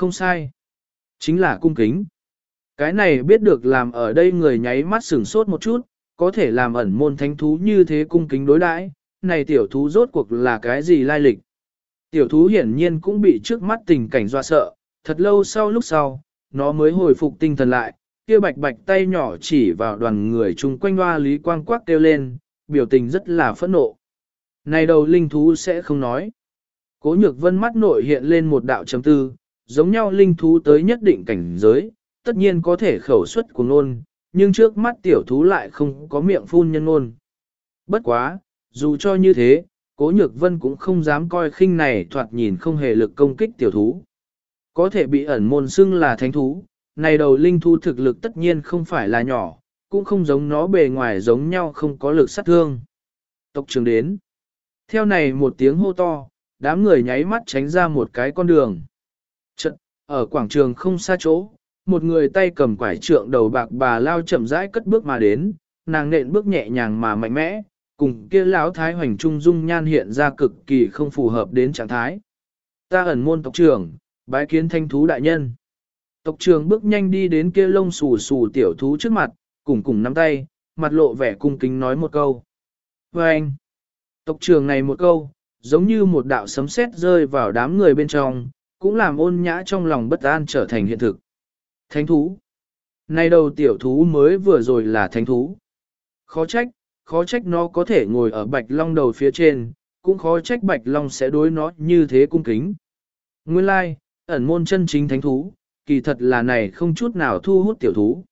Không sai. Chính là cung kính. Cái này biết được làm ở đây người nháy mắt sửng sốt một chút, có thể làm ẩn môn thánh thú như thế cung kính đối đãi, này tiểu thú rốt cuộc là cái gì lai lịch. Tiểu thú hiển nhiên cũng bị trước mắt tình cảnh dọa sợ, thật lâu sau lúc sau, nó mới hồi phục tinh thần lại, kia bạch bạch tay nhỏ chỉ vào đoàn người chung quanh hoa lý quang quắc kêu lên, biểu tình rất là phẫn nộ. Này đầu linh thú sẽ không nói. Cố nhược vân mắt nội hiện lên một đạo chấm tư, giống nhau linh thú tới nhất định cảnh giới, tất nhiên có thể khẩu xuất của ngôn, nhưng trước mắt tiểu thú lại không có miệng phun nhân ngôn. Bất quá, dù cho như thế, cố nhược vân cũng không dám coi khinh này thoạt nhìn không hề lực công kích tiểu thú. Có thể bị ẩn môn xưng là thánh thú, này đầu linh thú thực lực tất nhiên không phải là nhỏ, cũng không giống nó bề ngoài giống nhau không có lực sát thương. Tộc trưởng đến. Theo này một tiếng hô to, đám người nháy mắt tránh ra một cái con đường. Ở quảng trường không xa chỗ, một người tay cầm quải trượng đầu bạc bà lao chậm rãi cất bước mà đến, nàng nện bước nhẹ nhàng mà mạnh mẽ, cùng kia lão thái hoành trung dung nhan hiện ra cực kỳ không phù hợp đến trạng thái. Ta ẩn môn tộc trưởng, bái kiến thanh thú đại nhân. Tộc trưởng bước nhanh đi đến kia lông xù xù tiểu thú trước mặt, cùng cùng nắm tay, mặt lộ vẻ cung kính nói một câu. Và anh, tộc trưởng này một câu, giống như một đạo sấm sét rơi vào đám người bên trong, cũng làm ôn nhã trong lòng bất an trở thành hiện thực. Thánh thú. Nay đầu tiểu thú mới vừa rồi là thánh thú. Khó trách, khó trách nó có thể ngồi ở bạch long đầu phía trên, cũng khó trách bạch long sẽ đối nó như thế cung kính. Nguyên lai, like, ẩn môn chân chính thánh thú, kỳ thật là này không chút nào thu hút tiểu thú.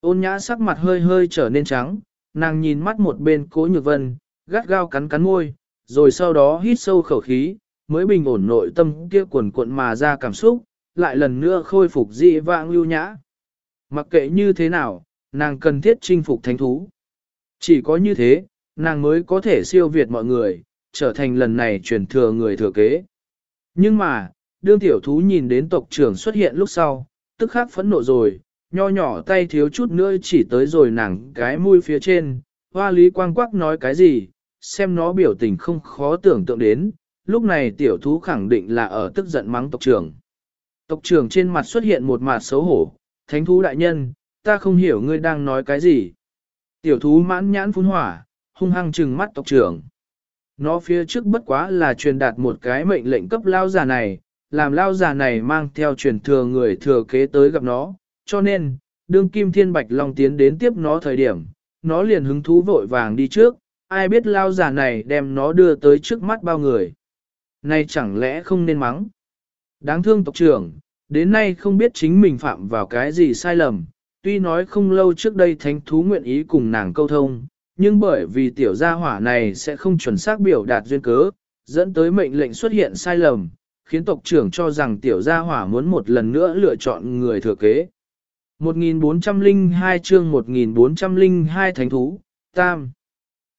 Ôn nhã sắc mặt hơi hơi trở nên trắng, nàng nhìn mắt một bên cố nhược vân, gắt gao cắn cắn môi, rồi sau đó hít sâu khẩu khí, mới bình ổn nội tâm kia cuồn cuộn mà ra cảm xúc, lại lần nữa khôi phục dị vãng lưu nhã. Mặc kệ như thế nào, nàng cần thiết chinh phục thánh thú. Chỉ có như thế, nàng mới có thể siêu việt mọi người, trở thành lần này truyền thừa người thừa kế. Nhưng mà, đương tiểu thú nhìn đến tộc trưởng xuất hiện lúc sau, tức khắc phẫn nộ rồi, nho nhỏ tay thiếu chút nữa chỉ tới rồi nàng cái mũi phía trên, hoa lý quang quắc nói cái gì, xem nó biểu tình không khó tưởng tượng đến, lúc này tiểu thú khẳng định là ở tức giận mắng tộc trưởng. Tộc trưởng trên mặt xuất hiện một mặt xấu hổ, thánh thú đại nhân, ta không hiểu ngươi đang nói cái gì. Tiểu thú mãn nhãn phun hỏa, hung hăng trừng mắt tộc trưởng. Nó phía trước bất quá là truyền đạt một cái mệnh lệnh cấp lao già này, làm lao già này mang theo truyền thừa người thừa kế tới gặp nó, cho nên, đương Kim Thiên Bạch Long tiến đến tiếp nó thời điểm, nó liền hứng thú vội vàng đi trước, ai biết lao già này đem nó đưa tới trước mắt bao người nay chẳng lẽ không nên mắng? Đáng thương tộc trưởng, đến nay không biết chính mình phạm vào cái gì sai lầm, tuy nói không lâu trước đây thánh thú nguyện ý cùng nàng câu thông, nhưng bởi vì tiểu gia hỏa này sẽ không chuẩn xác biểu đạt duyên cớ, dẫn tới mệnh lệnh xuất hiện sai lầm, khiến tộc trưởng cho rằng tiểu gia hỏa muốn một lần nữa lựa chọn người thừa kế. 1402 chương 1402 Thánh Thú, Tam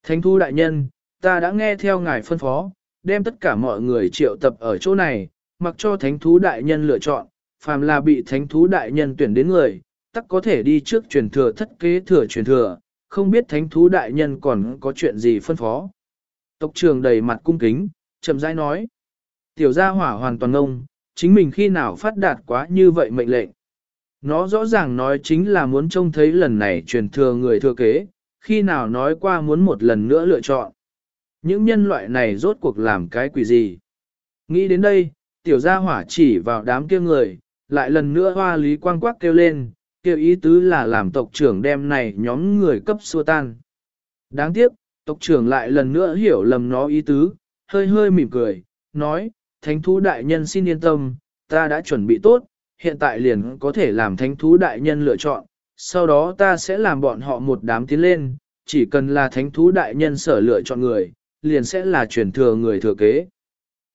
Thánh Thú Đại Nhân, ta đã nghe theo ngài phân phó, đem tất cả mọi người triệu tập ở chỗ này, mặc cho Thánh Thú Đại Nhân lựa chọn, phàm là bị Thánh Thú Đại Nhân tuyển đến người, tắc có thể đi trước truyền thừa thất kế thừa truyền thừa, không biết Thánh Thú Đại Nhân còn có chuyện gì phân phó. Tộc trưởng đầy mặt cung kính, chậm rãi nói. Tiểu gia hỏa hoàn toàn ngông, chính mình khi nào phát đạt quá như vậy mệnh lệnh. Nó rõ ràng nói chính là muốn trông thấy lần này truyền thừa người thừa kế, khi nào nói qua muốn một lần nữa lựa chọn. Những nhân loại này rốt cuộc làm cái quỷ gì? Nghĩ đến đây, tiểu gia hỏa chỉ vào đám kia người, lại lần nữa hoa lý quang quắc kêu lên, kêu ý tứ là làm tộc trưởng đem này nhóm người cấp xua tan. Đáng tiếc, tộc trưởng lại lần nữa hiểu lầm nó ý tứ, hơi hơi mỉm cười, nói, thánh thú đại nhân xin yên tâm, ta đã chuẩn bị tốt, hiện tại liền có thể làm thánh thú đại nhân lựa chọn, sau đó ta sẽ làm bọn họ một đám tiến lên, chỉ cần là thánh thú đại nhân sở lựa chọn người, liền sẽ là truyền thừa người thừa kế.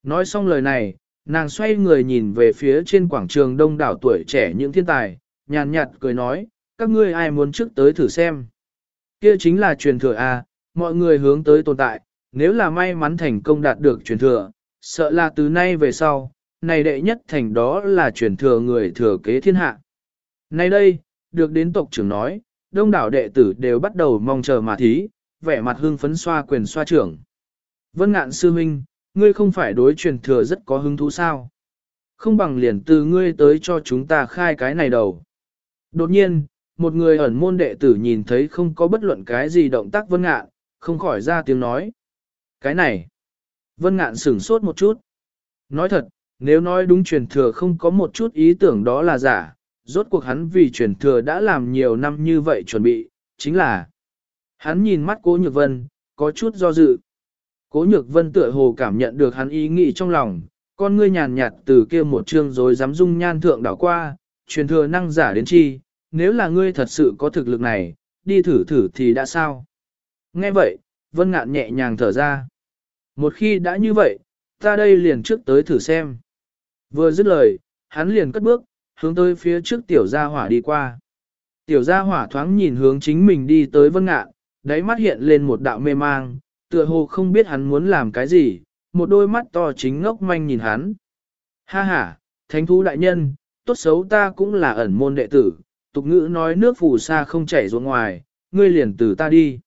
Nói xong lời này, nàng xoay người nhìn về phía trên quảng trường đông đảo tuổi trẻ những thiên tài, nhàn nhạt cười nói, các ngươi ai muốn trước tới thử xem. Kia chính là truyền thừa A, mọi người hướng tới tồn tại, nếu là may mắn thành công đạt được truyền thừa, sợ là từ nay về sau, này đệ nhất thành đó là truyền thừa người thừa kế thiên hạ. Nay đây, được đến tộc trưởng nói, đông đảo đệ tử đều bắt đầu mong chờ mà thí, vẻ mặt hưng phấn xoa quyền xoa trưởng. Vân ngạn sư huynh, ngươi không phải đối truyền thừa rất có hứng thú sao? không bằng liền từ ngươi tới cho chúng ta khai cái này đầu. Đột nhiên, một người ẩn môn đệ tử nhìn thấy không có bất luận cái gì động tác vân ngạn, không khỏi ra tiếng nói. Cái này, vân ngạn sửng sốt một chút. Nói thật, nếu nói đúng truyền thừa không có một chút ý tưởng đó là giả, rốt cuộc hắn vì truyền thừa đã làm nhiều năm như vậy chuẩn bị, chính là hắn nhìn mắt cố nhược vân, có chút do dự. Cố nhược vân tựa hồ cảm nhận được hắn ý nghĩ trong lòng, con ngươi nhàn nhạt từ kia một chương rồi dám dung nhan thượng đảo qua, truyền thừa năng giả đến chi, nếu là ngươi thật sự có thực lực này, đi thử thử thì đã sao? Nghe vậy, vân ngạn nhẹ nhàng thở ra. Một khi đã như vậy, ta đây liền trước tới thử xem. Vừa dứt lời, hắn liền cất bước, hướng tới phía trước tiểu gia hỏa đi qua. Tiểu gia hỏa thoáng nhìn hướng chính mình đi tới vân ngạn, đáy mắt hiện lên một đạo mê mang, tựa hồ không biết hắn muốn làm cái gì, một đôi mắt to chính ngốc manh nhìn hắn. Ha ha, thánh thú đại nhân, tốt xấu ta cũng là ẩn môn đệ tử, tục ngữ nói nước phù sa không chảy ruộng ngoài, ngươi liền từ ta đi.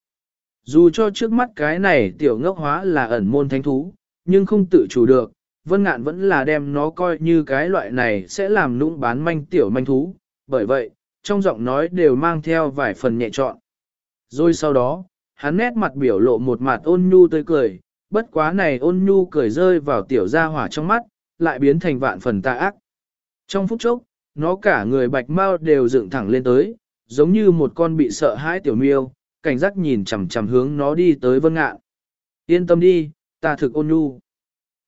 Dù cho trước mắt cái này tiểu ngốc hóa là ẩn môn thánh thú, nhưng không tự chủ được, Vân Ngạn vẫn là đem nó coi như cái loại này sẽ làm nũng bán manh tiểu manh thú, bởi vậy, trong giọng nói đều mang theo vài phần nhẹ trọn. Rồi sau đó, hắn nét mặt biểu lộ một mặt ôn nhu tươi cười, bất quá này ôn nhu cười rơi vào tiểu gia hỏa trong mắt, lại biến thành vạn phần tà ác. Trong phút chốc, nó cả người bạch mau đều dựng thẳng lên tới, giống như một con bị sợ hãi tiểu miêu, cảnh giác nhìn chằm chằm hướng nó đi tới vân ngạn. Yên tâm đi, ta thực ôn nhu.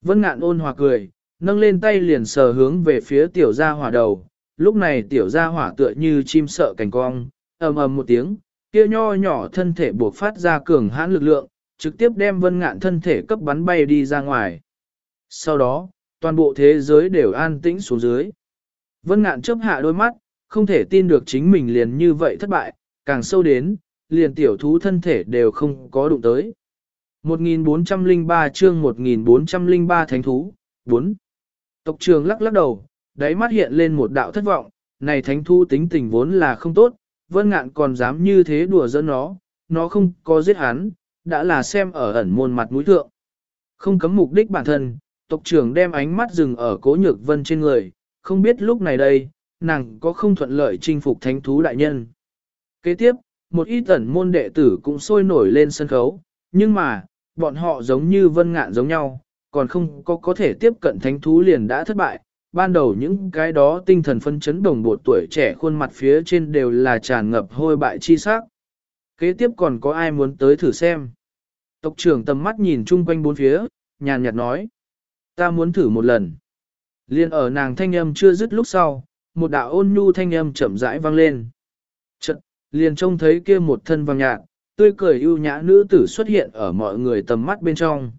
Vân ngạn ôn hòa cười, nâng lên tay liền sờ hướng về phía tiểu gia hỏa đầu, lúc này tiểu gia hỏa tựa như chim sợ cảnh cong, ầm ầm một tiếng, kia nho nhỏ thân thể buộc phát ra cường hãn lực lượng, trực tiếp đem vân ngạn thân thể cấp bắn bay đi ra ngoài. Sau đó, toàn bộ thế giới đều an tĩnh xuống dưới. Vân ngạn chớp hạ đôi mắt, không thể tin được chính mình liền như vậy thất bại, càng sâu đến, liền tiểu thú thân thể đều không có đụng tới. 1403 chương 1403 thánh thú, 4. Tộc trường lắc lắc đầu, đáy mắt hiện lên một đạo thất vọng, này thánh thú tính tình vốn là không tốt, vân ngạn còn dám như thế đùa giỡn nó, nó không có giết hắn, đã là xem ở ẩn môn mặt mũi thượng. Không cấm mục đích bản thân, tộc trưởng đem ánh mắt dừng ở cố nhược vân trên người, không biết lúc này đây, nàng có không thuận lợi chinh phục thánh thú đại nhân. Kế tiếp, một ít ẩn môn đệ tử cũng sôi nổi lên sân khấu, nhưng mà, bọn họ giống như vân ngạn giống nhau, còn không có có thể tiếp cận thánh thú liền đã thất bại. Ban đầu những cái đó tinh thần phân chấn đồng bộ tuổi trẻ khuôn mặt phía trên đều là tràn ngập hôi bại chi sắc. Kế tiếp còn có ai muốn tới thử xem. Tộc trưởng tầm mắt nhìn chung quanh bốn phía, nhàn nhạt nói. Ta muốn thử một lần. Liên ở nàng thanh âm chưa dứt lúc sau, một đạo ôn nhu thanh âm chậm rãi vang lên. Chật, liền trông thấy kia một thân vàng nhạt, tươi cười ưu nhã nữ tử xuất hiện ở mọi người tầm mắt bên trong.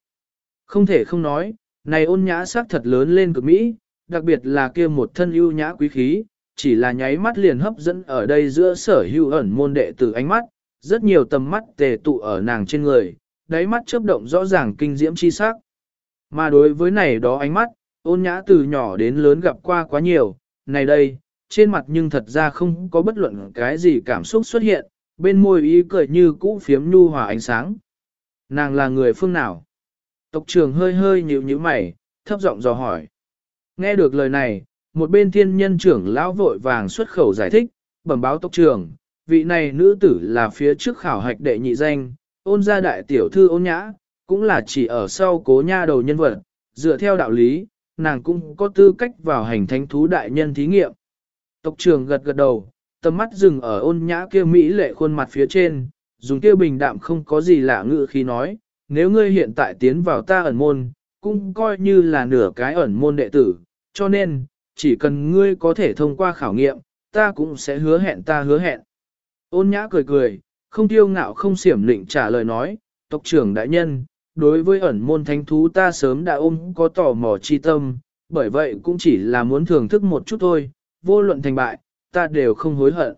Không thể không nói, này ôn nhã sắc thật lớn lên cực mỹ, đặc biệt là kia một thân ưu nhã quý khí, chỉ là nháy mắt liền hấp dẫn ở đây giữa sở hữu ẩn môn đệ tử ánh mắt, rất nhiều tầm mắt tề tụ ở nàng trên người, đáy mắt chớp động rõ ràng kinh diễm chi sắc. Mà đối với này đó ánh mắt, ôn nhã từ nhỏ đến lớn gặp qua quá nhiều, này đây, trên mặt nhưng thật ra không có bất luận cái gì cảm xúc xuất hiện, bên môi ý cười như cũ phiếm nhu hòa ánh sáng. Nàng là người phương nào? Tộc trưởng hơi hơi nhíu nhíu mày, thấp giọng dò hỏi. Nghe được lời này, một bên thiên nhân trưởng lão vội vàng xuất khẩu giải thích, bẩm báo tộc trưởng, vị này nữ tử là phía trước khảo hạch đệ nhị danh, ôn gia đại tiểu thư ôn nhã, cũng là chỉ ở sau cố nha đầu nhân vật, dựa theo đạo lý, nàng cũng có tư cách vào hành thánh thú đại nhân thí nghiệm. Tộc trưởng gật gật đầu, tầm mắt dừng ở ôn nhã kia Mỹ lệ khuôn mặt phía trên, dùng kia bình đạm không có gì lạ ngự khi nói, nếu ngươi hiện tại tiến vào ta ẩn môn, cũng coi như là nửa cái ẩn môn đệ tử, cho nên, chỉ cần ngươi có thể thông qua khảo nghiệm, ta cũng sẽ hứa hẹn ta hứa hẹn. Ôn nhã cười cười, không tiêu ngạo không xiểm lịnh trả lời nói, tộc trưởng đại nhân, đối với ẩn môn thánh thú ta sớm đã ôm có tò mò chi tâm, bởi vậy cũng chỉ là muốn thưởng thức một chút thôi, vô luận thành bại, ta đều không hối hận.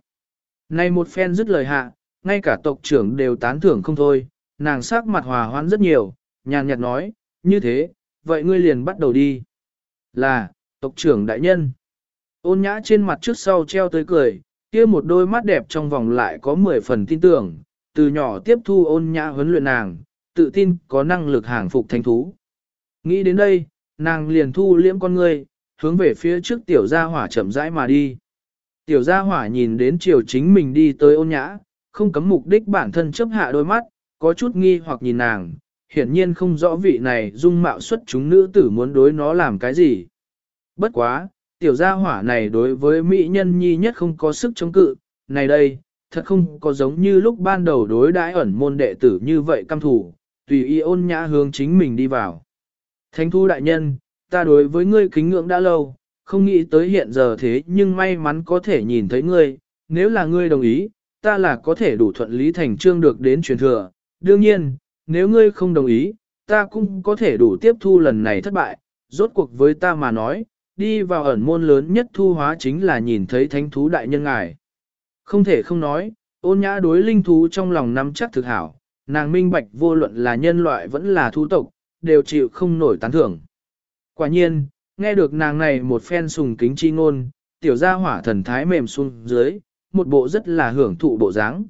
Này một phen dứt lời hạ, ngay cả tộc trưởng đều tán thưởng không thôi, nàng sắc mặt hòa hoãn rất nhiều, nhàn nhạt nói, như thế, vậy ngươi liền bắt đầu đi. Là, tộc trưởng đại nhân. Ôn nhã trên mặt trước sau treo tới cười, kia một đôi mắt đẹp trong vòng lại có 10 phần tin tưởng, từ nhỏ tiếp thu ôn nhã huấn luyện nàng, tự tin có năng lực hàng phục thánh thú. Nghĩ đến đây, nàng liền thu liễm con ngươi, hướng về phía trước tiểu gia hỏa chậm rãi mà đi. Tiểu gia hỏa nhìn đến chiều chính mình đi tới ôn nhã, không cấm mục đích bản thân chấp hạ đôi mắt, có chút nghi hoặc nhìn nàng, hiển nhiên không rõ vị này dung mạo xuất chúng nữ tử muốn đối nó làm cái gì. Bất quá, tiểu gia hỏa này đối với mỹ nhân nhi nhất không có sức chống cự, này đây, thật không có giống như lúc ban đầu đối đãi ẩn môn đệ tử như vậy căm thủ, tùy y ôn nhã hướng chính mình đi vào. Thánh thu đại nhân, ta đối với ngươi kính ngưỡng đã lâu, không nghĩ tới hiện giờ thế nhưng may mắn có thể nhìn thấy ngươi, nếu là ngươi đồng ý, ta là có thể đủ thuận lý thành trương được đến truyền thừa. Đương nhiên, nếu ngươi không đồng ý, ta cũng có thể đủ tiếp thu lần này thất bại, rốt cuộc với ta mà nói, đi vào ẩn môn lớn nhất thu hóa chính là nhìn thấy thánh thú đại nhân ngài. Không thể không nói, ôn nhã đối linh thú trong lòng nắm chắc thực hảo, nàng minh bạch vô luận là nhân loại vẫn là thú tộc, đều chịu không nổi tán thưởng. Quả nhiên, nghe được nàng này một phen sùng kính chi ngôn, tiểu gia hỏa thần thái mềm xuống dưới, một bộ rất là hưởng thụ bộ dáng.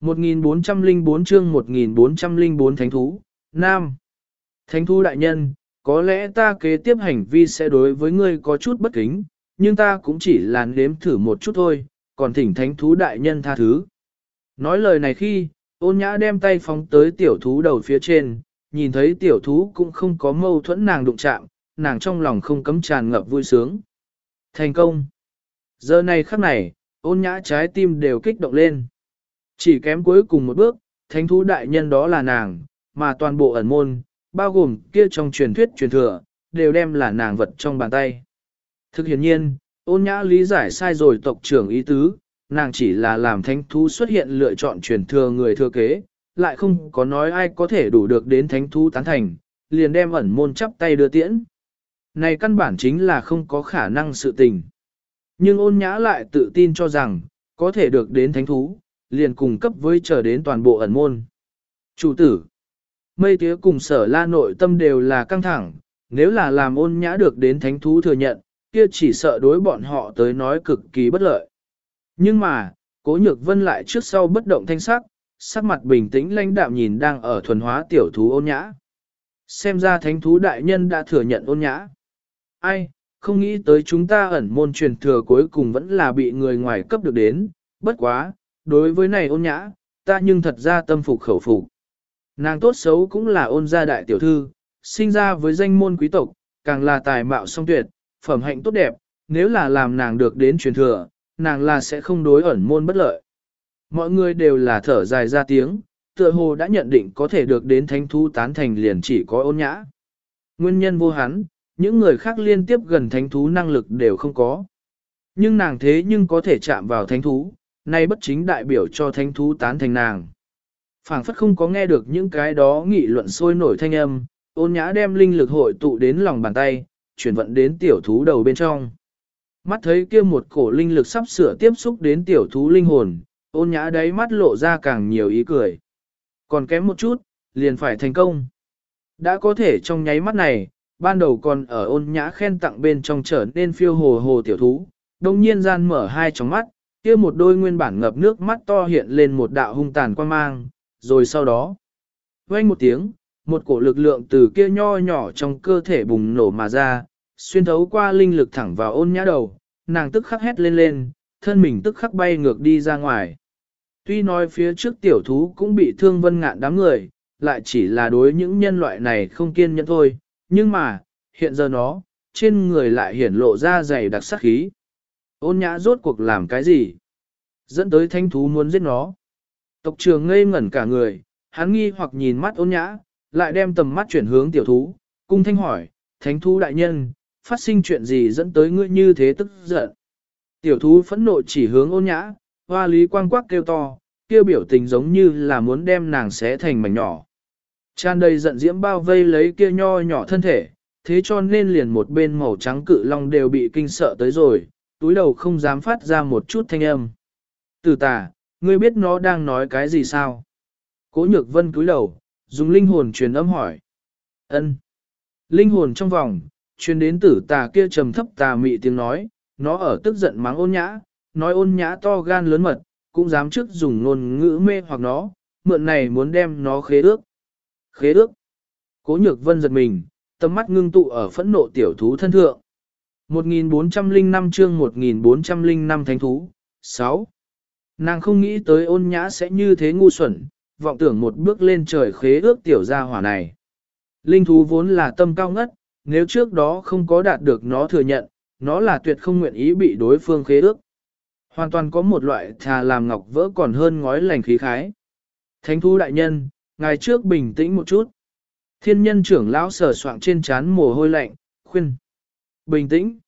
1404 chương 1404 thánh thú, Nam. Thánh thú đại nhân, có lẽ ta kế tiếp hành vi sẽ đối với ngươi có chút bất kính, nhưng ta cũng chỉ là nếm thử một chút thôi, còn thỉnh thánh thú đại nhân tha thứ. Nói lời này khi, ôn nhã đem tay phóng tới tiểu thú đầu phía trên, nhìn thấy tiểu thú cũng không có mâu thuẫn nàng đụng chạm, nàng trong lòng không cấm tràn ngập vui sướng. Thành công! Giờ này khắc này, ôn nhã trái tim đều kích động lên. Chỉ kém cuối cùng một bước, thánh thú đại nhân đó là nàng, mà toàn bộ ẩn môn, bao gồm kia trong truyền thuyết truyền thừa, đều đem là nàng vật trong bàn tay. Thực hiện nhiên, ôn nhã lý giải sai rồi tộc trưởng ý tứ, nàng chỉ là làm thánh thú xuất hiện lựa chọn truyền thừa người thừa kế, lại không có nói ai có thể đủ được đến thánh thú tán thành, liền đem ẩn môn chắp tay đưa tiễn. Này căn bản chính là không có khả năng sự tình. Nhưng ôn nhã lại tự tin cho rằng, có thể được đến thánh thú, liền cùng cấp với trở đến toàn bộ ẩn môn. Chủ tử, mây tía cùng sở la nội tâm đều là căng thẳng, nếu là làm ôn nhã được đến thánh thú thừa nhận, kia chỉ sợ đối bọn họ tới nói cực kỳ bất lợi. Nhưng mà, cố nhược vân lại trước sau bất động thanh sắc, sắc mặt bình tĩnh lãnh đạm nhìn đang ở thuần hóa tiểu thú ôn nhã. Xem ra thánh thú đại nhân đã thừa nhận ôn nhã. Ai, không nghĩ tới chúng ta ẩn môn truyền thừa cuối cùng vẫn là bị người ngoài cấp được đến, bất quá, đối với này ôn nhã, ta nhưng thật ra tâm phục khẩu phục. Nàng tốt xấu cũng là ôn gia đại tiểu thư, sinh ra với danh môn quý tộc, càng là tài mạo song tuyệt, phẩm hạnh tốt đẹp, nếu là làm nàng được đến truyền thừa, nàng là sẽ không đối ẩn môn bất lợi. Mọi người đều là thở dài ra tiếng, tựa hồ đã nhận định có thể được đến thánh thú tán thành liền chỉ có ôn nhã. Nguyên nhân vô hắn, những người khác liên tiếp gần thánh thú năng lực đều không có. Nhưng nàng thế nhưng có thể chạm vào thánh thú, nay bất chính đại biểu cho thánh thú tán thành nàng phảng phất không có nghe được những cái đó nghị luận sôi nổi thanh âm, ôn nhã đem linh lực hội tụ đến lòng bàn tay, chuyển vận đến tiểu thú đầu bên trong. Mắt thấy kia một cổ linh lực sắp sửa tiếp xúc đến tiểu thú linh hồn, ôn nhã đáy mắt lộ ra càng nhiều ý cười. Còn kém một chút, liền phải thành công. Đã có thể trong nháy mắt này, ban đầu còn ở ôn nhã khen tặng bên trong trở nên phiêu hồ hồ tiểu thú, đồng nhiên gian mở hai tròng mắt, kia một đôi nguyên bản ngập nước mắt to hiện lên một đạo hung tàn quan mang, rồi sau đó, vang một tiếng, một cổ lực lượng từ kia nho nhỏ trong cơ thể bùng nổ mà ra, xuyên thấu qua linh lực thẳng vào ôn nhã đầu, nàng tức khắc hét lên lên, thân mình tức khắc bay ngược đi ra ngoài. Tuy nói phía trước tiểu thú cũng bị thương vân ngạn đám người, lại chỉ là đối những nhân loại này không kiên nhẫn thôi, nhưng mà, hiện giờ nó, trên người lại hiển lộ ra dày đặc sắc khí. Ôn nhã rốt cuộc làm cái gì? Dẫn tới thanh thú muốn giết nó. Tộc trường ngây ngẩn cả người, hắn nghi hoặc nhìn mắt ôn nhã, lại đem tầm mắt chuyển hướng tiểu thú, cung thanh hỏi, thánh thú đại nhân, phát sinh chuyện gì dẫn tới ngươi như thế tức giận. Tiểu thú phẫn nộ chỉ hướng ôn nhã, hoa lý quang quắc kêu to, kêu biểu tình giống như là muốn đem nàng xé thành mảnh nhỏ. Tràn đầy giận diễm bao vây lấy kia nho nhỏ thân thể, thế cho nên liền một bên màu trắng cự long đều bị kinh sợ tới rồi, túi đầu không dám phát ra một chút thanh âm. Từ tà, ngươi biết nó đang nói cái gì sao? Cố nhược vân cúi đầu, dùng linh hồn truyền âm hỏi. ân Linh hồn trong vòng, truyền đến tử tà kia trầm thấp tà mị tiếng nói, nó ở tức giận mắng ôn nhã, nói ôn nhã to gan lớn mật, cũng dám trước dùng ngôn ngữ mê hoặc nó, mượn này muốn đem nó khế ước. Khế ước. Cố nhược vân giật mình, tầm mắt ngưng tụ ở phẫn nộ tiểu thú thân thượng. 1405 chương 1405 thánh thú, 6. Nàng không nghĩ tới ôn nhã sẽ như thế ngu xuẩn, vọng tưởng một bước lên trời khế ước tiểu gia hỏa này. Linh thú vốn là tâm cao ngất, nếu trước đó không có đạt được nó thừa nhận, nó là tuyệt không nguyện ý bị đối phương khế ước. Hoàn toàn có một loại thà làm ngọc vỡ còn hơn ngói lành khí khái. Thánh thú đại nhân, ngài trước bình tĩnh một chút. Thiên nhân trưởng lão sờ soạng trên trán mồ hôi lạnh, khuyên. Bình tĩnh.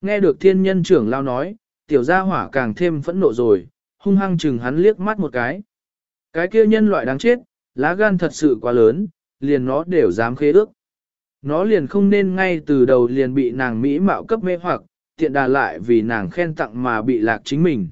Nghe được thiên nhân trưởng lão nói, tiểu gia hỏa càng thêm phẫn nộ rồi, hung hăng chừng hắn liếc mắt một cái. Cái kia nhân loại đáng chết, lá gan thật sự quá lớn, liền nó đều dám khế ước. Nó liền không nên ngay từ đầu liền bị nàng Mỹ mạo cấp mê hoặc, tiện đà lại vì nàng khen tặng mà bị lạc chính mình.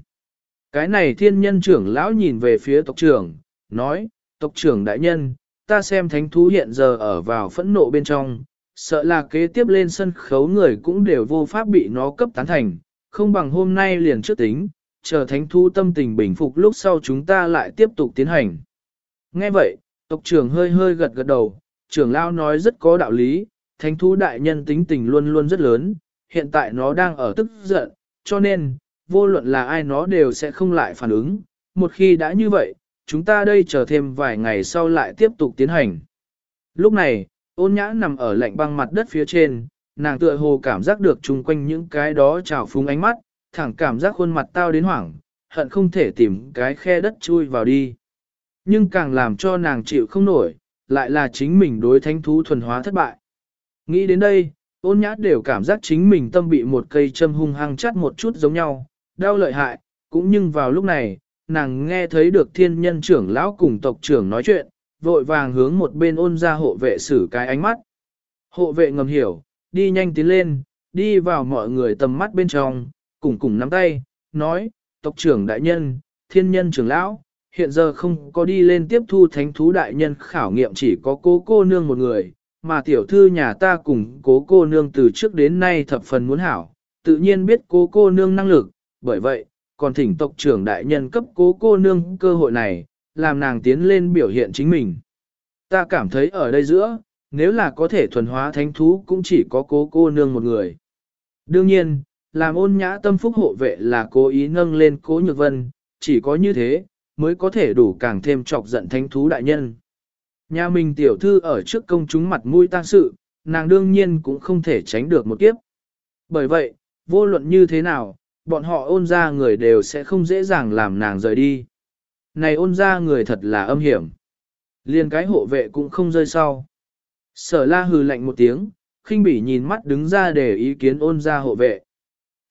Cái này thiên nhân trưởng lão nhìn về phía tộc trưởng, nói, tộc trưởng đại nhân, ta xem thánh thú hiện giờ ở vào phẫn nộ bên trong, sợ là kế tiếp lên sân khấu người cũng đều vô pháp bị nó cấp tán thành, không bằng hôm nay liền trước tính, chờ thánh thú tâm tình bình phục lúc sau chúng ta lại tiếp tục tiến hành. Nghe vậy, tộc trưởng hơi hơi gật gật đầu, trưởng lao nói rất có đạo lý, thánh thú đại nhân tính tình luôn luôn rất lớn, hiện tại nó đang ở tức giận, cho nên, vô luận là ai nó đều sẽ không lại phản ứng, một khi đã như vậy, chúng ta đây chờ thêm vài ngày sau lại tiếp tục tiến hành. Lúc này, ôn nhã nằm ở lạnh băng mặt đất phía trên, nàng tựa hồ cảm giác được chung quanh những cái đó trào phúng ánh mắt, thẳng cảm giác khuôn mặt tao đến hoảng, hận không thể tìm cái khe đất chui vào đi. Nhưng càng làm cho nàng chịu không nổi, lại là chính mình đối thánh thú thuần hóa thất bại. Nghĩ đến đây, ôn nhã đều cảm giác chính mình tâm bị một cây châm hung hăng chắt một chút giống nhau, đau lợi hại, cũng nhưng vào lúc này, nàng nghe thấy được thiên nhân trưởng lão cùng tộc trưởng nói chuyện, vội vàng hướng một bên ôn ra hộ vệ xử cái ánh mắt. Hộ vệ ngầm hiểu, đi nhanh tiến lên, đi vào mọi người tầm mắt bên trong, cùng cùng nắm tay, nói, tộc trưởng đại nhân, thiên nhân trưởng lão, hiện giờ không có đi lên tiếp thu thánh thú đại nhân khảo nghiệm chỉ có cố cô nương một người, mà tiểu thư nhà ta cùng cố cô nương từ trước đến nay thập phần muốn hảo, tự nhiên biết cố cô nương năng lực, bởi vậy, còn thỉnh tộc trưởng đại nhân cấp cố cô nương cơ hội này, làm nàng tiến lên biểu hiện chính mình. Ta cảm thấy ở đây giữa, nếu là có thể thuần hóa thánh thú cũng chỉ có cố cô nương một người. Đương nhiên, làm ôn nhã tâm phúc hộ vệ là cố ý nâng lên cố nhược vân, chỉ có như thế, mới có thể đủ càng thêm chọc giận thánh thú đại nhân. Nhà mình tiểu thư ở trước công chúng mặt mũi tang sự, nàng đương nhiên cũng không thể tránh được một kiếp. Bởi vậy, vô luận như thế nào, bọn họ ôn ra người đều sẽ không dễ dàng làm nàng rời đi. Này ôn ra người thật là âm hiểm. Liên cái hộ vệ cũng không rơi sau. Sở la hừ lạnh một tiếng, khinh bỉ nhìn mắt đứng ra để ý kiến ôn ra hộ vệ.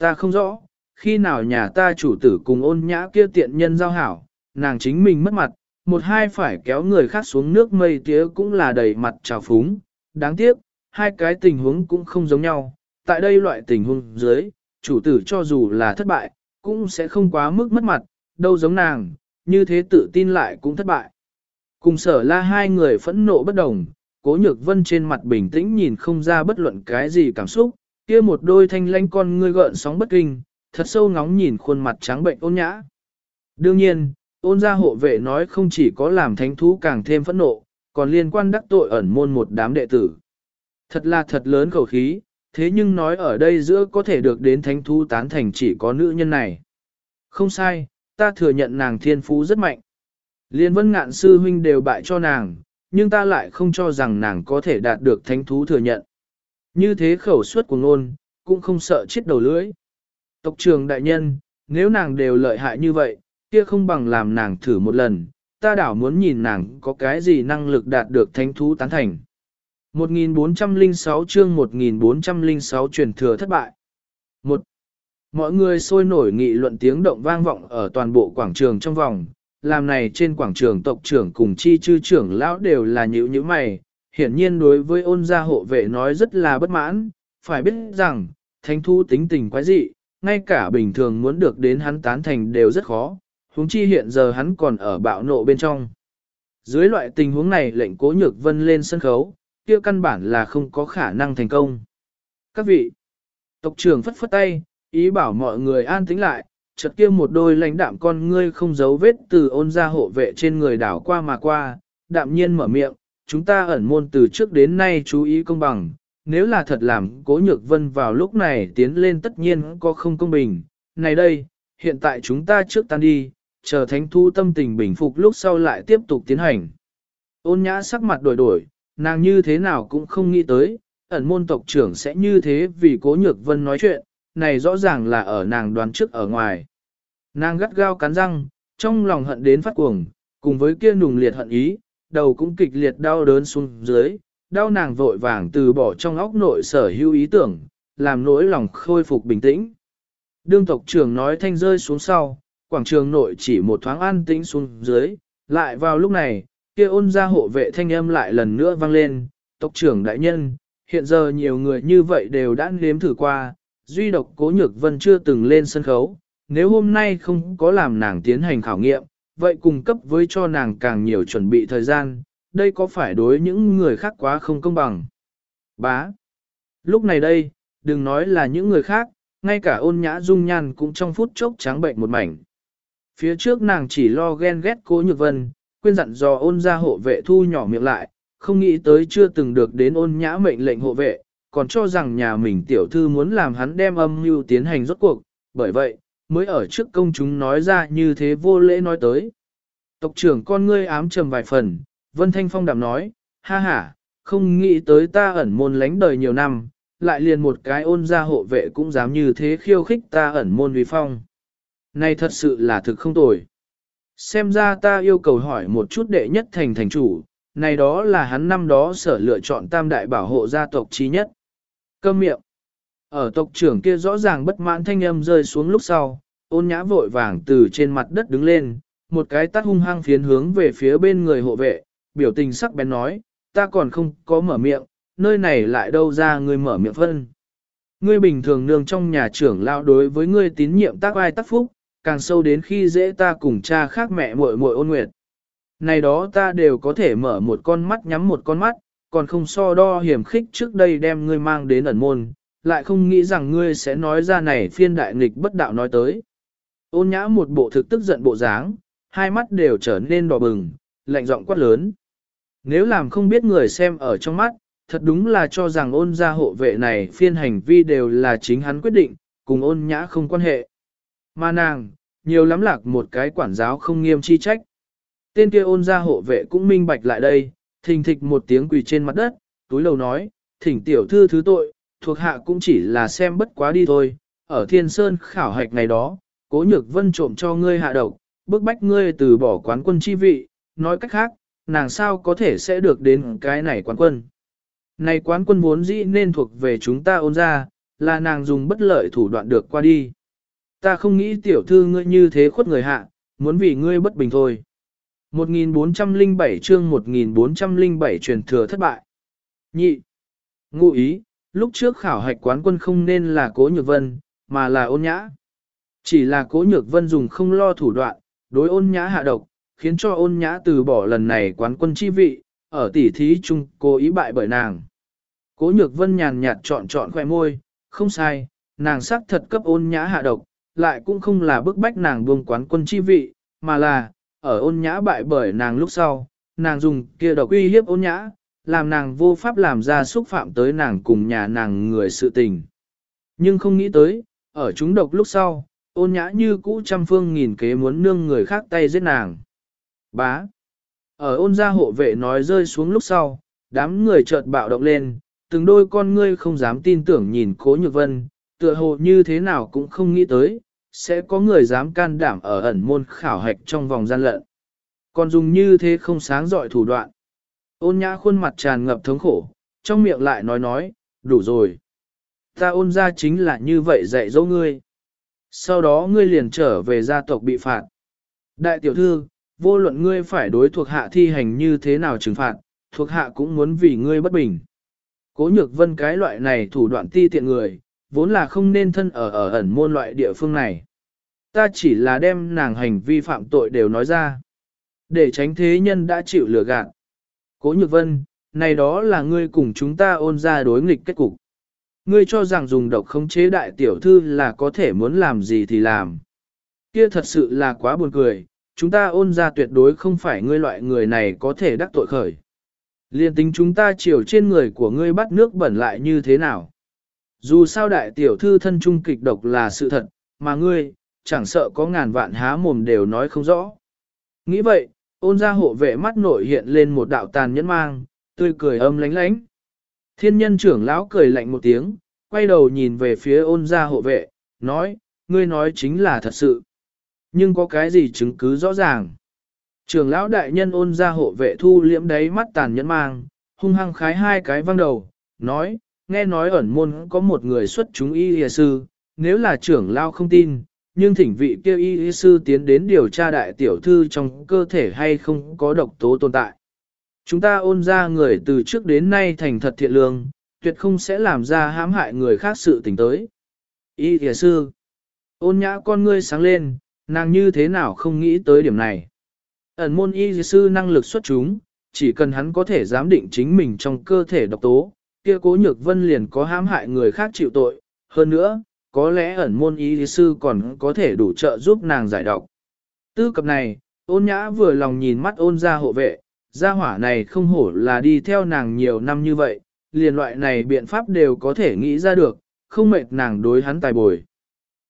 Ta không rõ, khi nào nhà ta chủ tử cùng ôn nhã kia tiện nhân giao hảo, nàng chính mình mất mặt, một hai phải kéo người khác xuống nước mây tía cũng là đầy mặt trào phúng. Đáng tiếc, hai cái tình huống cũng không giống nhau. Tại đây loại tình huống dưới, chủ tử cho dù là thất bại, cũng sẽ không quá mức mất mặt, đâu giống nàng, như thế tự tin lại cũng thất bại. Cùng sở la hai người phẫn nộ bất đồng, cố nhược vân trên mặt bình tĩnh nhìn không ra bất luận cái gì cảm xúc, kia một đôi thanh lanh con ngươi gợn sóng bất kinh, thật sâu ngóng nhìn khuôn mặt trắng bệnh ôn nhã. Đương nhiên, ôn gia hộ vệ nói không chỉ có làm thánh thú càng thêm phẫn nộ, còn liên quan đắc tội ẩn môn một đám đệ tử. Thật là thật lớn khẩu khí, thế nhưng nói ở đây giữa có thể được đến thánh thú tán thành chỉ có nữ nhân này. Không sai, ta thừa nhận nàng thiên phú rất mạnh. Liên vân ngạn sư huynh đều bại cho nàng, nhưng ta lại không cho rằng nàng có thể đạt được thánh thú thừa nhận. Như thế khẩu suất của ngôn, cũng không sợ chết đầu lưỡi. Tộc trường đại nhân, nếu nàng đều lợi hại như vậy, kia không bằng làm nàng thử một lần, ta đảo muốn nhìn nàng có cái gì năng lực đạt được thánh thú tán thành. 1406 chương 1406 truyền thừa thất bại. 1. Mọi người sôi nổi nghị luận tiếng động vang vọng ở toàn bộ quảng trường trong vòng, làm này trên quảng trường tộc trưởng cùng chi chư trưởng lão đều là nhữ như mày, hiển nhiên đối với ôn gia hộ vệ nói rất là bất mãn, phải biết rằng, thánh thu tính tình quái dị, ngay cả bình thường muốn được đến hắn tán thành đều rất khó, huống chi hiện giờ hắn còn ở bạo nộ bên trong. Dưới loại tình huống này lệnh cố nhược vân lên sân khấu, kia căn bản là không có khả năng thành công. Các vị, tộc trưởng phất phất tay, ý bảo mọi người an tĩnh lại, chợt kia một đôi lãnh đạm con ngươi không giấu vết từ ôn ra hộ vệ trên người đảo qua mà qua, đạm nhiên mở miệng, chúng ta ẩn môn từ trước đến nay chú ý công bằng, nếu là thật làm cố nhược vân vào lúc này tiến lên tất nhiên có không công bình. Này đây, hiện tại chúng ta trước tan đi, chờ thánh thu tâm tình bình phục lúc sau lại tiếp tục tiến hành. Ôn nhã sắc mặt đổi đổi, nàng như thế nào cũng không nghĩ tới, ẩn môn tộc trưởng sẽ như thế vì cố nhược vân nói chuyện, này rõ ràng là ở nàng đoán trước ở ngoài. Nàng gắt gao cắn răng, trong lòng hận đến phát cuồng, cùng với kia nùng liệt hận ý, đầu cũng kịch liệt đau đớn xuống dưới, đau nàng vội vàng từ bỏ trong óc nội sở hữu ý tưởng, làm nỗi lòng khôi phục bình tĩnh. Đương tộc trưởng nói thanh rơi xuống sau, quảng trường nội chỉ một thoáng an tĩnh xuống dưới, lại vào lúc này, kia ôn ra hộ vệ thanh âm lại lần nữa vang lên, tộc trưởng đại nhân, hiện giờ nhiều người như vậy đều đã nếm thử qua, duy độc cố nhược vân chưa từng lên sân khấu, nếu hôm nay không có làm nàng tiến hành khảo nghiệm, vậy cung cấp với cho nàng càng nhiều chuẩn bị thời gian, đây có phải đối những người khác quá không công bằng. Bá. Lúc này đây, đừng nói là những người khác, ngay cả ôn nhã dung nhan cũng trong phút chốc trắng bệnh một mảnh. Phía trước nàng chỉ lo ghen ghét cố nhược vân, quên dặn dò ôn ra hộ vệ thu nhỏ miệng lại, không nghĩ tới chưa từng được đến ôn nhã mệnh lệnh hộ vệ, còn cho rằng nhà mình tiểu thư muốn làm hắn đem âm mưu tiến hành rốt cuộc, bởi vậy, mới ở trước công chúng nói ra như thế vô lễ nói tới. Tộc trưởng con ngươi ám trầm vài phần, Vân Thanh Phong đạm nói, ha ha, không nghĩ tới ta ẩn môn lánh đời nhiều năm, lại liền một cái ôn gia hộ vệ cũng dám như thế khiêu khích ta ẩn môn vi phong. Này thật sự là thực không tồi. Xem ra ta yêu cầu hỏi một chút đệ nhất thành thành chủ, này đó là hắn năm đó sở lựa chọn tam đại bảo hộ gia tộc trí nhất. Câm miệng. Ở tộc trưởng kia rõ ràng bất mãn thanh âm rơi xuống lúc sau, ôn nhã vội vàng từ trên mặt đất đứng lên, một cái tắt hung hăng phiến hướng về phía bên người hộ vệ, biểu tình sắc bén nói, ta còn không có mở miệng, nơi này lại đâu ra người mở miệng phân. Ngươi bình thường nương trong nhà trưởng lao đối với ngươi tín nhiệm tác ai tác phúc, càng sâu đến khi dễ ta cùng cha khác mẹ muội muội ôn nguyệt. Này đó ta đều có thể mở một con mắt nhắm một con mắt, còn không so đo hiểm khích trước đây đem ngươi mang đến ẩn môn, lại không nghĩ rằng ngươi sẽ nói ra này phiên đại nghịch bất đạo nói tới. Ôn nhã một bộ thực tức giận bộ dáng, hai mắt đều trở nên đỏ bừng, lạnh giọng quát lớn. Nếu làm không biết người xem ở trong mắt, thật đúng là cho rằng ôn gia hộ vệ này phiên hành vi đều là chính hắn quyết định, cùng ôn nhã không quan hệ. Mà nàng, nhiều lắm lạc một cái quản giáo không nghiêm chi trách. Tên kia ôn gia hộ vệ cũng minh bạch lại đây, thình thịch một tiếng quỳ trên mặt đất, túi lầu nói, thỉnh tiểu thư thứ tội, thuộc hạ cũng chỉ là xem bất quá đi thôi, ở thiên sơn khảo hạch ngày đó, cố nhược vân trộm cho ngươi hạ độc, bức bách ngươi từ bỏ quán quân chi vị, nói cách khác, nàng sao có thể sẽ được đến cái này quán quân. Này quán quân vốn dĩ nên thuộc về chúng ta ôn ra, là nàng dùng bất lợi thủ đoạn được qua đi. Ta không nghĩ tiểu thư ngươi như thế khuất người hạ, muốn vì ngươi bất bình thôi. 1407 chương 1407 truyền thừa thất bại. Nhị. Ngụ ý, lúc trước khảo hạch quán quân không nên là cố nhược vân, mà là ôn nhã. Chỉ là cố nhược vân dùng không lo thủ đoạn, đối ôn nhã hạ độc, khiến cho ôn nhã từ bỏ lần này quán quân chi vị, ở tỉ thí chung cố ý bại bởi nàng. Cố nhược vân nhàn nhạt chọn chọn khoẻ môi, không sai, nàng sắc thật cấp ôn nhã hạ độc, lại cũng không là bức bách nàng buông quán quân chi vị, mà là, ở ôn nhã bại bởi nàng lúc sau, nàng dùng kia độc uy hiếp ôn nhã, làm nàng vô pháp làm ra xúc phạm tới nàng cùng nhà nàng người sự tình. Nhưng không nghĩ tới, ở chúng độc lúc sau, ôn nhã như cũ trăm phương nghìn kế muốn nương người khác tay giết nàng. Bá. Ở ôn gia hộ vệ nói rơi xuống lúc sau, đám người chợt bạo động lên, từng đôi con ngươi không dám tin tưởng nhìn cố nhược vân, tựa hồ như thế nào cũng không nghĩ tới, sẽ có người dám can đảm ở ẩn môn khảo hạch trong vòng gian lận. Còn dùng như thế không sáng dọi thủ đoạn. Ôn nhã khuôn mặt tràn ngập thống khổ, trong miệng lại nói nói, đủ rồi. Ta ôn ra chính là như vậy dạy dỗ ngươi. Sau đó ngươi liền trở về gia tộc bị phạt. Đại tiểu thư, vô luận ngươi phải đối thuộc hạ thi hành như thế nào trừng phạt, thuộc hạ cũng muốn vì ngươi bất bình. Cố nhược vân cái loại này thủ đoạn ti tiện người, vốn là không nên thân ở ở ẩn môn loại địa phương này. Ta chỉ là đem nàng hành vi phạm tội đều nói ra. Để tránh thế nhân đã chịu lừa gạt. Cố nhược vân, này đó là ngươi cùng chúng ta ôn ra đối nghịch kết cục. Ngươi cho rằng dùng độc khống chế đại tiểu thư là có thể muốn làm gì thì làm. Kia thật sự là quá buồn cười, chúng ta ôn ra tuyệt đối không phải ngươi loại người này có thể đắc tội khởi. Liên tính chúng ta chiều trên người của ngươi bắt nước bẩn lại như thế nào. Dù sao đại tiểu thư thân trung kịch độc là sự thật, mà ngươi, chẳng sợ có ngàn vạn há mồm đều nói không rõ. Nghĩ vậy, ôn ra hộ vệ mắt nội hiện lên một đạo tàn nhẫn mang, tươi cười âm lánh lánh. Thiên nhân trưởng lão cười lạnh một tiếng, quay đầu nhìn về phía ôn gia hộ vệ, nói, ngươi nói chính là thật sự. Nhưng có cái gì chứng cứ rõ ràng? Trưởng lão đại nhân ôn gia hộ vệ thu liễm đáy mắt tàn nhẫn mang, hung hăng khái hai cái văng đầu, nói, nghe nói ẩn môn có một người xuất chúng y y sư, nếu là trưởng lão không tin, nhưng thỉnh vị kêu y y sư tiến đến điều tra đại tiểu thư trong cơ thể hay không có độc tố tồn tại. Chúng ta ôn ra người từ trước đến nay thành thật thiện lương, tuyệt không sẽ làm ra hãm hại người khác sự tình tới. Y thịa sư, ôn nhã con ngươi sáng lên, nàng như thế nào không nghĩ tới điểm này. Ẩn môn y sư năng lực xuất chúng, chỉ cần hắn có thể giám định chính mình trong cơ thể độc tố, kia cố nhược vân liền có hãm hại người khác chịu tội. Hơn nữa, có lẽ ẩn môn y sư còn có thể đủ trợ giúp nàng giải độc. Tư cập này, ôn nhã vừa lòng nhìn mắt ôn ra hộ vệ, gia hỏa này không hổ là đi theo nàng nhiều năm như vậy, liền loại này biện pháp đều có thể nghĩ ra được, không mệt nàng đối hắn tài bồi.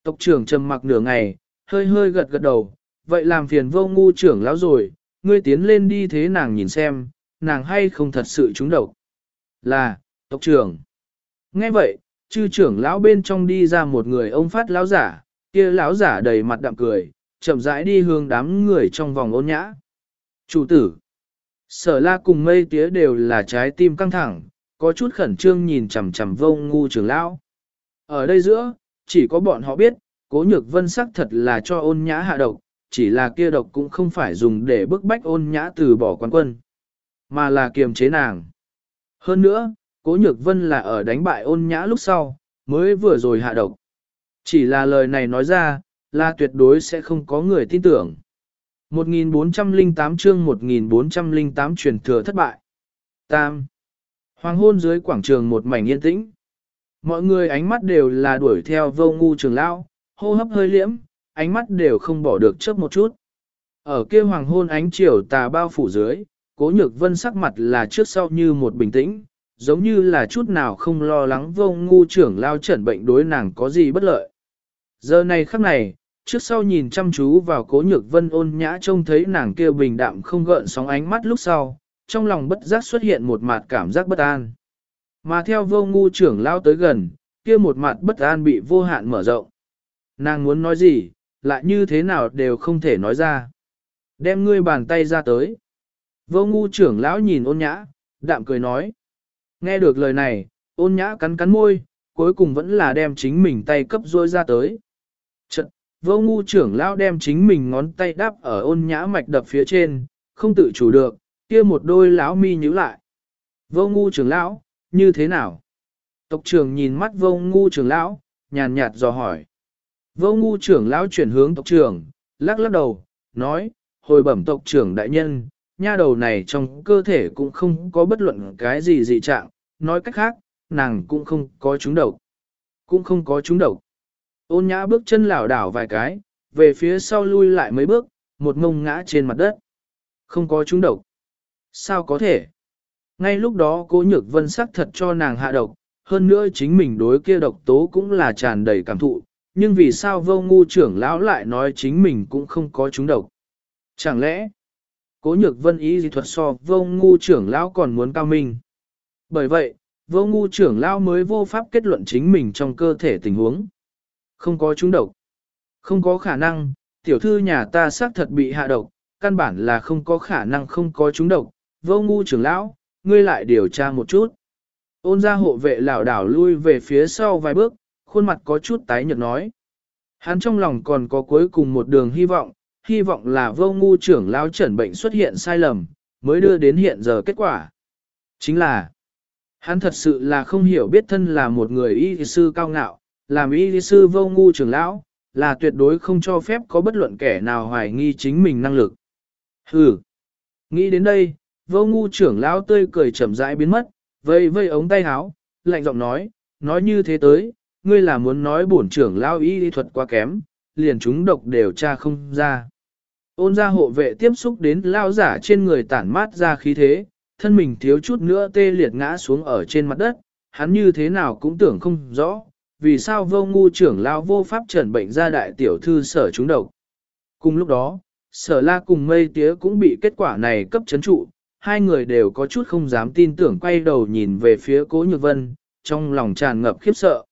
Tộc trưởng trầm mặc nửa ngày, hơi hơi gật gật đầu, vậy làm phiền vô ngu trưởng lão rồi, ngươi tiến lên đi thế nàng nhìn xem, nàng hay không thật sự trúng độc. Là, tộc trưởng. Nghe vậy, chư trưởng lão bên trong đi ra một người ông phát lão giả, kia lão giả đầy mặt đạm cười, chậm rãi đi hướng đám người trong vòng ôn nhã. Chủ tử. Sở la cùng mây tía đều là trái tim căng thẳng, có chút khẩn trương nhìn chằm chằm vông ngu trưởng lão. Ở đây giữa, chỉ có bọn họ biết, cố nhược vân sắc thật là cho ôn nhã hạ độc, chỉ là kia độc cũng không phải dùng để bức bách ôn nhã từ bỏ quán quân, mà là kiềm chế nàng. Hơn nữa, cố nhược vân là ở đánh bại ôn nhã lúc sau, mới vừa rồi hạ độc. Chỉ là lời này nói ra, là tuyệt đối sẽ không có người tin tưởng. 1408 chương 1408 truyền thừa thất bại. Tam. Hoàng hôn dưới quảng trường một mảnh yên tĩnh. Mọi người ánh mắt đều là đuổi theo vô ngu trường lão, hô hấp hơi liễm, ánh mắt đều không bỏ được chớp một chút. Ở kia hoàng hôn ánh chiều tà bao phủ dưới, cố nhược vân sắc mặt là trước sau như một bình tĩnh, giống như là chút nào không lo lắng vô ngu trưởng lao chẩn bệnh đối nàng có gì bất lợi. Giờ này khắc này, trước sau nhìn chăm chú vào cố nhược vân ôn nhã trông thấy nàng kia bình đạm không gợn sóng ánh mắt lúc sau, trong lòng bất giác xuất hiện một mặt cảm giác bất an. Mà theo vô ngu trưởng lao tới gần, kia một mặt bất an bị vô hạn mở rộng. Nàng muốn nói gì, lại như thế nào đều không thể nói ra. Đem ngươi bàn tay ra tới. Vô ngu trưởng lão nhìn ôn nhã, đạm cười nói. Nghe được lời này, ôn nhã cắn cắn môi, cuối cùng vẫn là đem chính mình tay cấp ruôi ra tới. Chật, vô ngu trưởng lão đem chính mình ngón tay đáp ở ôn nhã mạch đập phía trên, không tự chủ được, kia một đôi lão mi nhíu lại. Vô ngu trưởng lão, như thế nào? Tộc trưởng nhìn mắt vô ngu trưởng lão, nhàn nhạt dò hỏi. Vô ngu trưởng lão chuyển hướng tộc trưởng, lắc lắc đầu, nói, hồi bẩm tộc trưởng đại nhân, nha đầu này trong cơ thể cũng không có bất luận cái gì dị trạng, nói cách khác, nàng cũng không có trúng độc. Cũng không có trúng độc. Ôn nhã bước chân lảo đảo vài cái, về phía sau lui lại mấy bước, một ngông ngã trên mặt đất. Không có trúng độc. Sao có thể? Ngay lúc đó cố nhược vân sắc thật cho nàng hạ độc, hơn nữa chính mình đối kia độc tố cũng là tràn đầy cảm thụ, nhưng vì sao vô ngu trưởng lão lại nói chính mình cũng không có chúng độc. Chẳng lẽ, cố nhược vân ý gì thuật so vô ngu trưởng lão còn muốn cao minh. Bởi vậy, vô ngu trưởng lão mới vô pháp kết luận chính mình trong cơ thể tình huống. Không có chúng độc. Không có khả năng, tiểu thư nhà ta xác thật bị hạ độc, căn bản là không có khả năng không có chúng độc. Vô ngu trưởng lão, ngươi lại điều tra một chút. Ôn ra hộ vệ lảo đảo lui về phía sau vài bước, khuôn mặt có chút tái nhợt nói. Hắn trong lòng còn có cuối cùng một đường hy vọng, hy vọng là vô ngu trưởng lão chẩn bệnh xuất hiện sai lầm, mới đưa đến hiện giờ kết quả. Chính là, hắn thật sự là không hiểu biết thân là một người y sư cao ngạo, làm y lý sư vô ngu trưởng lão, là tuyệt đối không cho phép có bất luận kẻ nào hoài nghi chính mình năng lực. Hừ, nghĩ đến đây, vô ngu trưởng lão tươi cười chậm rãi biến mất, vây vây ống tay áo, lạnh giọng nói, nói như thế tới, ngươi là muốn nói bổn trưởng lão y lý thuật quá kém, liền chúng độc đều tra không ra. Ôn gia hộ vệ tiếp xúc đến lao giả trên người tản mát ra khí thế, thân mình thiếu chút nữa tê liệt ngã xuống ở trên mặt đất, hắn như thế nào cũng tưởng không rõ, vì sao vô ngu trưởng lao vô pháp trần bệnh ra đại tiểu thư sở chúng độc. Cùng lúc đó, sở la cùng mây tía cũng bị kết quả này cấp chấn trụ, hai người đều có chút không dám tin tưởng quay đầu nhìn về phía cố nhược vân, trong lòng tràn ngập khiếp sợ.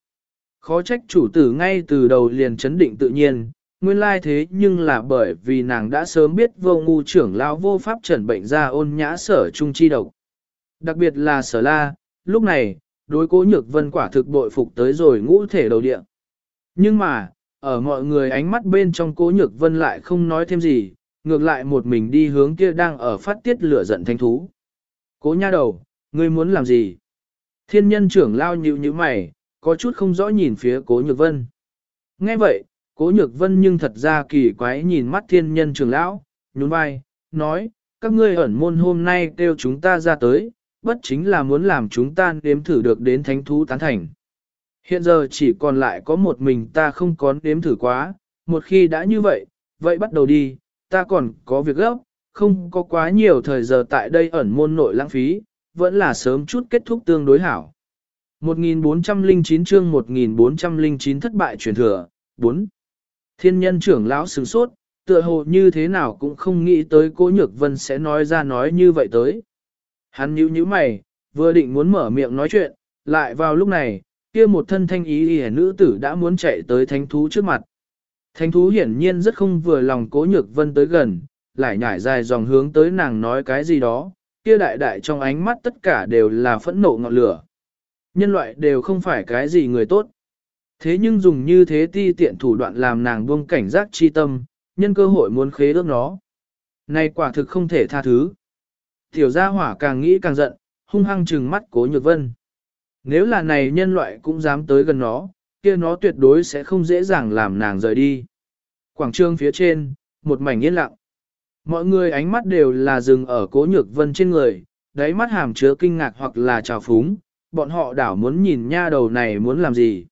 Khó trách chủ tử ngay từ đầu liền chấn định tự nhiên, nguyên lai thế nhưng là bởi vì nàng đã sớm biết vô ngu trưởng lao vô pháp trần bệnh ra ôn nhã sở trung chi độc. Đặc biệt là sở la, lúc này, đối cố nhược vân quả thực bội phục tới rồi ngũ thể đầu địa. Nhưng mà, ở mọi người ánh mắt bên trong cố nhược vân lại không nói thêm gì, ngược lại một mình đi hướng kia đang ở phát tiết lửa giận thanh thú. Cố nha đầu, ngươi muốn làm gì? Thiên nhân trưởng lao nhịu như mày, có chút không rõ nhìn phía cố nhược vân. Nghe vậy, cố nhược vân nhưng thật ra kỳ quái nhìn mắt thiên nhân trưởng lão, nhún vai, nói, các ngươi ẩn môn hôm nay kêu chúng ta ra tới, bất chính là muốn làm chúng ta nếm thử được đến thánh thú tán thành. Hiện giờ chỉ còn lại có một mình ta không có nếm thử quá, một khi đã như vậy, vậy bắt đầu đi, ta còn có việc gấp, không có quá nhiều thời giờ tại đây ẩn môn nội lãng phí, vẫn là sớm chút kết thúc tương đối hảo. 1409 chương 1409 thất bại truyền thừa, 4. Thiên nhân trưởng lão sửng sốt, tựa hồ như thế nào cũng không nghĩ tới cố nhược vân sẽ nói ra nói như vậy tới. Hắn nhíu nhíu mày, vừa định muốn mở miệng nói chuyện, lại vào lúc này, kia một thân thanh ý hề nữ tử đã muốn chạy tới thánh thú trước mặt. Thánh thú hiển nhiên rất không vừa lòng cố nhược vân tới gần, lại nhảy dài dòng hướng tới nàng nói cái gì đó, kia đại đại trong ánh mắt tất cả đều là phẫn nộ ngọn lửa. Nhân loại đều không phải cái gì người tốt. Thế nhưng dùng như thế ti tiện thủ đoạn làm nàng buông cảnh giác chi tâm, nhân cơ hội muốn khế ước nó. Này quả thực không thể tha thứ. Tiểu gia hỏa càng nghĩ càng giận, hung hăng trừng mắt cố nhược vân. Nếu là này nhân loại cũng dám tới gần nó, kia nó tuyệt đối sẽ không dễ dàng làm nàng rời đi. Quảng trường phía trên, một mảnh yên lặng. Mọi người ánh mắt đều là dừng ở cố nhược vân trên người, đáy mắt hàm chứa kinh ngạc hoặc là trào phúng, bọn họ đảo muốn nhìn nha đầu này muốn làm gì.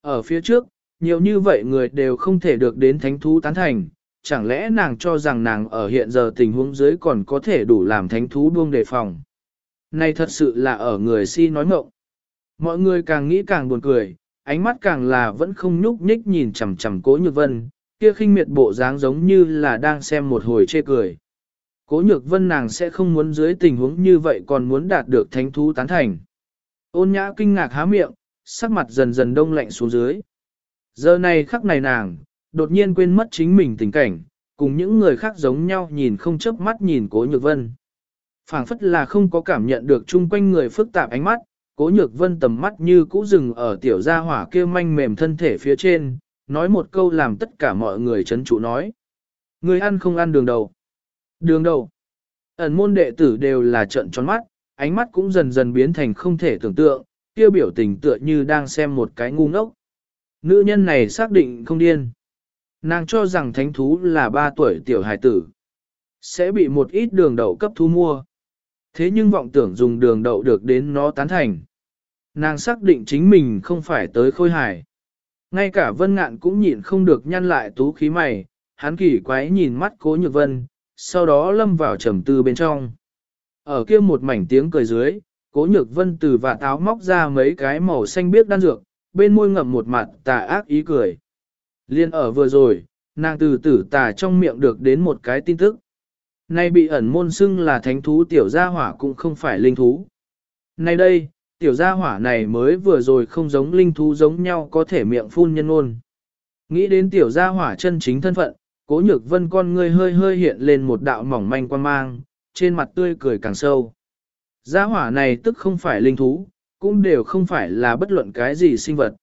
Ở phía trước, nhiều như vậy người đều không thể được đến thánh thú tán thành, chẳng lẽ nàng cho rằng nàng ở hiện giờ tình huống dưới còn có thể đủ làm thánh thú buông đề phòng. Này thật sự là ở người si nói ngộng. Mọi người càng nghĩ càng buồn cười, ánh mắt càng là vẫn không nhúc nhích nhìn chằm chằm cố nhược vân, kia khinh miệt bộ dáng giống như là đang xem một hồi chê cười. Cố nhược vân nàng sẽ không muốn dưới tình huống như vậy còn muốn đạt được thánh thú tán thành. Ôn nhã kinh ngạc há miệng, sắc mặt dần dần đông lạnh xuống dưới. Giờ này khắc này nàng, đột nhiên quên mất chính mình tình cảnh, cùng những người khác giống nhau nhìn không chớp mắt nhìn cố nhược vân. phảng phất là không có cảm nhận được chung quanh người phức tạp ánh mắt, cố nhược vân tầm mắt như cũ rừng ở tiểu gia hỏa kia manh mềm thân thể phía trên, nói một câu làm tất cả mọi người chấn trụ nói. Người ăn không ăn đường đầu. Đường đầu. Ẩn môn đệ tử đều là trận tròn mắt, ánh mắt cũng dần dần biến thành không thể tưởng tượng, kia biểu tình tựa như đang xem một cái ngu ngốc. Nữ nhân này xác định không điên. Nàng cho rằng thánh thú là ba tuổi tiểu hài tử. Sẽ bị một ít đường đậu cấp thu mua. Thế nhưng vọng tưởng dùng đường đậu được đến nó tán thành. Nàng xác định chính mình không phải tới khôi hài. Ngay cả vân ngạn cũng nhịn không được nhăn lại tú khí mày, hắn kỳ quái nhìn mắt cố nhược vân, sau đó lâm vào trầm tư bên trong. Ở kia một mảnh tiếng cười dưới, cố nhược vân từ và táo móc ra mấy cái màu xanh biếc đan dược, bên môi ngậm một mặt tà ác ý cười. Liên ở vừa rồi, nàng từ tử tà trong miệng được đến một cái tin tức. Nay bị ẩn môn xưng là thánh thú tiểu gia hỏa cũng không phải linh thú. Nay đây, tiểu gia hỏa này mới vừa rồi không giống linh thú giống nhau có thể miệng phun nhân ôn. Nghĩ đến tiểu gia hỏa chân chính thân phận, cố nhược vân con ngươi hơi hơi hiện lên một đạo mỏng manh quan mang, trên mặt tươi cười càng sâu. Gia hỏa này tức không phải linh thú, cũng đều không phải là bất luận cái gì sinh vật,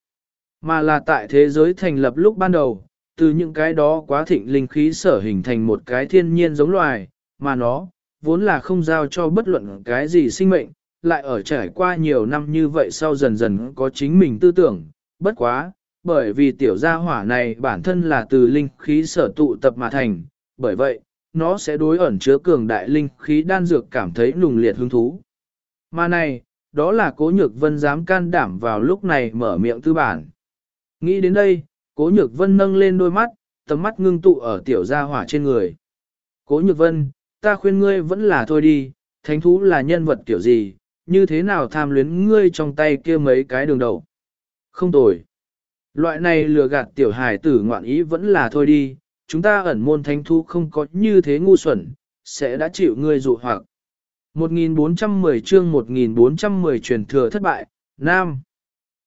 mà là tại thế giới thành lập lúc ban đầu, từ những cái đó quá thịnh linh khí sở hình thành một cái thiên nhiên giống loài, mà nó, vốn là không giao cho bất luận cái gì sinh mệnh, lại ở trải qua nhiều năm như vậy sau dần dần có chính mình tư tưởng, bất quá, bởi vì tiểu gia hỏa này bản thân là từ linh khí sở tụ tập mà thành, bởi vậy, nó sẽ đối ẩn chứa cường đại linh khí đan dược cảm thấy nùng liệt hứng thú. Mà này, đó là cố nhược vân dám can đảm vào lúc này mở miệng tư bản. Nghĩ đến đây, cố nhược vân nâng lên đôi mắt, tầm mắt ngưng tụ ở tiểu gia hỏa trên người. Cố nhược vân, ta khuyên ngươi vẫn là thôi đi, thánh thú là nhân vật kiểu gì, như thế nào tham luyến ngươi trong tay kia mấy cái đường đầu. Không tồi. Loại này lừa gạt tiểu hài tử ngoạn ý vẫn là thôi đi, chúng ta ẩn môn thánh thú không có như thế ngu xuẩn, sẽ đã chịu ngươi dụ hoặc. 1410 chương 1410 truyền thừa thất bại, Nam.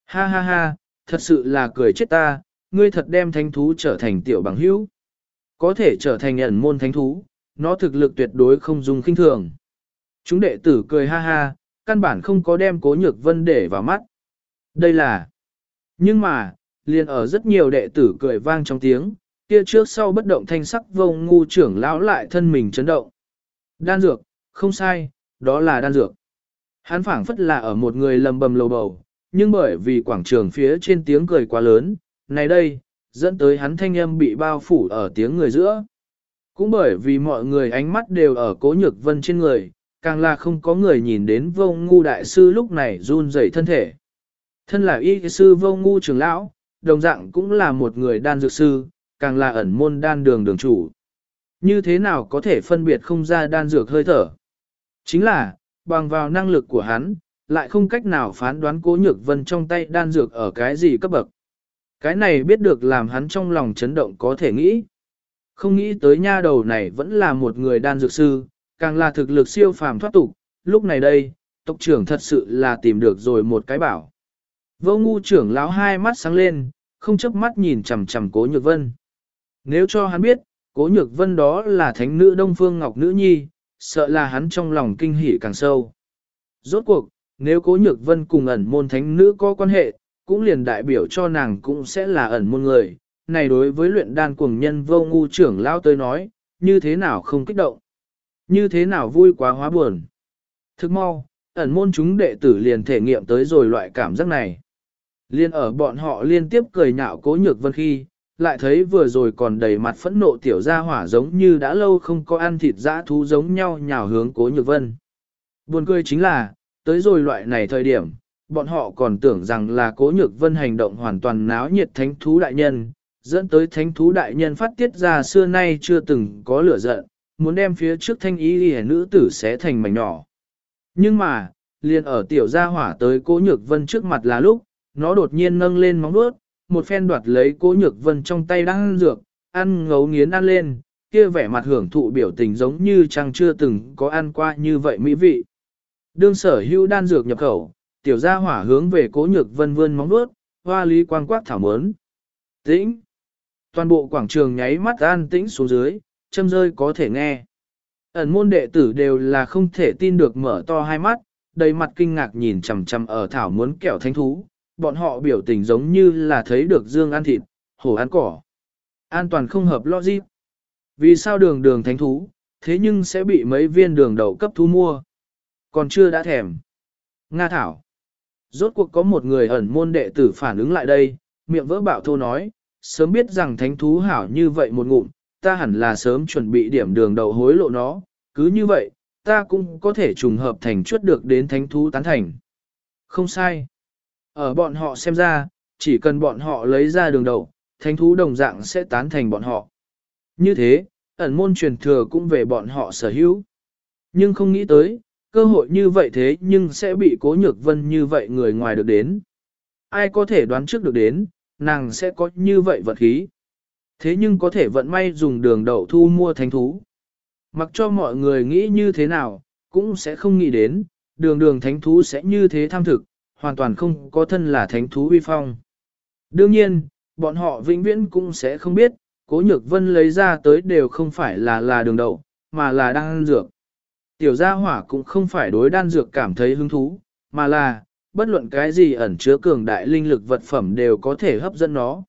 Ha ha ha, thật sự là cười chết ta, ngươi thật đem thánh thú trở thành tiểu bằng hữu. Có thể trở thành ẩn môn thánh thú, nó thực lực tuyệt đối không dùng kinh thường. Chúng đệ tử cười ha ha, căn bản không có đem cố nhược vân để vào mắt. Đây là... Nhưng mà, liền ở rất nhiều đệ tử cười vang trong tiếng, kia trước sau bất động thanh sắc vông ngu trưởng lão lại thân mình chấn động. Đan dược, không sai, đó là đan dược. Hắn phảng phất là ở một người lầm bầm lầu bầu, nhưng bởi vì quảng trường phía trên tiếng cười quá lớn, này đây, dẫn tới hắn thanh âm bị bao phủ ở tiếng người giữa. Cũng bởi vì mọi người ánh mắt đều ở cố nhược vân trên người, càng là không có người nhìn đến vô ngu đại sư lúc này run rẩy thân thể. Thân là y sư vô ngu trưởng lão, đồng dạng cũng là một người đan dược sư, càng là ẩn môn đan đường đường chủ. Như thế nào có thể phân biệt không ra đan dược hơi thở? Chính là, bằng vào năng lực của hắn, lại không cách nào phán đoán cố nhược vân trong tay đan dược ở cái gì cấp bậc. Cái này biết được làm hắn trong lòng chấn động có thể nghĩ. Không nghĩ tới nha đầu này vẫn là một người đan dược sư, càng là thực lực siêu phàm thoát tục, lúc này đây, tộc trưởng thật sự là tìm được rồi một cái bảo. Vô ngu trưởng lão hai mắt sáng lên, không chớp mắt nhìn chằm chằm cố nhược vân. Nếu cho hắn biết, cố nhược vân đó là thánh nữ Đông Phương Ngọc Nữ Nhi, sợ là hắn trong lòng kinh hỉ càng sâu. Rốt cuộc, nếu cố nhược vân cùng ẩn môn thánh nữ có quan hệ, cũng liền đại biểu cho nàng cũng sẽ là ẩn môn người. Này đối với luyện đan cuồng nhân vô ngu trưởng lao tới nói, như thế nào không kích động. Như thế nào vui quá hóa buồn. Thức mau, ẩn môn chúng đệ tử liền thể nghiệm tới rồi loại cảm giác này. Liên ở bọn họ liên tiếp cười nhạo cố nhược vân khi, lại thấy vừa rồi còn đầy mặt phẫn nộ tiểu gia hỏa giống như đã lâu không có ăn thịt dã thú giống nhau nhào hướng cố nhược vân. Buồn cười chính là, tới rồi loại này thời điểm, bọn họ còn tưởng rằng là cố nhược vân hành động hoàn toàn náo nhiệt thánh thú đại nhân, dẫn tới thánh thú đại nhân phát tiết ra xưa nay chưa từng có lửa giận, muốn đem phía trước thanh ý hề nữ tử sẽ thành mảnh nhỏ. Nhưng mà, liền ở tiểu gia hỏa tới cố nhược vân trước mặt là lúc, nó đột nhiên nâng lên móng vuốt, một phen đoạt lấy cố nhược vân trong tay đang ăn dược, ăn ngấu nghiến ăn lên, kia vẻ mặt hưởng thụ biểu tình giống như chẳng chưa từng có ăn qua như vậy mỹ vị. Đương sở hữu đan dược nhập khẩu, tiểu gia hỏa hướng về cố nhược vân vươn móng vuốt, hoa lý quang quát thảo mớn. Tĩnh! Toàn bộ quảng trường nháy mắt an tĩnh xuống dưới, châm rơi có thể nghe. Ẩn môn đệ tử đều là không thể tin được mở to hai mắt, đầy mặt kinh ngạc nhìn chằm chằm ở thảo muốn kẹo thánh thú, bọn họ biểu tình giống như là thấy được dương ăn thịt, hổ ăn cỏ. An toàn không hợp logic. Vì sao đường đường thánh thú, thế nhưng sẽ bị mấy viên đường đầu cấp thu mua? Còn chưa đã thèm. Nga Thảo. Rốt cuộc có một người ẩn môn đệ tử phản ứng lại đây, miệng vỡ bạo thô nói, sớm biết rằng thánh thú hảo như vậy một ngụm, ta hẳn là sớm chuẩn bị điểm đường đầu hối lộ nó, cứ như vậy, ta cũng có thể trùng hợp thành chuốt được đến thánh thú tán thành. Không sai. Ở bọn họ xem ra, chỉ cần bọn họ lấy ra đường đầu, thánh thú đồng dạng sẽ tán thành bọn họ. Như thế, ẩn môn truyền thừa cũng về bọn họ sở hữu. Nhưng không nghĩ tới, cơ hội như vậy thế nhưng sẽ bị cố nhược vân như vậy người ngoài được đến. Ai có thể đoán trước được đến, nàng sẽ có như vậy vật khí. Thế nhưng có thể vận may dùng đường đậu thu mua thánh thú. Mặc cho mọi người nghĩ như thế nào, cũng sẽ không nghĩ đến, đường đường thánh thú sẽ như thế tham thực, hoàn toàn không có thân là thánh thú uy phong. Đương nhiên, bọn họ vĩnh viễn cũng sẽ không biết, cố nhược vân lấy ra tới đều không phải là là đường đậu, mà là đang dược. Tiểu gia hỏa cũng không phải đối đan dược cảm thấy hứng thú, mà là, bất luận cái gì ẩn chứa cường đại linh lực vật phẩm đều có thể hấp dẫn nó.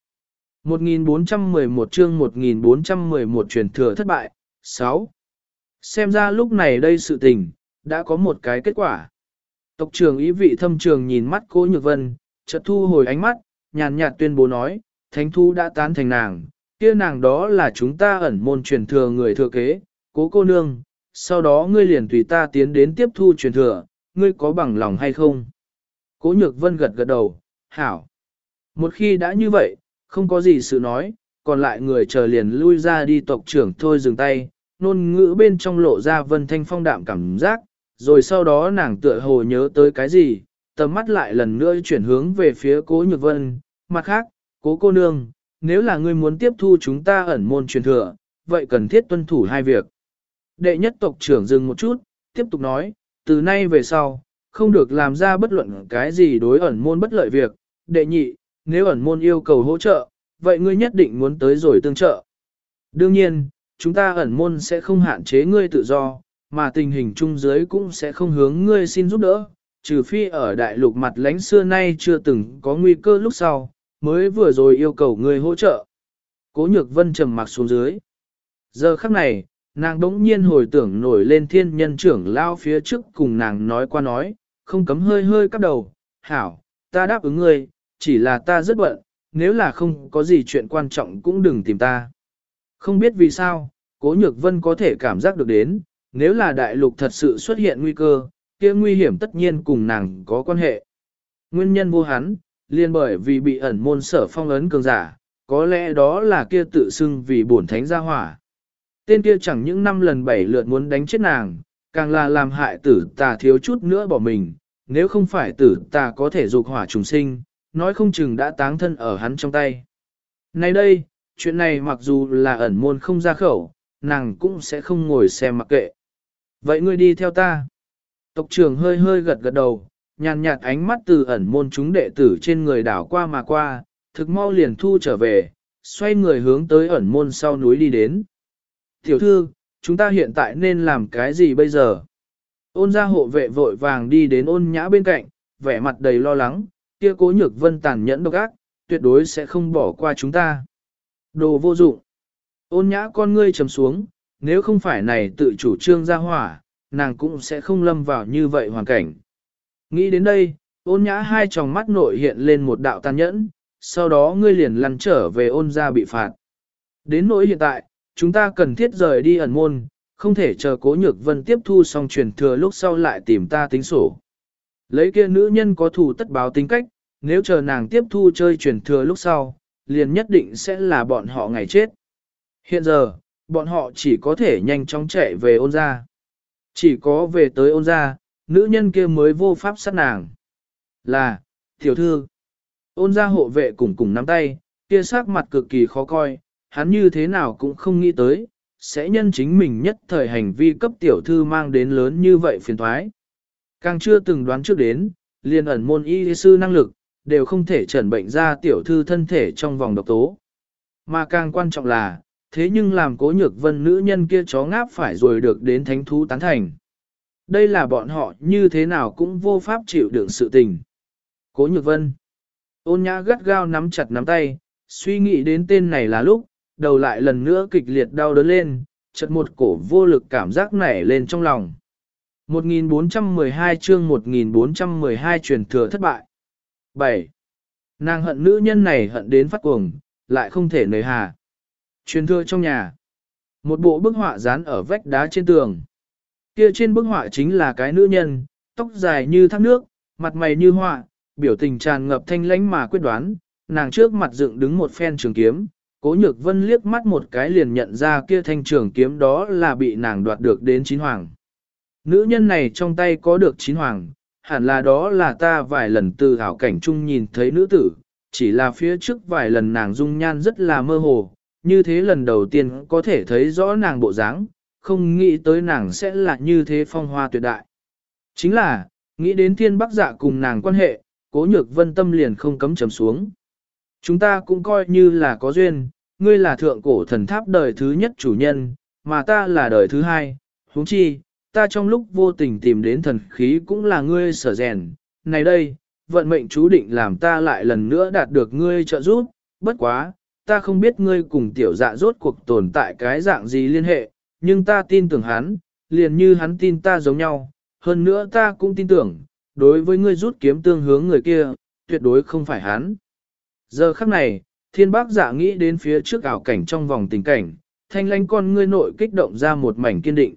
1411 chương 1411 truyền thừa thất bại, 6. Xem ra lúc này đây sự tình, đã có một cái kết quả. Tộc trưởng ý vị thâm trường nhìn mắt cô nhược vân, chợt thu hồi ánh mắt, nhàn nhạt tuyên bố nói, thánh thu đã tán thành nàng, kia nàng đó là chúng ta ẩn môn truyền thừa người thừa kế, cố cô nương, sau đó ngươi liền tùy ta tiến đến tiếp thu truyền thừa, ngươi có bằng lòng hay không? Cố nhược vân gật gật đầu, hảo. Một khi đã như vậy, không có gì sự nói, còn lại người chờ liền lui ra đi tộc trưởng thôi dừng tay, nôn ngữ bên trong lộ ra vân thanh phong đạm cảm giác, Rồi sau đó nàng tựa hồ nhớ tới cái gì, tầm mắt lại lần nữa chuyển hướng về phía cố nhược vân. Mặt khác, cố cô nương, nếu là ngươi muốn tiếp thu chúng ta ẩn môn truyền thừa, vậy cần thiết tuân thủ hai việc. Đệ nhất tộc trưởng dừng một chút, tiếp tục nói, từ nay về sau, không được làm ra bất luận cái gì đối ẩn môn bất lợi việc. Đệ nhị, nếu ẩn môn yêu cầu hỗ trợ, vậy ngươi nhất định muốn tới rồi tương trợ. Đương nhiên, chúng ta ẩn môn sẽ không hạn chế ngươi tự do, mà tình hình chung giới cũng sẽ không hướng ngươi xin giúp đỡ, trừ phi ở đại lục mặt lánh xưa nay chưa từng có nguy cơ lúc sau, mới vừa rồi yêu cầu ngươi hỗ trợ. Cố nhược vân trầm mặc xuống dưới. Giờ khắc này, nàng đống nhiên hồi tưởng nổi lên thiên nhân trưởng lao phía trước cùng nàng nói qua nói, không cấm hơi hơi cắp đầu, hảo, ta đáp ứng ngươi, chỉ là ta rất bận, nếu là không có gì chuyện quan trọng cũng đừng tìm ta. Không biết vì sao, cố nhược vân có thể cảm giác được đến, nếu là đại lục thật sự xuất hiện nguy cơ, kia nguy hiểm tất nhiên cùng nàng có quan hệ. Nguyên nhân vô hắn, liên bởi vì bị ẩn môn sở phong ấn cường giả, có lẽ đó là kia tự xưng vì bổn thánh gia hỏa. Tên kia chẳng những năm lần bảy lượt muốn đánh chết nàng, càng là làm hại tử tà thiếu chút nữa bỏ mình, nếu không phải tử tà có thể dục hỏa trùng sinh, nói không chừng đã táng thân ở hắn trong tay. Nay đây, chuyện này mặc dù là ẩn môn không ra khẩu, nàng cũng sẽ không ngồi xem mặc kệ. Vậy ngươi đi theo ta. Tộc trưởng hơi hơi gật gật đầu, nhàn nhạt ánh mắt từ ẩn môn chúng đệ tử trên người đảo qua mà qua, thực mau liền thu trở về, xoay người hướng tới ẩn môn sau núi đi đến. Tiểu thư, chúng ta hiện tại nên làm cái gì bây giờ? Ôn gia hộ vệ vội vàng đi đến ôn nhã bên cạnh, vẻ mặt đầy lo lắng, kia cố nhược vân tàn nhẫn độc ác, tuyệt đối sẽ không bỏ qua chúng ta. Đồ vô dụng. Ôn nhã con ngươi trầm xuống, nếu không phải này tự chủ trương ra hỏa, nàng cũng sẽ không lâm vào như vậy hoàn cảnh. Nghĩ đến đây, ôn nhã hai tròng mắt nội hiện lên một đạo tàn nhẫn, sau đó ngươi liền lăn trở về ôn ra bị phạt. Đến nỗi hiện tại, chúng ta cần thiết rời đi ẩn môn, không thể chờ cố nhược vân tiếp thu xong truyền thừa lúc sau lại tìm ta tính sổ. Lấy kia nữ nhân có thù tất báo tính cách, nếu chờ nàng tiếp thu chơi truyền thừa lúc sau, liền nhất định sẽ là bọn họ ngày chết. Hiện giờ, bọn họ chỉ có thể nhanh chóng chạy về ôn gia. Chỉ có về tới ôn gia, nữ nhân kia mới vô pháp sát nàng. Là, tiểu thư. Ôn gia hộ vệ cùng cùng nắm tay, kia sắc mặt cực kỳ khó coi, hắn như thế nào cũng không nghĩ tới, sẽ nhân chính mình nhất thời hành vi cấp tiểu thư mang đến lớn như vậy phiền thoái. Càng chưa từng đoán trước đến, liền ẩn môn y sư năng lực, đều không thể chẩn bệnh ra tiểu thư thân thể trong vòng độc tố. Mà càng quan trọng là, thế nhưng làm cố nhược vân nữ nhân kia chó ngáp phải rồi được đến thánh thú tán thành. Đây là bọn họ như thế nào cũng vô pháp chịu đựng sự tình. Cố nhược vân. Ôn nhã gắt gao nắm chặt nắm tay, suy nghĩ đến tên này là lúc, đầu lại lần nữa kịch liệt đau đớn lên, chợt một cổ vô lực cảm giác nảy lên trong lòng. 1412 chương 1412 truyền thừa thất bại. 7. Nàng hận nữ nhân này hận đến phát cuồng, lại không thể nời hà. Truyền thừa trong nhà. Một bộ bức họa dán ở vách đá trên tường. Kia trên bức họa chính là cái nữ nhân, tóc dài như thác nước, mặt mày như họa, biểu tình tràn ngập thanh lãnh mà quyết đoán, nàng trước mặt dựng đứng một phen trường kiếm. Cố nhược vân liếc mắt một cái liền nhận ra kia thanh trường kiếm đó là bị nàng đoạt được đến chín hoàng. Nữ nhân này trong tay có được chín hoàng, hẳn là đó là ta vài lần từ hảo cảnh chung nhìn thấy nữ tử, chỉ là phía trước vài lần nàng dung nhan rất là mơ hồ, như thế lần đầu tiên có thể thấy rõ nàng bộ dáng, không nghĩ tới nàng sẽ là như thế phong hoa tuyệt đại. Chính là, nghĩ đến thiên bắc dạ cùng nàng quan hệ, cố nhược vân tâm liền không cấm chấm xuống. Chúng ta cũng coi như là có duyên, ngươi là thượng cổ thần tháp đời thứ nhất chủ nhân, mà ta là đời thứ hai, huống chi, ta trong lúc vô tình tìm đến thần khí cũng là ngươi sở rèn. Này đây, vận mệnh chú định làm ta lại lần nữa đạt được ngươi trợ giúp, bất quá, ta không biết ngươi cùng tiểu dạ rốt cuộc tồn tại cái dạng gì liên hệ, nhưng ta tin tưởng hắn, liền như hắn tin ta giống nhau, hơn nữa ta cũng tin tưởng, đối với ngươi rút kiếm tương hướng người kia, tuyệt đối không phải hắn. Giờ khắc này, thiên bác dạ nghĩ đến phía trước ảo cảnh trong vòng tình cảnh, thanh lánh con ngươi nội kích động ra một mảnh kiên định.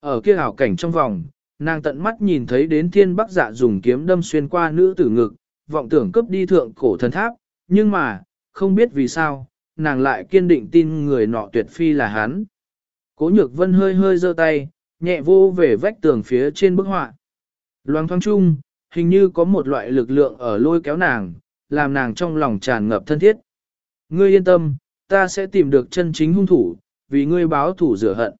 Ở kia ảo cảnh trong vòng, nàng tận mắt nhìn thấy đến thiên bắc dạ dùng kiếm đâm xuyên qua nữ tử ngực, vọng tưởng cướp đi thượng cổ thần tháp, nhưng mà, không biết vì sao, nàng lại kiên định tin người nọ tuyệt phi là hắn. Cố nhược vân hơi hơi giơ tay, nhẹ vô về vách tường phía trên bức họa. Loang thoáng chung, hình như có một loại lực lượng ở lôi kéo nàng, làm nàng trong lòng tràn ngập thân thiết. Ngươi yên tâm, ta sẽ tìm được chân chính hung thủ, vì ngươi báo thủ rửa hận.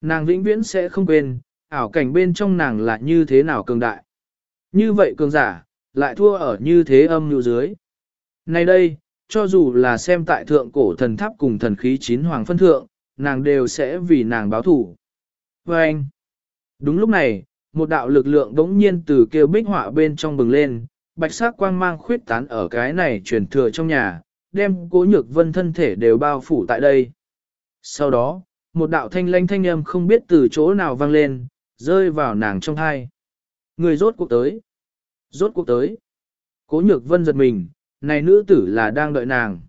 Nàng vĩnh viễn sẽ không quên, ảo cảnh bên trong nàng là như thế nào cường đại. Như vậy cường giả, lại thua ở như thế âm nhu dưới. Nay đây, cho dù là xem tại thượng cổ thần tháp cùng thần khí chín hoàng phân thượng, nàng đều sẽ vì nàng báo thủ. Và anh, đúng lúc này, một đạo lực lượng đống nhiên từ kêu bích họa bên trong bừng lên, bạch sắc quang mang khuyết tán ở cái này truyền thừa trong nhà, đem cố nhược vân thân thể đều bao phủ tại đây. Sau đó, một đạo thanh lanh thanh âm không biết từ chỗ nào vang lên, rơi vào nàng trong thai. Người rốt cuộc tới. Rốt cuộc tới. Cố nhược vân giật mình, này nữ tử là đang đợi nàng.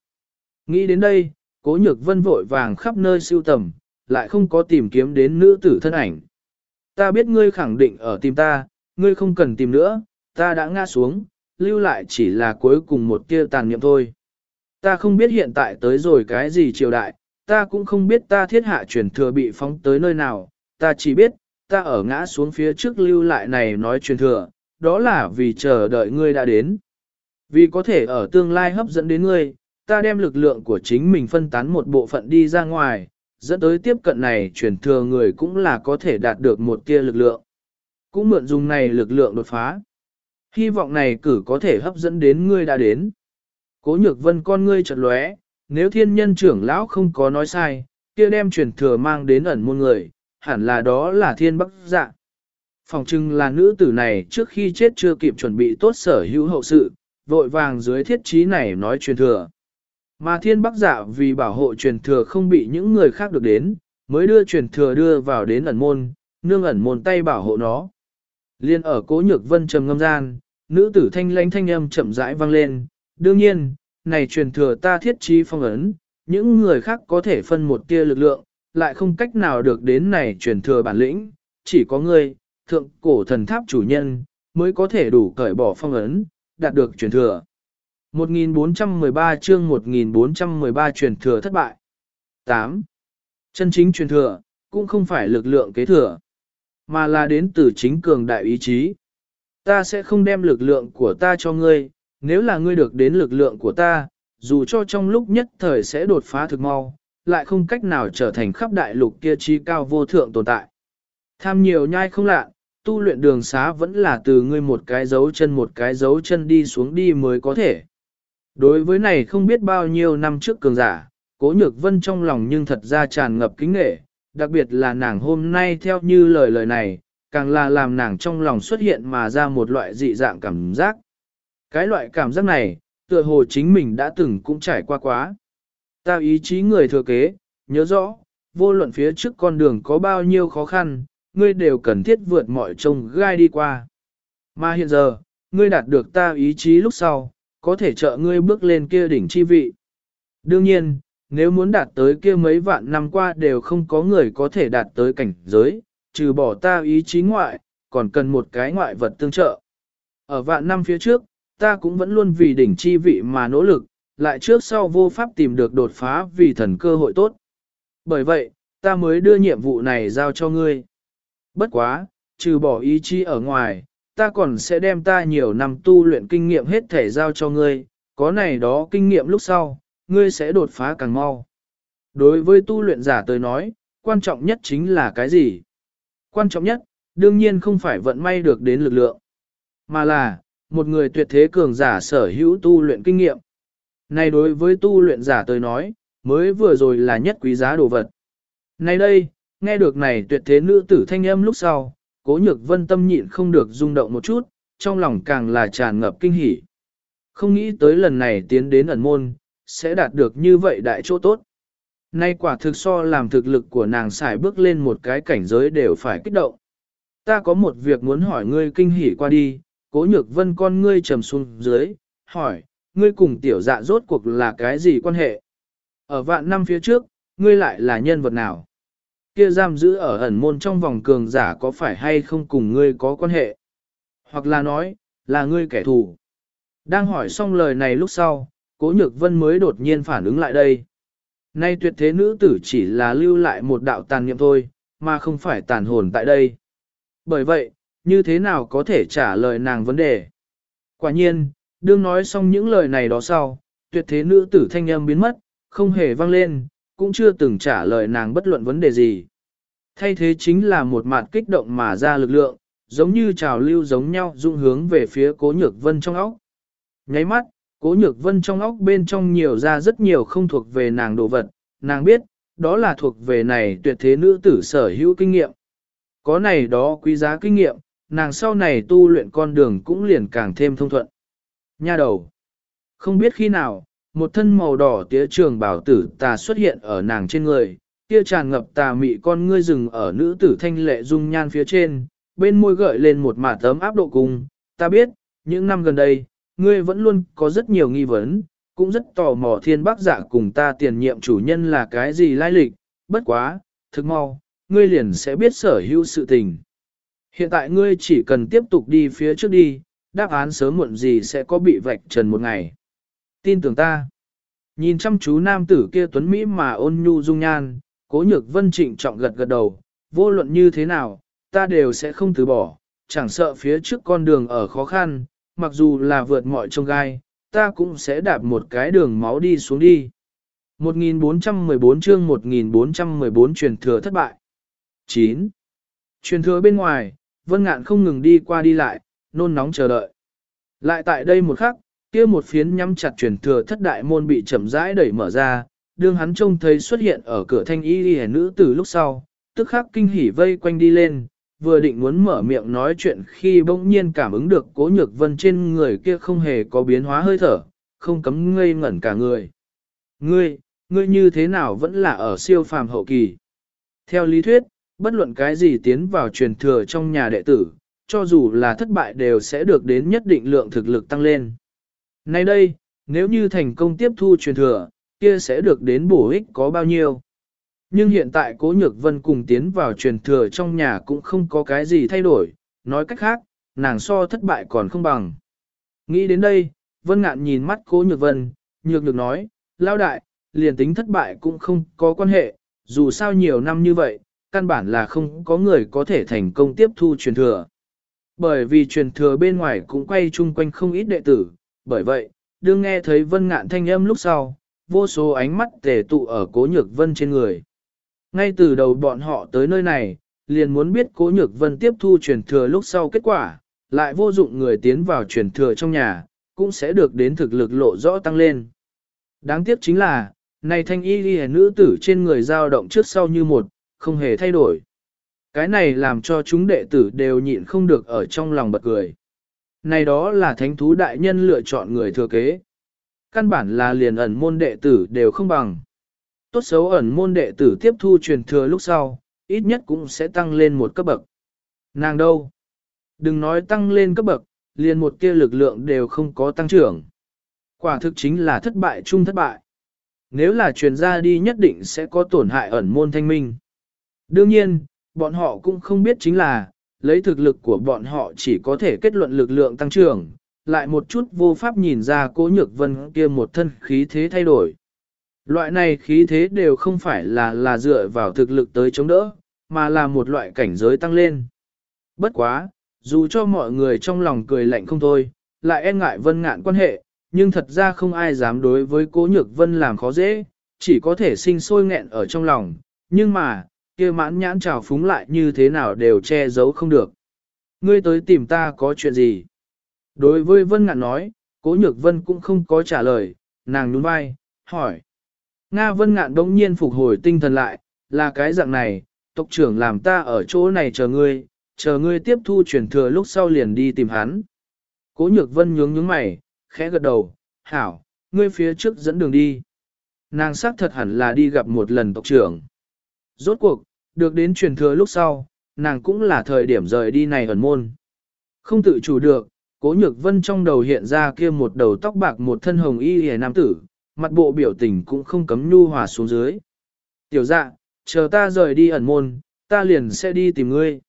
Nghĩ đến đây, cố nhược vân vội vàng khắp nơi siêu tầm, lại không có tìm kiếm đến nữ tử thân ảnh. Ta biết ngươi khẳng định ở tìm ta, ngươi không cần tìm nữa, ta đã ngã xuống, lưu lại chỉ là cuối cùng một tia tàn niệm thôi. Ta không biết hiện tại tới rồi cái gì triều đại, ta cũng không biết ta thiết hạ truyền thừa bị phóng tới nơi nào, ta chỉ biết, ta ở ngã xuống phía trước lưu lại này nói truyền thừa, đó là vì chờ đợi ngươi đã đến. Vì có thể ở tương lai hấp dẫn đến ngươi, ta đem lực lượng của chính mình phân tán một bộ phận đi ra ngoài, dẫn tới tiếp cận này truyền thừa người cũng là có thể đạt được một tia lực lượng. Cũng mượn dùng này lực lượng đột phá. Hy vọng này cử có thể hấp dẫn đến ngươi đã đến. Cố nhược vân con ngươi chợt lóe, nếu thiên nhân trưởng lão không có nói sai, kia đem truyền thừa mang đến ẩn môn người, hẳn là đó là thiên bắc dạ. Phòng trưng là nữ tử này trước khi chết chưa kịp chuẩn bị tốt sở hữu hậu sự, vội vàng dưới thiết trí này nói truyền thừa. Mà thiên bắc dạ vì bảo hộ truyền thừa không bị những người khác được đến, mới đưa truyền thừa đưa vào đến ẩn môn, nương ẩn môn tay bảo hộ nó. Liên ở cố nhược vân trầm ngâm gian, nữ tử thanh lãnh thanh âm chậm rãi vang lên, đương nhiên, này truyền thừa ta thiết trí phong ấn, những người khác có thể phân một tia lực lượng, lại không cách nào được đến này truyền thừa bản lĩnh, chỉ có ngươi, thượng cổ thần tháp chủ nhân, mới có thể đủ cởi bỏ phong ấn, đạt được truyền thừa. 1413 chương 1413 truyền thừa thất bại. 8. Chân chính truyền thừa, cũng không phải lực lượng kế thừa, mà là đến từ chính cường đại ý chí. Ta sẽ không đem lực lượng của ta cho ngươi, nếu là ngươi được đến lực lượng của ta, dù cho trong lúc nhất thời sẽ đột phá thực mau, lại không cách nào trở thành khắp đại lục kia chi cao vô thượng tồn tại. Tham nhiều nhai không lạ, tu luyện đường xá vẫn là từ ngươi một cái dấu chân một cái dấu chân đi xuống đi mới có thể. Đối với này không biết bao nhiêu năm trước cường giả, cố nhược vân trong lòng nhưng thật ra tràn ngập kính nghệ, đặc biệt là nàng hôm nay theo như lời lời này, càng là làm nàng trong lòng xuất hiện mà ra một loại dị dạng cảm giác. Cái loại cảm giác này, tựa hồ chính mình đã từng cũng trải qua quá. Ta ý chí người thừa kế, nhớ rõ, vô luận phía trước con đường có bao nhiêu khó khăn, ngươi đều cần thiết vượt mọi trông gai đi qua. Mà hiện giờ, ngươi đạt được ta ý chí lúc sau, có thể trợ ngươi bước lên kia đỉnh chi vị. Đương nhiên, nếu muốn đạt tới kia mấy vạn năm qua đều không có người có thể đạt tới cảnh giới, trừ bỏ ta ý chí ngoại, còn cần một cái ngoại vật tương trợ. Ở vạn năm phía trước, ta cũng vẫn luôn vì đỉnh chi vị mà nỗ lực, lại trước sau vô pháp tìm được đột phá vì thần cơ hội tốt. Bởi vậy, ta mới đưa nhiệm vụ này giao cho ngươi. Bất quá, trừ bỏ ý chí ở ngoài, ta còn sẽ đem ta nhiều năm tu luyện kinh nghiệm hết thể giao cho ngươi, có này đó kinh nghiệm lúc sau, ngươi sẽ đột phá càng mau. Đối với tu luyện giả tới nói, quan trọng nhất chính là cái gì? Quan trọng nhất, đương nhiên không phải vận may được đến lực lượng, mà là, một người tuyệt thế cường giả sở hữu tu luyện kinh nghiệm. Này đối với tu luyện giả tới nói, mới vừa rồi là nhất quý giá đồ vật. Này đây, nghe được này tuyệt thế nữ tử thanh âm lúc sau, cố nhược vân tâm nhịn không được rung động một chút, trong lòng càng là tràn ngập kinh hỉ. Không nghĩ tới lần này tiến đến ẩn môn, sẽ đạt được như vậy đại chỗ tốt. Nay quả thực so làm thực lực của nàng xài bước lên một cái cảnh giới đều phải kích động. Ta có một việc muốn hỏi ngươi kinh hỉ qua đi, cố nhược vân con ngươi trầm xuống dưới, hỏi, ngươi cùng tiểu dạ rốt cuộc là cái gì quan hệ? Ở vạn năm phía trước, ngươi lại là nhân vật nào? Kia giam giữ ở ẩn môn trong vòng cường giả có phải hay không cùng ngươi có quan hệ? Hoặc là nói, là ngươi kẻ thù? Đang hỏi xong lời này lúc sau, cố nhược vân mới đột nhiên phản ứng lại đây. Nay tuyệt thế nữ tử chỉ là lưu lại một đạo tàn niệm thôi, mà không phải tàn hồn tại đây. Bởi vậy, như thế nào có thể trả lời nàng vấn đề? Quả nhiên, đương nói xong những lời này đó sau, tuyệt thế nữ tử thanh âm biến mất, không hề vang lên, cũng chưa từng trả lời nàng bất luận vấn đề gì. Thay thế chính là một mặt kích động mà ra lực lượng, giống như trào lưu giống nhau dung hướng về phía cố nhược vân trong óc. Nháy mắt, cố nhược vân trong óc bên trong nhiều ra rất nhiều không thuộc về nàng đồ vật, nàng biết, đó là thuộc về này tuyệt thế nữ tử sở hữu kinh nghiệm. Có này đó quý giá kinh nghiệm, nàng sau này tu luyện con đường cũng liền càng thêm thông thuận. Nha đầu. Không biết khi nào, một thân màu đỏ tía trường bảo tử tà xuất hiện ở nàng trên người, kia tràn ngập tà mị con ngươi rừng ở nữ tử thanh lệ dung nhan phía trên, bên môi gợi lên một mả tấm áp độ cùng. Ta biết, những năm gần đây, ngươi vẫn luôn có rất nhiều nghi vấn, cũng rất tò mò thiên bác giả cùng ta tiền nhiệm chủ nhân là cái gì lai lịch, bất quá, thực mau, ngươi liền sẽ biết sở hữu sự tình. Hiện tại ngươi chỉ cần tiếp tục đi phía trước đi, đáp án sớm muộn gì sẽ có bị vạch trần một ngày. Tin tưởng ta. Nhìn chăm chú nam tử kia tuấn Mỹ mà ôn nhu dung nhan, cố nhược vân trịnh trọng gật gật đầu, vô luận như thế nào, ta đều sẽ không từ bỏ, chẳng sợ phía trước con đường ở khó khăn, mặc dù là vượt mọi trông gai, ta cũng sẽ đạp một cái đường máu đi xuống đi. 1414 chương 1414 truyền thừa thất bại. 9. Truyền thừa bên ngoài, Vân Ngạn không ngừng đi qua đi lại, nôn nóng chờ đợi. Lại tại đây một khắc, kia một phiến nhắm chặt truyền thừa thất đại môn bị chậm rãi đẩy mở ra, đương hắn trông thấy xuất hiện ở cửa thanh y y nữ từ lúc sau, tức khắc kinh hỉ vây quanh đi lên, vừa định muốn mở miệng nói chuyện khi bỗng nhiên cảm ứng được cố nhược vân trên người kia không hề có biến hóa hơi thở, không cấm ngây ngẩn cả người. Ngươi, ngươi như thế nào vẫn là ở siêu phàm hậu kỳ. Theo lý thuyết, bất luận cái gì tiến vào truyền thừa trong nhà đệ tử, cho dù là thất bại đều sẽ được đến nhất định lượng thực lực tăng lên. Nay đây, nếu như thành công tiếp thu truyền thừa, kia sẽ được đến bổ ích có bao nhiêu. Nhưng hiện tại Cố Nhược Vân cùng tiến vào truyền thừa trong nhà cũng không có cái gì thay đổi, nói cách khác, nàng so thất bại còn không bằng. Nghĩ đến đây, Vân Ngạn nhìn mắt Cố Nhược Vân, nhược nhược nói, lao đại, liền tính thất bại cũng không có quan hệ, dù sao nhiều năm như vậy, căn bản là không có người có thể thành công tiếp thu truyền thừa. Bởi vì truyền thừa bên ngoài cũng quay chung quanh không ít đệ tử, bởi vậy, đương nghe thấy Vân Ngạn thanh âm lúc sau, vô số ánh mắt tề tụ ở Cố Nhược Vân trên người. Ngay từ đầu bọn họ tới nơi này, liền muốn biết cố nhược vân tiếp thu truyền thừa lúc sau kết quả, lại vô dụng người tiến vào truyền thừa trong nhà, cũng sẽ được đến thực lực lộ rõ tăng lên. Đáng tiếc chính là, này thanh y ghi nữ tử trên người dao động trước sau như một, không hề thay đổi. Cái này làm cho chúng đệ tử đều nhịn không được ở trong lòng bật cười. Này đó là thánh thú đại nhân lựa chọn người thừa kế. Căn bản là liền ẩn môn đệ tử đều không bằng tốt xấu ẩn môn đệ tử tiếp thu truyền thừa lúc sau, ít nhất cũng sẽ tăng lên một cấp bậc. Nàng đâu? Đừng nói tăng lên cấp bậc, liền một kia lực lượng đều không có tăng trưởng. Quả thực chính là thất bại chung thất bại. Nếu là truyền ra đi nhất định sẽ có tổn hại ẩn môn thanh minh. Đương nhiên, bọn họ cũng không biết chính là, lấy thực lực của bọn họ chỉ có thể kết luận lực lượng tăng trưởng, lại một chút vô pháp nhìn ra cố nhược vân kia một thân khí thế thay đổi. Loại này khí thế đều không phải là là dựa vào thực lực tới chống đỡ, mà là một loại cảnh giới tăng lên. Bất quá, dù cho mọi người trong lòng cười lạnh không thôi, lại e ngại vân ngạn quan hệ, nhưng thật ra không ai dám đối với cố nhược vân làm khó dễ, chỉ có thể sinh sôi nghẹn ở trong lòng, nhưng mà, kia mãn nhãn trào phúng lại như thế nào đều che giấu không được. Ngươi tới tìm ta có chuyện gì? Đối với vân ngạn nói, cố nhược vân cũng không có trả lời, nàng nhún vai, hỏi. Nga Vân Ngạn đống nhiên phục hồi tinh thần lại, là cái dạng này, tộc trưởng làm ta ở chỗ này chờ ngươi, chờ ngươi tiếp thu truyền thừa lúc sau liền đi tìm hắn. Cố nhược vân nhướng nhướng mày, khẽ gật đầu, hảo, ngươi phía trước dẫn đường đi. Nàng xác thật hẳn là đi gặp một lần tộc trưởng. Rốt cuộc, được đến truyền thừa lúc sau, nàng cũng là thời điểm rời đi này ẩn môn. Không tự chủ được, cố nhược vân trong đầu hiện ra kia một đầu tóc bạc một thân hồng y hề nam tử, mặt bộ biểu tình cũng không cấm nhu hòa xuống dưới. Tiểu dạ, chờ ta rời đi ẩn môn, ta liền sẽ đi tìm ngươi.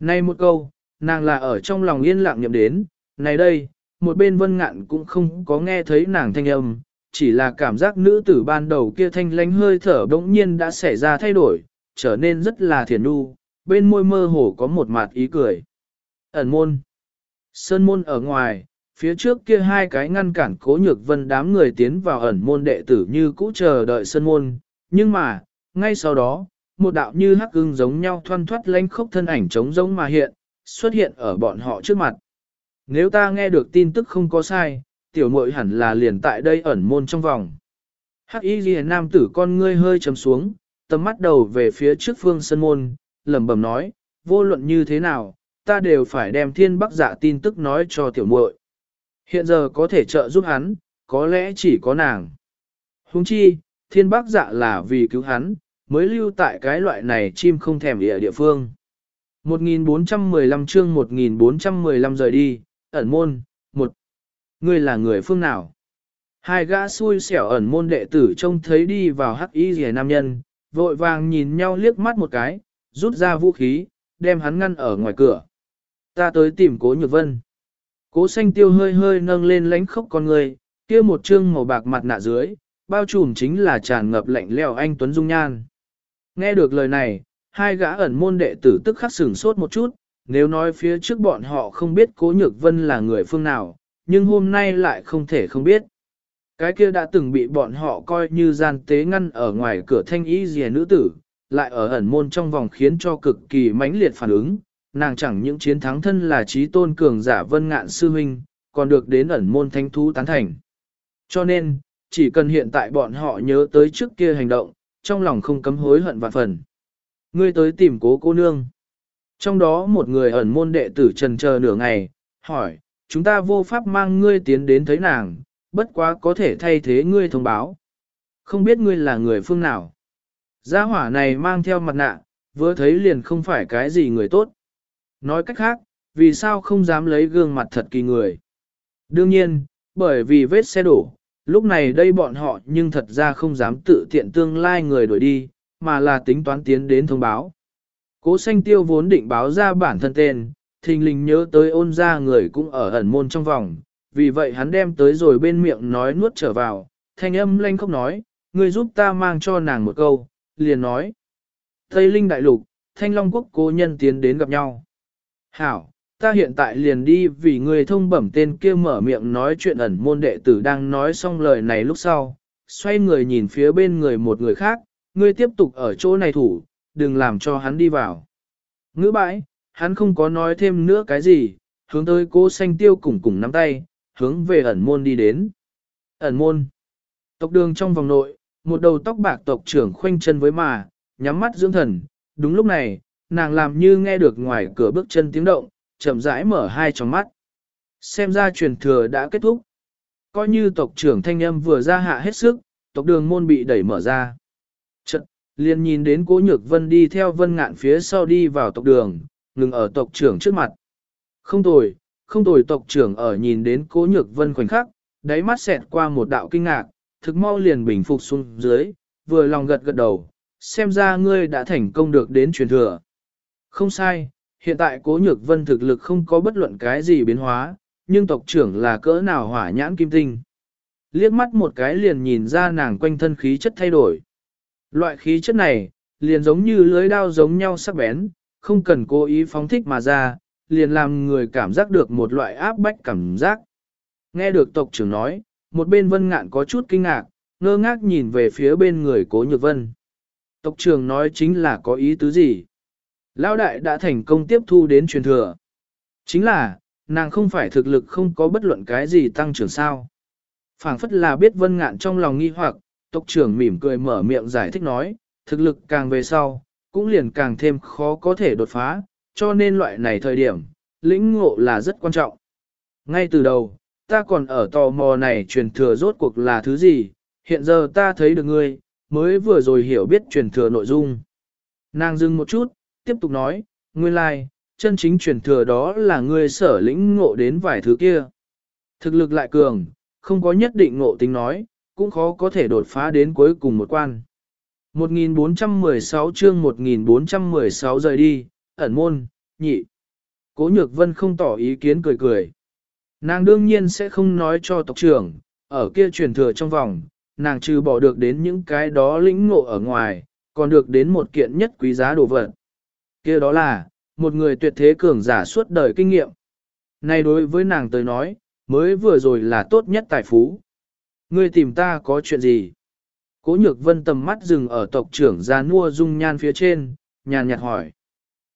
Này một câu, nàng là ở trong lòng yên lặng nhậm đến, này đây, một bên vân ngạn cũng không có nghe thấy nàng thanh âm, chỉ là cảm giác nữ tử ban đầu kia thanh lánh hơi thở bỗng nhiên đã xảy ra thay đổi, trở nên rất là thiền nu, bên môi mơ hồ có một mặt ý cười. Ẩn môn. Sơn môn ở ngoài, phía trước kia hai cái ngăn cản cố nhược vân đám người tiến vào ẩn môn đệ tử như cũ chờ đợi sân môn, nhưng mà, ngay sau đó, một đạo như hắc ưng giống nhau thoăn thoát lanh khốc thân ảnh trống giống mà hiện, xuất hiện ở bọn họ trước mặt. Nếu ta nghe được tin tức không có sai, tiểu muội hẳn là liền tại đây ẩn môn trong vòng. Hắc y ghi nam tử con ngươi hơi chấm xuống, tầm mắt đầu về phía trước phương sân môn, lẩm bẩm nói, vô luận như thế nào, ta đều phải đem thiên bắc giả tin tức nói cho tiểu muội. Hiện giờ có thể trợ giúp hắn, có lẽ chỉ có nàng. Huống chi, thiên bắc dạ là vì cứu hắn, mới lưu tại cái loại này chim không thèm địa địa phương. 1415 chương 1415 rời đi, ẩn môn, một. Ngươi là người phương nào? Hai gã xui xẻo ẩn môn đệ tử trông thấy đi vào hắc y rìa nam nhân, vội vàng nhìn nhau liếc mắt một cái, rút ra vũ khí, đem hắn ngăn ở ngoài cửa. Ta tới tìm cố nhược vân. Cố xanh tiêu hơi hơi nâng lên lánh khốc con người, kia một trương màu bạc mặt nạ dưới, bao trùm chính là tràn ngập lạnh lẽo anh Tuấn Dung Nhan. Nghe được lời này, hai gã ẩn môn đệ tử tức khắc sửng sốt một chút, nếu nói phía trước bọn họ không biết cố nhược vân là người phương nào, nhưng hôm nay lại không thể không biết. Cái kia đã từng bị bọn họ coi như gian tế ngăn ở ngoài cửa thanh y rìa nữ tử, lại ở ẩn môn trong vòng khiến cho cực kỳ mãnh liệt phản ứng, nàng chẳng những chiến thắng thân là trí tôn cường giả vân ngạn sư huynh, còn được đến ẩn môn thanh thú tán thành. Cho nên, chỉ cần hiện tại bọn họ nhớ tới trước kia hành động, trong lòng không cấm hối hận vạn phần. Ngươi tới tìm cố cô nương. Trong đó một người ẩn môn đệ tử trần chờ nửa ngày, hỏi, chúng ta vô pháp mang ngươi tiến đến thấy nàng, bất quá có thể thay thế ngươi thông báo. Không biết ngươi là người phương nào. Gia hỏa này mang theo mặt nạ, vừa thấy liền không phải cái gì người tốt. Nói cách khác, vì sao không dám lấy gương mặt thật kỳ người. Đương nhiên, bởi vì vết xe đổ, lúc này đây bọn họ nhưng thật ra không dám tự tiện tương lai người đổi đi, mà là tính toán tiến đến thông báo. Cố xanh tiêu vốn định báo ra bản thân tên, thình lình nhớ tới ôn ra người cũng ở ẩn môn trong vòng, vì vậy hắn đem tới rồi bên miệng nói nuốt trở vào, thanh âm lanh khóc nói, người giúp ta mang cho nàng một câu, liền nói. Tây Linh Đại Lục, Thanh Long Quốc cố nhân tiến đến gặp nhau. Hảo, ta hiện tại liền đi vì người thông bẩm tên kia mở miệng nói chuyện ẩn môn đệ tử đang nói xong lời này lúc sau, xoay người nhìn phía bên người một người khác, ngươi tiếp tục ở chỗ này thủ, đừng làm cho hắn đi vào. Ngữ bãi, hắn không có nói thêm nữa cái gì, hướng tới cô xanh tiêu cùng cùng nắm tay, hướng về ẩn môn đi đến. Ẩn môn. Tộc đường trong vòng nội, một đầu tóc bạc tộc trưởng khoanh chân với mà, nhắm mắt dưỡng thần. Đúng lúc này, nàng làm như nghe được ngoài cửa bước chân tiếng động, chậm rãi mở hai tròng mắt. Xem ra truyền thừa đã kết thúc. Coi như tộc trưởng thanh âm vừa ra hạ hết sức, tộc đường môn bị đẩy mở ra. Trận, liền nhìn đến cố nhược vân đi theo vân ngạn phía sau đi vào tộc đường, ngừng ở tộc trưởng trước mặt. Không tồi, không tồi tộc trưởng ở nhìn đến cố nhược vân khoảnh khắc, đáy mắt xẹt qua một đạo kinh ngạc, thực mau liền bình phục xuống dưới, vừa lòng gật gật đầu, xem ra ngươi đã thành công được đến truyền thừa. Không sai, hiện tại cố nhược vân thực lực không có bất luận cái gì biến hóa, nhưng tộc trưởng là cỡ nào hỏa nhãn kim tinh. Liếc mắt một cái liền nhìn ra nàng quanh thân khí chất thay đổi. Loại khí chất này, liền giống như lưới đao giống nhau sắc bén, không cần cố ý phóng thích mà ra, liền làm người cảm giác được một loại áp bách cảm giác. Nghe được tộc trưởng nói, một bên vân ngạn có chút kinh ngạc, ngơ ngác nhìn về phía bên người cố nhược vân. Tộc trưởng nói chính là có ý tứ gì? Lão đại đã thành công tiếp thu đến truyền thừa. Chính là, nàng không phải thực lực không có bất luận cái gì tăng trưởng sao. phảng phất là biết vân ngạn trong lòng nghi hoặc, tộc trưởng mỉm cười mở miệng giải thích nói, thực lực càng về sau, cũng liền càng thêm khó có thể đột phá, cho nên loại này thời điểm, lĩnh ngộ là rất quan trọng. Ngay từ đầu, ta còn ở tò mò này truyền thừa rốt cuộc là thứ gì, hiện giờ ta thấy được ngươi, mới vừa rồi hiểu biết truyền thừa nội dung. Nàng dừng một chút, tiếp tục nói, nguyên lai, like, chân chính truyền thừa đó là ngươi sở lĩnh ngộ đến vài thứ kia. Thực lực lại cường, không có nhất định ngộ tính nói, cũng khó có thể đột phá đến cuối cùng một quan. 1416 chương 1416 rời đi, ẩn môn, nhị. Cố nhược vân không tỏ ý kiến cười cười. Nàng đương nhiên sẽ không nói cho tộc trưởng, ở kia truyền thừa trong vòng, nàng trừ bỏ được đến những cái đó lĩnh ngộ ở ngoài, còn được đến một kiện nhất quý giá đồ vật kia đó là, một người tuyệt thế cường giả suốt đời kinh nghiệm. Này đối với nàng tới nói, mới vừa rồi là tốt nhất tài phú. Ngươi tìm ta có chuyện gì? Cố nhược vân tầm mắt dừng ở tộc trưởng ra nua dung nhan phía trên, nhàn nhạt hỏi.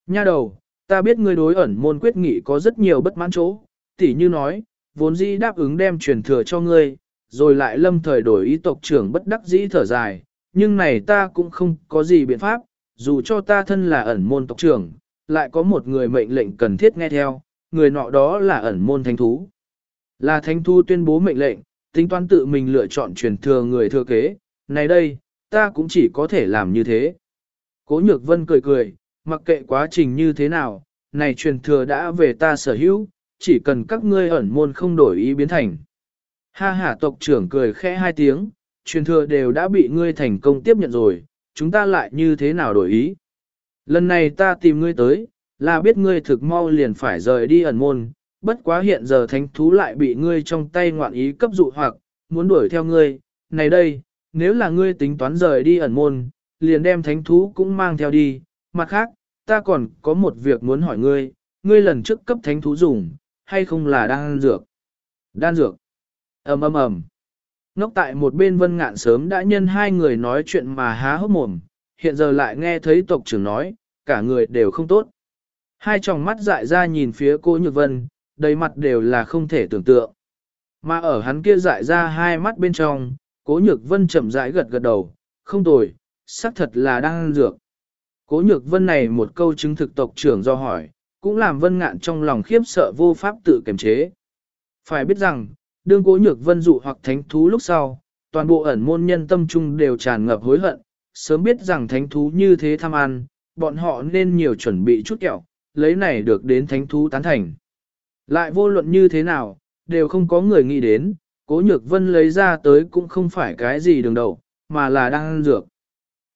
Nha đầu, ta biết ngươi đối ẩn môn quyết nghị có rất nhiều bất mãn chỗ, tỉ như nói, vốn dĩ đáp ứng đem truyền thừa cho ngươi, rồi lại lâm thời đổi ý tộc trưởng bất đắc dĩ thở dài, nhưng này ta cũng không có gì biện pháp, dù cho ta thân là ẩn môn tộc trưởng, lại có một người mệnh lệnh cần thiết nghe theo, người nọ đó là ẩn môn thánh thú. Là thánh thú tuyên bố mệnh lệnh, tính toán tự mình lựa chọn truyền thừa người thừa kế, này đây, ta cũng chỉ có thể làm như thế. Cố nhược vân cười cười, mặc kệ quá trình như thế nào, này truyền thừa đã về ta sở hữu, chỉ cần các ngươi ẩn môn không đổi ý biến thành. Ha ha tộc trưởng cười khẽ hai tiếng, truyền thừa đều đã bị ngươi thành công tiếp nhận rồi, chúng ta lại như thế nào đổi ý. Lần này ta tìm ngươi tới, là biết ngươi thực mau liền phải rời đi ẩn môn, bất quá hiện giờ thánh thú lại bị ngươi trong tay ngoạn ý cấp dụ hoặc, muốn đuổi theo ngươi, này đây, nếu là ngươi tính toán rời đi ẩn môn, liền đem thánh thú cũng mang theo đi, mặt khác, ta còn có một việc muốn hỏi ngươi, ngươi lần trước cấp thánh thú dùng, hay không là đan dược? Đan dược. ầm ầm ầm. Ngốc tại một bên vân ngạn sớm đã nhân hai người nói chuyện mà há hốc mồm, hiện giờ lại nghe thấy tộc trưởng nói, cả người đều không tốt. Hai tròng mắt dại ra nhìn phía cô Nhược Vân, đầy mặt đều là không thể tưởng tượng. Mà ở hắn kia dại ra hai mắt bên trong, cố Nhược Vân chậm rãi gật gật đầu, không tồi, xác thật là đang ăn dược. Cố Nhược Vân này một câu chứng thực tộc trưởng do hỏi, cũng làm Vân Ngạn trong lòng khiếp sợ vô pháp tự kiềm chế. Phải biết rằng, đương Cố Nhược Vân dụ hoặc thánh thú lúc sau, toàn bộ ẩn môn nhân tâm trung đều tràn ngập hối hận, sớm biết rằng thánh thú như thế tham ăn, bọn họ nên nhiều chuẩn bị chút kẹo, lấy này được đến thánh thú tán thành. Lại vô luận như thế nào, đều không có người nghĩ đến, cố nhược vân lấy ra tới cũng không phải cái gì đường đầu, mà là đang ăn dược.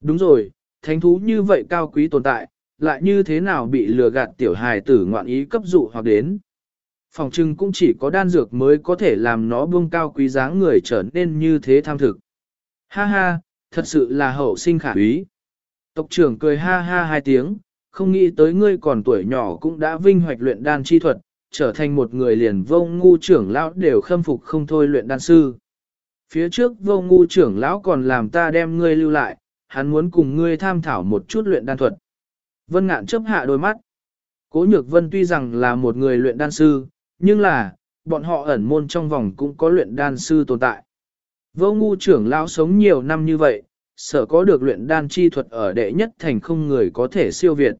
Đúng rồi, thánh thú như vậy cao quý tồn tại, lại như thế nào bị lừa gạt tiểu hài tử ngoạn ý cấp dụ hoặc đến. Phòng trưng cũng chỉ có đan dược mới có thể làm nó buông cao quý dáng người trở nên như thế tham thực. Ha ha, thật sự là hậu sinh khả quý. Tộc trưởng cười ha ha hai tiếng, không nghĩ tới ngươi còn tuổi nhỏ cũng đã vinh hoạch luyện đan chi thuật, trở thành một người liền vô ngu trưởng lão đều khâm phục không thôi luyện đan sư. Phía trước vô ngu trưởng lão còn làm ta đem ngươi lưu lại, hắn muốn cùng ngươi tham thảo một chút luyện đan thuật. Vân ngạn chấp hạ đôi mắt. Cố nhược vân tuy rằng là một người luyện đan sư, nhưng là, bọn họ ẩn môn trong vòng cũng có luyện đan sư tồn tại. Vô ngu trưởng lão sống nhiều năm như vậy, sợ có được luyện đan chi thuật ở đệ nhất thành không người có thể siêu việt.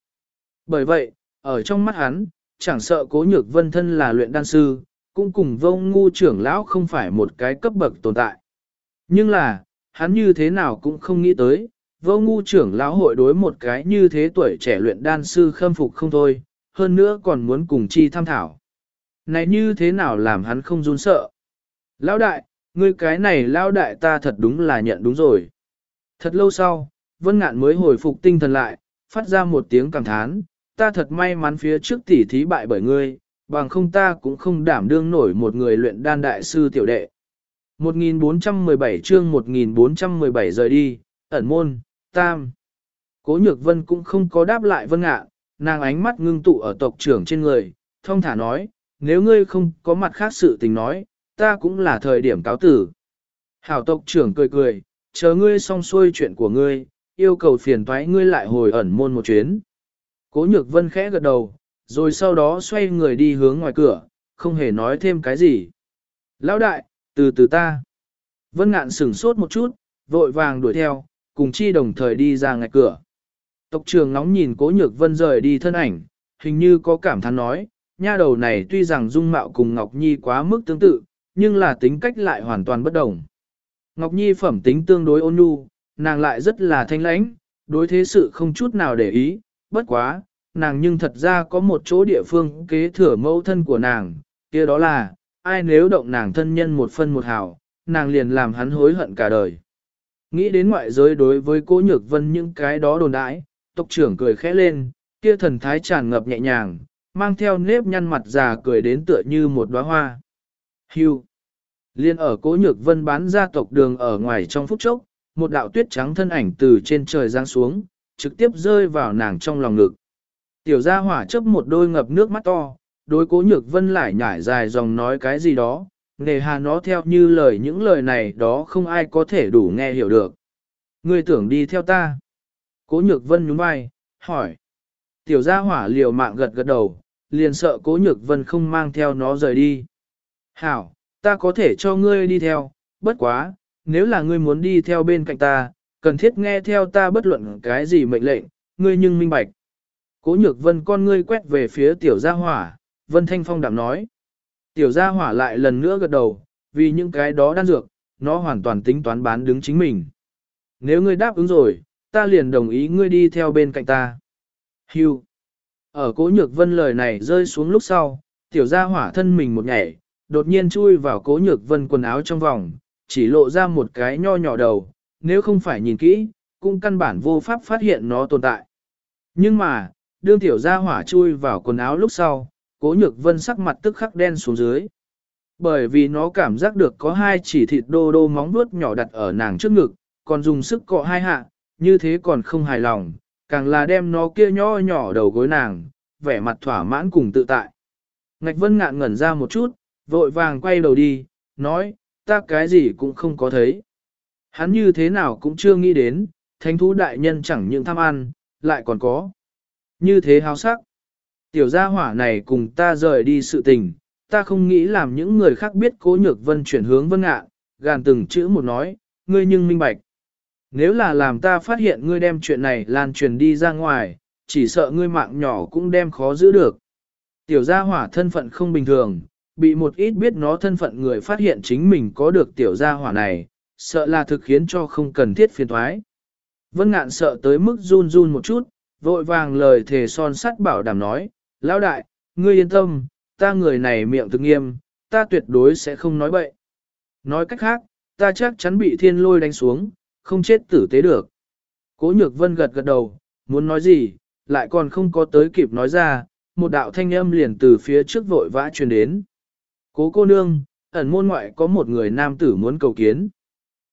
Bởi vậy, ở trong mắt hắn, chẳng sợ cố nhược vân thân là luyện đan sư, cũng cùng vô ngu trưởng lão không phải một cái cấp bậc tồn tại. Nhưng là, hắn như thế nào cũng không nghĩ tới, vô ngu trưởng lão hội đối một cái như thế tuổi trẻ luyện đan sư khâm phục không thôi, hơn nữa còn muốn cùng chi tham thảo. Này như thế nào làm hắn không run sợ? Lão đại, ngươi cái này lão đại ta thật đúng là nhận đúng rồi. Thật lâu sau, Vân Ngạn mới hồi phục tinh thần lại, phát ra một tiếng cảm thán, ta thật may mắn phía trước tỷ thí bại bởi ngươi, bằng không ta cũng không đảm đương nổi một người luyện đan đại sư tiểu đệ. 1417 chương 1417 rời đi, ẩn môn, tam. Cố nhược vân cũng không có đáp lại vân ngạn, nàng ánh mắt ngưng tụ ở tộc trưởng trên người, thông thả nói, nếu ngươi không có mặt khác sự tình nói, ta cũng là thời điểm cáo tử. Hảo tộc trưởng cười cười, chờ ngươi xong xuôi chuyện của ngươi, yêu cầu phiền thoái ngươi lại hồi ẩn môn một chuyến. Cố nhược vân khẽ gật đầu, rồi sau đó xoay người đi hướng ngoài cửa, không hề nói thêm cái gì. Lão đại, từ từ ta. Vân ngạn sửng sốt một chút, vội vàng đuổi theo, cùng chi đồng thời đi ra ngoài cửa. Tộc trưởng ngóng nhìn cố nhược vân rời đi thân ảnh, hình như có cảm thán nói, nha đầu này tuy rằng dung mạo cùng Ngọc Nhi quá mức tương tự, nhưng là tính cách lại hoàn toàn bất đồng. Ngọc Nhi phẩm tính tương đối ôn nhu, nàng lại rất là thanh lãnh, đối thế sự không chút nào để ý, bất quá, nàng nhưng thật ra có một chỗ địa phương kế thừa mẫu thân của nàng, kia đó là, ai nếu động nàng thân nhân một phân một hào, nàng liền làm hắn hối hận cả đời. Nghĩ đến ngoại giới đối với cố nhược vân những cái đó đồn đãi, tộc trưởng cười khẽ lên, kia thần thái tràn ngập nhẹ nhàng, mang theo nếp nhăn mặt già cười đến tựa như một đóa hoa. Hưu. Liên ở cố nhược vân bán gia tộc đường ở ngoài trong phút chốc, một đạo tuyết trắng thân ảnh từ trên trời giáng xuống, trực tiếp rơi vào nàng trong lòng ngực. Tiểu gia hỏa chấp một đôi ngập nước mắt to, đối cố nhược vân lại nhải dài dòng nói cái gì đó, nề hà nó theo như lời những lời này đó không ai có thể đủ nghe hiểu được. Ngươi tưởng đi theo ta. Cố nhược vân nhún vai, hỏi. Tiểu gia hỏa liều mạng gật gật đầu, liền sợ cố nhược vân không mang theo nó rời đi. Hảo, ta có thể cho ngươi đi theo, bất quá, nếu là ngươi muốn đi theo bên cạnh ta, cần thiết nghe theo ta bất luận cái gì mệnh lệnh, ngươi nhưng minh bạch. Cố nhược vân con ngươi quét về phía tiểu gia hỏa, vân thanh phong đảm nói. Tiểu gia hỏa lại lần nữa gật đầu, vì những cái đó đan dược, nó hoàn toàn tính toán bán đứng chính mình. Nếu ngươi đáp ứng rồi, ta liền đồng ý ngươi đi theo bên cạnh ta. Hưu. Ở cố nhược vân lời này rơi xuống lúc sau, tiểu gia hỏa thân mình một nhảy, đột nhiên chui vào cố nhược vân quần áo trong vòng, chỉ lộ ra một cái nho nhỏ đầu, nếu không phải nhìn kỹ, cũng căn bản vô pháp phát hiện nó tồn tại. Nhưng mà, đương tiểu gia hỏa chui vào quần áo lúc sau, cố nhược vân sắc mặt tức khắc đen xuống dưới. Bởi vì nó cảm giác được có hai chỉ thịt đô đô móng vuốt nhỏ đặt ở nàng trước ngực, còn dùng sức cọ hai hạ, như thế còn không hài lòng, càng là đem nó kia nho nhỏ đầu gối nàng, vẻ mặt thỏa mãn cùng tự tại. Ngạch vân ngạn ngẩn ra một chút, vội vàng quay đầu đi, nói, ta cái gì cũng không có thấy. Hắn như thế nào cũng chưa nghĩ đến, thánh thú đại nhân chẳng những tham ăn, lại còn có. Như thế háo sắc. Tiểu gia hỏa này cùng ta rời đi sự tình, ta không nghĩ làm những người khác biết cố nhược vân chuyển hướng vân ngạn, gàn từng chữ một nói, ngươi nhưng minh bạch. Nếu là làm ta phát hiện ngươi đem chuyện này lan truyền đi ra ngoài, chỉ sợ ngươi mạng nhỏ cũng đem khó giữ được. Tiểu gia hỏa thân phận không bình thường, bị một ít biết nó thân phận người phát hiện chính mình có được tiểu gia hỏa này, sợ là thực khiến cho không cần thiết phiền thoái. Vân ngạn sợ tới mức run run một chút, vội vàng lời thề son sắt bảo đảm nói, lão đại, ngươi yên tâm, ta người này miệng thực nghiêm, ta tuyệt đối sẽ không nói bậy. Nói cách khác, ta chắc chắn bị thiên lôi đánh xuống, không chết tử tế được. Cố nhược vân gật gật đầu, muốn nói gì, lại còn không có tới kịp nói ra, một đạo thanh âm liền từ phía trước vội vã truyền đến. Cố cô nương, ẩn môn ngoại có một người nam tử muốn cầu kiến.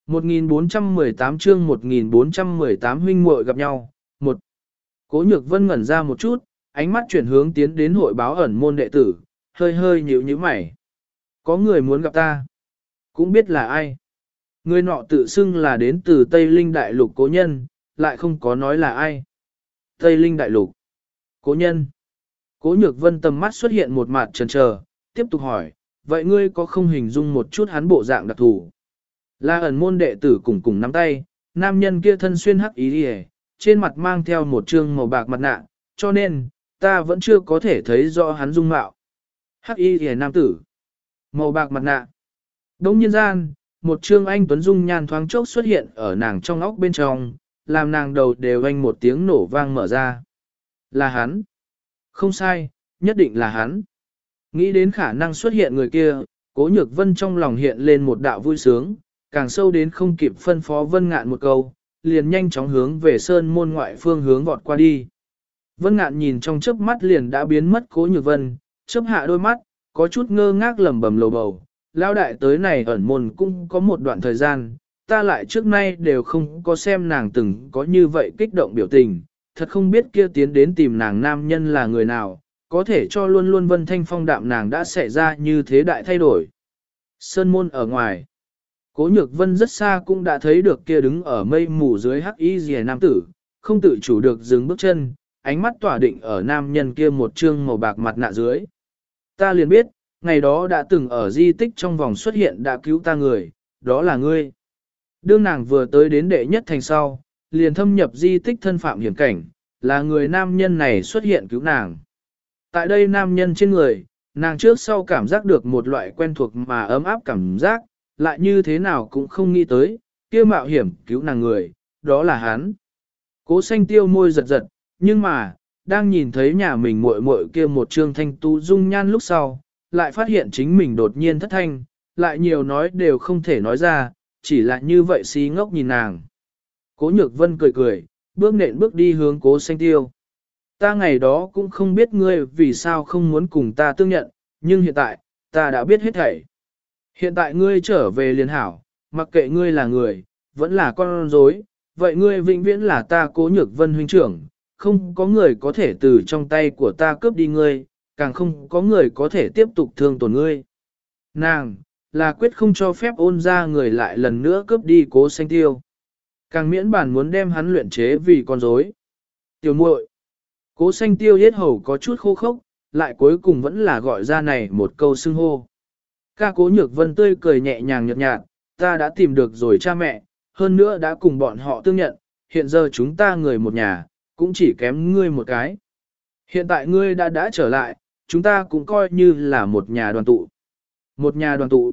1418 chương 1418 huynh muội gặp nhau. Một. Cố nhược vân ngẩn ra một chút, ánh mắt chuyển hướng tiến đến hội báo ẩn môn đệ tử, hơi hơi nhíu nhíu mày. Có người muốn gặp ta. Cũng biết là ai. Người nọ tự xưng là đến từ Tây Linh Đại Lục cố nhân, lại không có nói là ai. Tây Linh Đại Lục. Cố nhân. Cố nhược vân tầm mắt xuất hiện một mặt trần trờ, tiếp tục hỏi, vậy ngươi có không hình dung một chút hắn bộ dạng đặc thù? Là ẩn môn đệ tử cùng cùng nắm tay, nam nhân kia thân xuyên hắc ý đi trên mặt mang theo một trương màu bạc mặt nạ, cho nên, ta vẫn chưa có thể thấy rõ hắn dung mạo. Hắc y hề nam tử. Màu bạc mặt nạ. Đống nhân gian, một trương anh tuấn dung nhan thoáng chốc xuất hiện ở nàng trong óc bên trong, làm nàng đầu đều anh một tiếng nổ vang mở ra. Là hắn. Không sai, nhất định là hắn. Nghĩ đến khả năng xuất hiện người kia, cố nhược vân trong lòng hiện lên một đạo vui sướng, càng sâu đến không kịp phân phó vân ngạn một câu, liền nhanh chóng hướng về sơn môn ngoại phương hướng vọt qua đi. Vân ngạn nhìn trong chớp mắt liền đã biến mất cố nhược vân, chớp hạ đôi mắt, có chút ngơ ngác lầm bầm lầu bầu, lao đại tới này ẩn môn cũng có một đoạn thời gian, ta lại trước nay đều không có xem nàng từng có như vậy kích động biểu tình, thật không biết kia tiến đến tìm nàng nam nhân là người nào, có thể cho luôn luôn vân thanh phong đạm nàng đã xảy ra như thế đại thay đổi. Sơn môn ở ngoài, cố nhược vân rất xa cũng đã thấy được kia đứng ở mây mù dưới hắc y rìa nam tử, không tự chủ được dừng bước chân, ánh mắt tỏa định ở nam nhân kia một trương màu bạc mặt nạ dưới. Ta liền biết, ngày đó đã từng ở di tích trong vòng xuất hiện đã cứu ta người, đó là ngươi. Đương nàng vừa tới đến đệ nhất thành sau, liền thâm nhập di tích thân phạm hiểm cảnh, là người nam nhân này xuất hiện cứu nàng. Tại đây nam nhân trên người, nàng trước sau cảm giác được một loại quen thuộc mà ấm áp cảm giác, lại như thế nào cũng không nghĩ tới, kia mạo hiểm cứu nàng người, đó là hắn. Cố xanh tiêu môi giật giật, nhưng mà, đang nhìn thấy nhà mình muội muội kia một trương thanh tu dung nhan lúc sau, lại phát hiện chính mình đột nhiên thất thanh, lại nhiều nói đều không thể nói ra, chỉ là như vậy xí ngốc nhìn nàng. Cố nhược vân cười cười, bước nện bước đi hướng cố xanh tiêu. Ta ngày đó cũng không biết ngươi vì sao không muốn cùng ta tương nhận, nhưng hiện tại, ta đã biết hết thảy. Hiện tại ngươi trở về liền hảo, mặc kệ ngươi là người, vẫn là con rối, vậy ngươi vĩnh viễn là ta cố nhược vân huynh trưởng, không có người có thể từ trong tay của ta cướp đi ngươi, càng không có người có thể tiếp tục thương tổn ngươi. Nàng, là quyết không cho phép ôn ra người lại lần nữa cướp đi cố xanh tiêu. Càng miễn bản muốn đem hắn luyện chế vì con rối. Tiểu muội, cố xanh tiêu yết hầu có chút khô khốc, lại cuối cùng vẫn là gọi ra này một câu xưng hô. Ca cố nhược vân tươi cười nhẹ nhàng nhợt nhạt, ta đã tìm được rồi cha mẹ, hơn nữa đã cùng bọn họ tương nhận, hiện giờ chúng ta người một nhà, cũng chỉ kém ngươi một cái. Hiện tại ngươi đã đã trở lại, chúng ta cũng coi như là một nhà đoàn tụ. Một nhà đoàn tụ.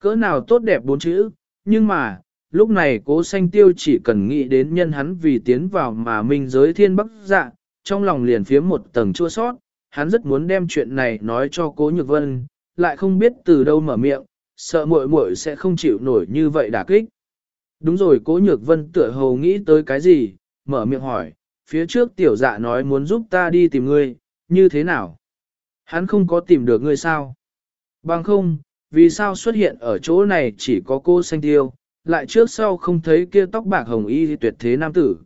Cỡ nào tốt đẹp bốn chữ, nhưng mà, lúc này cố sanh tiêu chỉ cần nghĩ đến nhân hắn vì tiến vào mà minh giới thiên bắc dạ, trong lòng liền phía một tầng chua sót, hắn rất muốn đem chuyện này nói cho cố nhược vân, lại không biết từ đâu mở miệng, sợ muội muội sẽ không chịu nổi như vậy đả kích. Đúng rồi cố nhược vân tựa hồ nghĩ tới cái gì, mở miệng hỏi, phía trước tiểu dạ nói muốn giúp ta đi tìm ngươi, như thế nào? Hắn không có tìm được ngươi sao? Bằng không, vì sao xuất hiện ở chỗ này chỉ có cô xanh tiêu, lại trước sau không thấy kia tóc bạc hồng y tuyệt thế nam tử.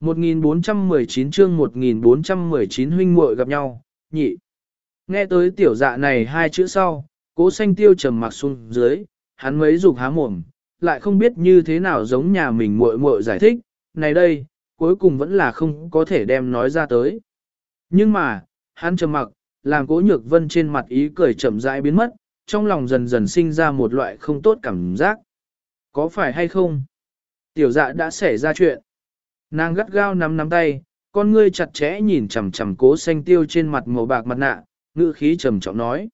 1419 chương 1419 huynh muội gặp nhau, nhị. Nghe tới tiểu dạ này hai chữ sau, cố xanh tiêu trầm mặc xuống dưới, hắn mấy dục há mồm, lại không biết như thế nào giống nhà mình muội muội giải thích, này đây, cuối cùng vẫn là không có thể đem nói ra tới. Nhưng mà, hắn trầm mặc, làm cố nhược vân trên mặt ý cười chậm rãi biến mất, trong lòng dần dần sinh ra một loại không tốt cảm giác. Có phải hay không? Tiểu dạ đã xảy ra chuyện. Nàng gắt gao nắm nắm tay, con ngươi chặt chẽ nhìn chằm chằm cố xanh tiêu trên mặt màu bạc mặt nạ, ngữ khí trầm trọng nói.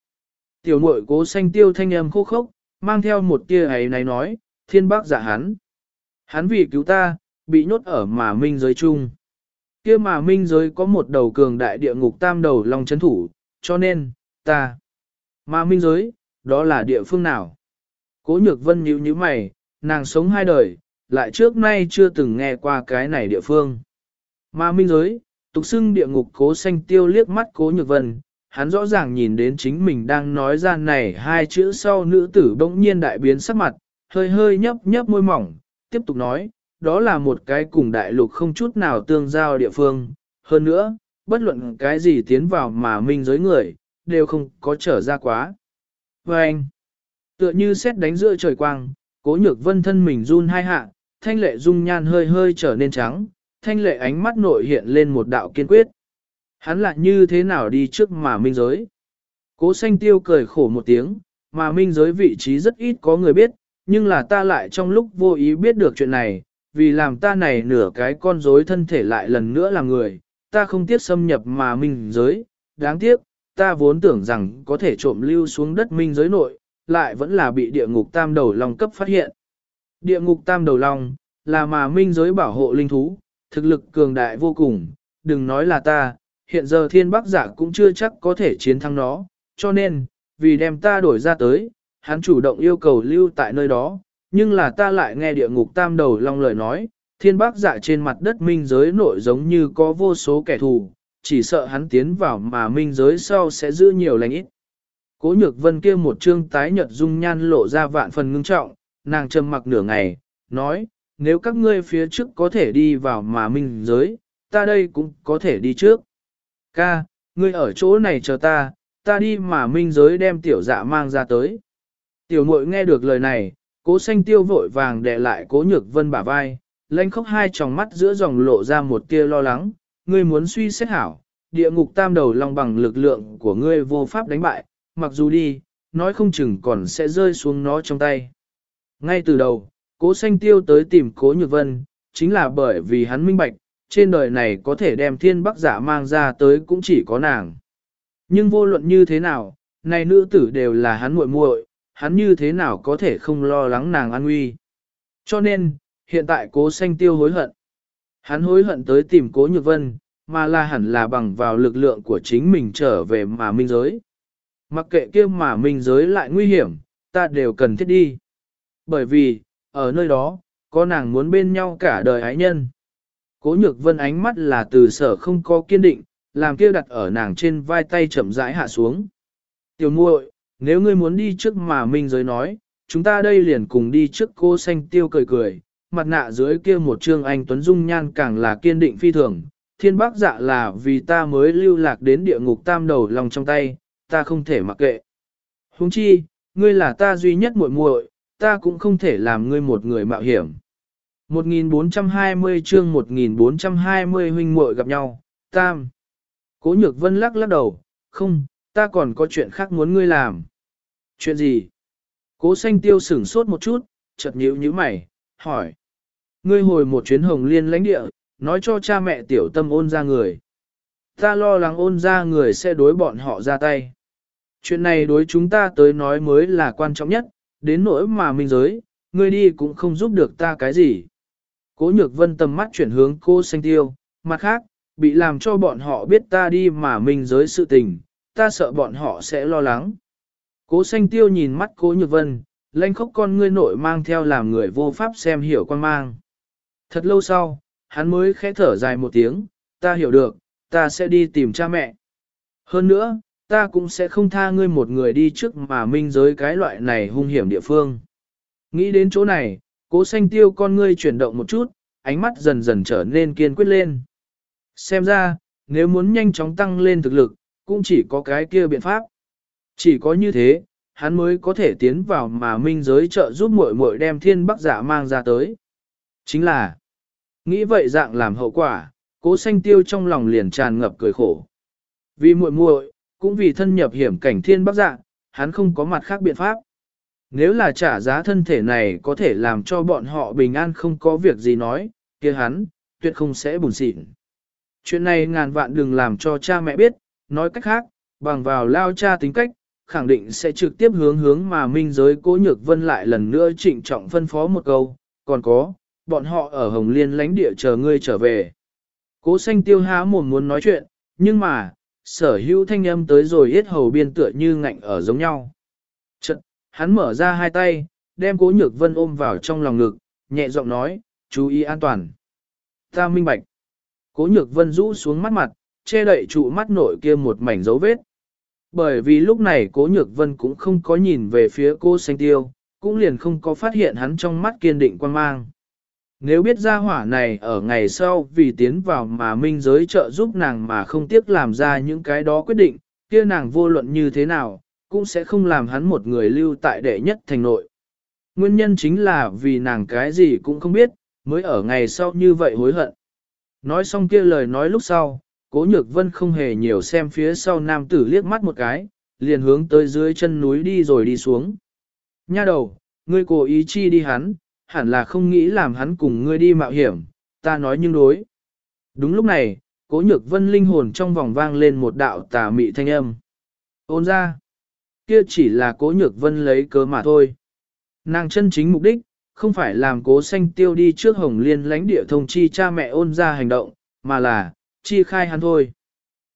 Tiểu muội cố xanh tiêu thanh âm khô khốc, mang theo một tia ấy này nói, thiên bác giả hắn. Hắn vì cứu ta, bị nhốt ở mà minh giới chung. kia mà minh giới có một đầu cường đại địa ngục tam đầu long chấn thủ, cho nên, ta. Mà minh giới, đó là địa phương nào? Cố nhược vân nhíu nhíu mày, nàng sống hai đời, lại trước nay chưa từng nghe qua cái này địa phương. Mà minh giới, tục xưng địa ngục cố xanh tiêu liếc mắt cố nhược vân, hắn rõ ràng nhìn đến chính mình đang nói ra này hai chữ sau nữ tử bỗng nhiên đại biến sắc mặt, hơi hơi nhấp nhấp môi mỏng, tiếp tục nói, đó là một cái cùng đại lục không chút nào tương giao địa phương. Hơn nữa, bất luận cái gì tiến vào mà minh giới người, đều không có trở ra quá. Và anh, tựa như xét đánh giữa trời quang, cố nhược vân thân mình run hai hạ, thanh lệ dung nhan hơi hơi trở nên trắng, thanh lệ ánh mắt nội hiện lên một đạo kiên quyết. Hắn lại như thế nào đi trước mà minh giới? Cố xanh tiêu cười khổ một tiếng, mà minh giới vị trí rất ít có người biết, nhưng là ta lại trong lúc vô ý biết được chuyện này, vì làm ta này nửa cái con rối thân thể lại lần nữa là người, ta không tiếc xâm nhập mà minh giới, đáng tiếc, ta vốn tưởng rằng có thể trộm lưu xuống đất minh giới nội, lại vẫn là bị địa ngục tam đầu long cấp phát hiện. Địa ngục tam đầu long, là mà minh giới bảo hộ linh thú, thực lực cường đại vô cùng, đừng nói là ta, hiện giờ thiên bắc giả cũng chưa chắc có thể chiến thắng nó, cho nên, vì đem ta đổi ra tới, hắn chủ động yêu cầu lưu tại nơi đó, nhưng là ta lại nghe địa ngục tam đầu long lời nói, thiên bác dạ trên mặt đất minh giới nội giống như có vô số kẻ thù, chỉ sợ hắn tiến vào mà minh giới sau sẽ giữ nhiều lành ít. Cố nhược vân kia một trương tái nhật dung nhan lộ ra vạn phần ngưng trọng, nàng trầm mặc nửa ngày, nói, nếu các ngươi phía trước có thể đi vào mà minh giới, ta đây cũng có thể đi trước. Ca, ngươi ở chỗ này chờ ta, ta đi mà minh giới đem tiểu dạ mang ra tới. Tiểu muội nghe được lời này, cố xanh tiêu vội vàng để lại cố nhược vân bả vai, lanh khóc hai tròng mắt giữa dòng lộ ra một tia lo lắng, ngươi muốn suy xét hảo, địa ngục tam đầu long bằng lực lượng của ngươi vô pháp đánh bại, mặc dù đi, nói không chừng còn sẽ rơi xuống nó trong tay. Ngay từ đầu, cố xanh tiêu tới tìm cố nhược vân, chính là bởi vì hắn minh bạch, trên đời này có thể đem thiên bắc giả mang ra tới cũng chỉ có nàng. Nhưng vô luận như thế nào, này nữ tử đều là hắn muội muội, hắn như thế nào có thể không lo lắng nàng an nguy. Cho nên, hiện tại cố xanh tiêu hối hận. Hắn hối hận tới tìm cố nhược vân, mà là hẳn là bằng vào lực lượng của chính mình trở về mà minh giới. Mặc kệ kia mà minh giới lại nguy hiểm, ta đều cần thiết đi. Bởi vì, ở nơi đó, có nàng muốn bên nhau cả đời ái nhân. Cố nhược vân ánh mắt là từ sở không có kiên định, làm kia đặt ở nàng trên vai tay chậm rãi hạ xuống. Tiểu muội, nếu ngươi muốn đi trước mà minh giới nói, chúng ta đây liền cùng đi trước cô xanh tiêu cười cười, mặt nạ dưới kia một trương anh Tuấn Dung nhan càng là kiên định phi thường, thiên bác dạ là vì ta mới lưu lạc đến địa ngục tam đầu lòng trong tay, ta không thể mặc kệ. Huống chi, ngươi là ta duy nhất muội muội, ta cũng không thể làm ngươi một người mạo hiểm. 1420 chương 1420 huynh muội gặp nhau, tam. Cố nhược vân lắc lắc đầu, không, ta còn có chuyện khác muốn ngươi làm. Chuyện gì? Cố xanh tiêu sửng sốt một chút, chợt nhíu nhíu mày, hỏi. Ngươi hồi một chuyến hồng liên lãnh địa, nói cho cha mẹ tiểu tâm ôn ra người. Ta lo lắng ôn ra người sẽ đối bọn họ ra tay. Chuyện này đối chúng ta tới nói mới là quan trọng nhất, đến nỗi mà minh giới, ngươi đi cũng không giúp được ta cái gì. Cố nhược vân tầm mắt chuyển hướng cô xanh tiêu, mặt khác, bị làm cho bọn họ biết ta đi mà minh giới sự tình, ta sợ bọn họ sẽ lo lắng. Cố xanh tiêu nhìn mắt cố nhược vân, lanh khóc con ngươi nội mang theo làm người vô pháp xem hiểu quan mang. Thật lâu sau, hắn mới khẽ thở dài một tiếng, ta hiểu được, ta sẽ đi tìm cha mẹ. Hơn nữa, ta cũng sẽ không tha ngươi một người đi trước mà minh giới cái loại này hung hiểm địa phương. Nghĩ đến chỗ này, cố xanh tiêu con ngươi chuyển động một chút, ánh mắt dần dần trở nên kiên quyết lên. Xem ra, nếu muốn nhanh chóng tăng lên thực lực, cũng chỉ có cái kia biện pháp. Chỉ có như thế, hắn mới có thể tiến vào mà minh giới trợ giúp muội muội đem thiên bắc giả mang ra tới. Chính là, nghĩ vậy dạng làm hậu quả, cố xanh tiêu trong lòng liền tràn ngập cười khổ. Vì muội muội, cũng vì thân nhập hiểm cảnh thiên bắc dạng, hắn không có mặt khác biện pháp. Nếu là trả giá thân thể này có thể làm cho bọn họ bình an không có việc gì nói, kia hắn, tuyệt không sẽ buồn xịn. Chuyện này ngàn vạn đừng làm cho cha mẹ biết, nói cách khác, bằng vào lao cha tính cách, khẳng định sẽ trực tiếp hướng hướng mà minh giới cố nhược vân lại lần nữa trịnh trọng phân phó một câu, còn có, bọn họ ở Hồng Liên lánh địa chờ ngươi trở về. Cố xanh tiêu há mồm muốn nói chuyện, nhưng mà, sở hữu thanh âm tới rồi hết hầu biên tựa như ngạnh ở giống nhau. Trận, hắn mở ra hai tay, đem cố nhược vân ôm vào trong lòng ngực, nhẹ giọng nói, chú ý an toàn. Ta minh bạch. Cố nhược vân rũ xuống mắt mặt, che đậy trụ mắt nội kia một mảnh dấu vết. Bởi vì lúc này cố nhược vân cũng không có nhìn về phía cô xanh tiêu, cũng liền không có phát hiện hắn trong mắt kiên định quan mang. Nếu biết ra hỏa này ở ngày sau vì tiến vào mà minh giới trợ giúp nàng mà không tiếc làm ra những cái đó quyết định, kia nàng vô luận như thế nào, cũng sẽ không làm hắn một người lưu tại đệ nhất thành nội. Nguyên nhân chính là vì nàng cái gì cũng không biết, mới ở ngày sau như vậy hối hận. Nói xong kia lời nói lúc sau, cố nhược vân không hề nhiều xem phía sau nam tử liếc mắt một cái, liền hướng tới dưới chân núi đi rồi đi xuống. Nha đầu, ngươi cố ý chi đi hắn, hẳn là không nghĩ làm hắn cùng ngươi đi mạo hiểm, ta nói nhưng đối. Đúng lúc này, cố nhược vân linh hồn trong vòng vang lên một đạo tà mị thanh âm. Ôn ra, kia chỉ là cố nhược vân lấy cớ mà thôi. Nàng chân chính mục đích, không phải làm cố xanh tiêu đi trước hồng liên lãnh địa thông chi cha mẹ ôn ra hành động, mà là, chi khai hắn thôi.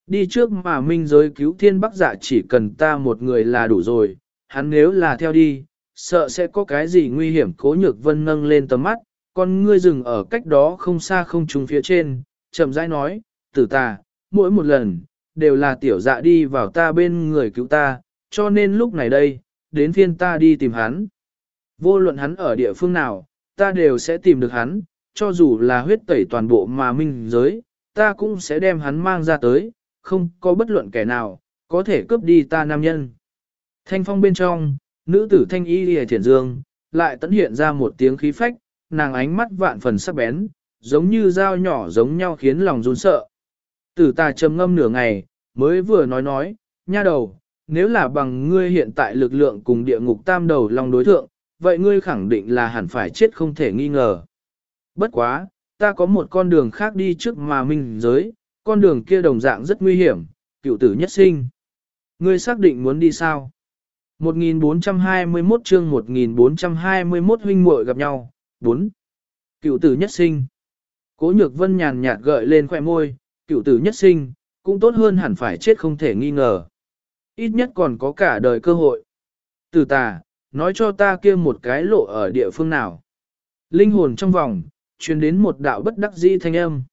Đi trước mà minh giới cứu thiên bắc dạ chỉ cần ta một người là đủ rồi, hắn nếu là theo đi, sợ sẽ có cái gì nguy hiểm cố nhược vân nâng lên tầm mắt, con ngươi dừng ở cách đó không xa không trùng phía trên, chậm rãi nói, tử ta, mỗi một lần, đều là tiểu dạ đi vào ta bên người cứu ta, cho nên lúc này đây, đến phiên ta đi tìm hắn. Vô luận hắn ở địa phương nào, ta đều sẽ tìm được hắn, cho dù là huyết tẩy toàn bộ mà minh giới, ta cũng sẽ đem hắn mang ra tới, không có bất luận kẻ nào, có thể cướp đi ta nam nhân. Thanh phong bên trong, nữ tử thanh y lìa thiền dương, lại tấn hiện ra một tiếng khí phách, nàng ánh mắt vạn phần sắc bén, giống như dao nhỏ giống nhau khiến lòng run sợ. Tử ta trầm ngâm nửa ngày, mới vừa nói nói, nha đầu, nếu là bằng ngươi hiện tại lực lượng cùng địa ngục tam đầu lòng đối thượng, vậy ngươi khẳng định là hẳn phải chết không thể nghi ngờ. Bất quá, ta có một con đường khác đi trước mà minh giới, con đường kia đồng dạng rất nguy hiểm, cựu tử nhất sinh. Ngươi xác định muốn đi sao? 1421 chương 1421 huynh muội gặp nhau, 4. Cựu tử nhất sinh. Cố nhược vân nhàn nhạt gợi lên khỏe môi, cựu tử nhất sinh, cũng tốt hơn hẳn phải chết không thể nghi ngờ. Ít nhất còn có cả đời cơ hội. Tử tà, nói cho ta kia một cái lộ ở địa phương nào. Linh hồn trong vòng, truyền đến một đạo bất đắc dĩ thanh âm.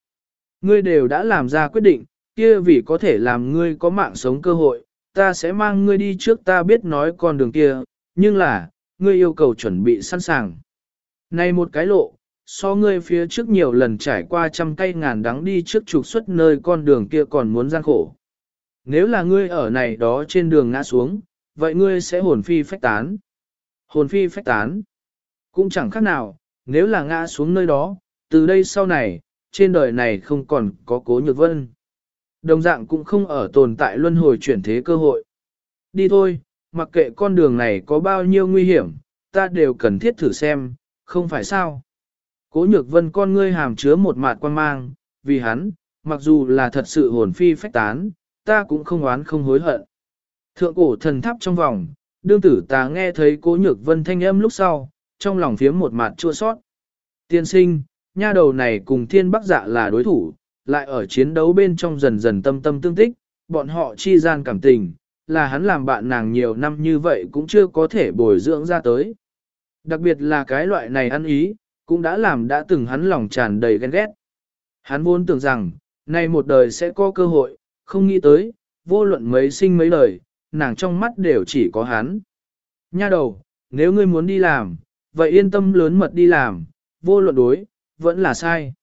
Ngươi đều đã làm ra quyết định, kia vì có thể làm ngươi có mạng sống cơ hội, ta sẽ mang ngươi đi trước ta biết nói con đường kia, nhưng là, ngươi yêu cầu chuẩn bị sẵn sàng. Này một cái lộ, so ngươi phía trước nhiều lần trải qua trăm cây ngàn đắng đi trước trục xuất nơi con đường kia còn muốn gian khổ. Nếu là ngươi ở này đó trên đường ngã xuống, vậy ngươi sẽ hồn phi phách tán. Hồn phi phách tán. Cũng chẳng khác nào, nếu là ngã xuống nơi đó, từ đây sau này, trên đời này không còn có cố nhược vân. Đồng dạng cũng không ở tồn tại luân hồi chuyển thế cơ hội. Đi thôi, mặc kệ con đường này có bao nhiêu nguy hiểm, ta đều cần thiết thử xem, không phải sao. Cố nhược vân con ngươi hàm chứa một mạt quan mang, vì hắn, mặc dù là thật sự hồn phi phách tán, ta cũng không oán không hối hận. Thượng cổ thần tháp trong vòng, đương tử ta nghe thấy cố nhược vân thanh âm lúc sau, trong lòng phiếm một mặt chua sót. Tiên sinh, nha đầu này cùng thiên bắc dạ là đối thủ, lại ở chiến đấu bên trong dần dần tâm tâm tương tích, bọn họ chi gian cảm tình, là hắn làm bạn nàng nhiều năm như vậy cũng chưa có thể bồi dưỡng ra tới. Đặc biệt là cái loại này ăn ý, cũng đã làm đã từng hắn lòng tràn đầy ghen ghét. Hắn vốn tưởng rằng, nay một đời sẽ có cơ hội, không nghĩ tới, vô luận mấy sinh mấy đời, nàng trong mắt đều chỉ có hắn. Nha đầu, nếu ngươi muốn đi làm, vậy yên tâm lớn mật đi làm, vô luận đối, vẫn là sai.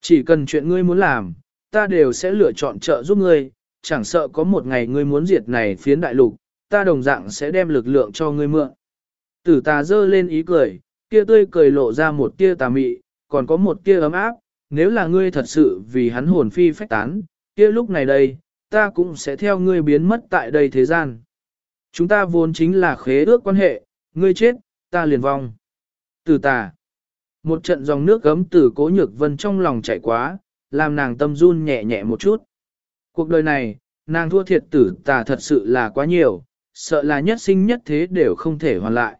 Chỉ cần chuyện ngươi muốn làm, ta đều sẽ lựa chọn trợ giúp ngươi, chẳng sợ có một ngày ngươi muốn diệt này phiến đại lục, ta đồng dạng sẽ đem lực lượng cho ngươi mượn. Tử tà dơ lên ý cười, kia tươi cười lộ ra một tia tà mị, còn có một tia ấm áp, nếu là ngươi thật sự vì hắn hồn phi phách tán, kia lúc này đây, ta cũng sẽ theo ngươi biến mất tại đây thế gian. Chúng ta vốn chính là khế ước quan hệ, ngươi chết, ta liền vong. Tử tà. Một trận dòng nước gấm từ cố nhược vân trong lòng chảy quá, làm nàng tâm run nhẹ nhẹ một chút. Cuộc đời này, nàng thua thiệt tử tà thật sự là quá nhiều, sợ là nhất sinh nhất thế đều không thể hoàn lại.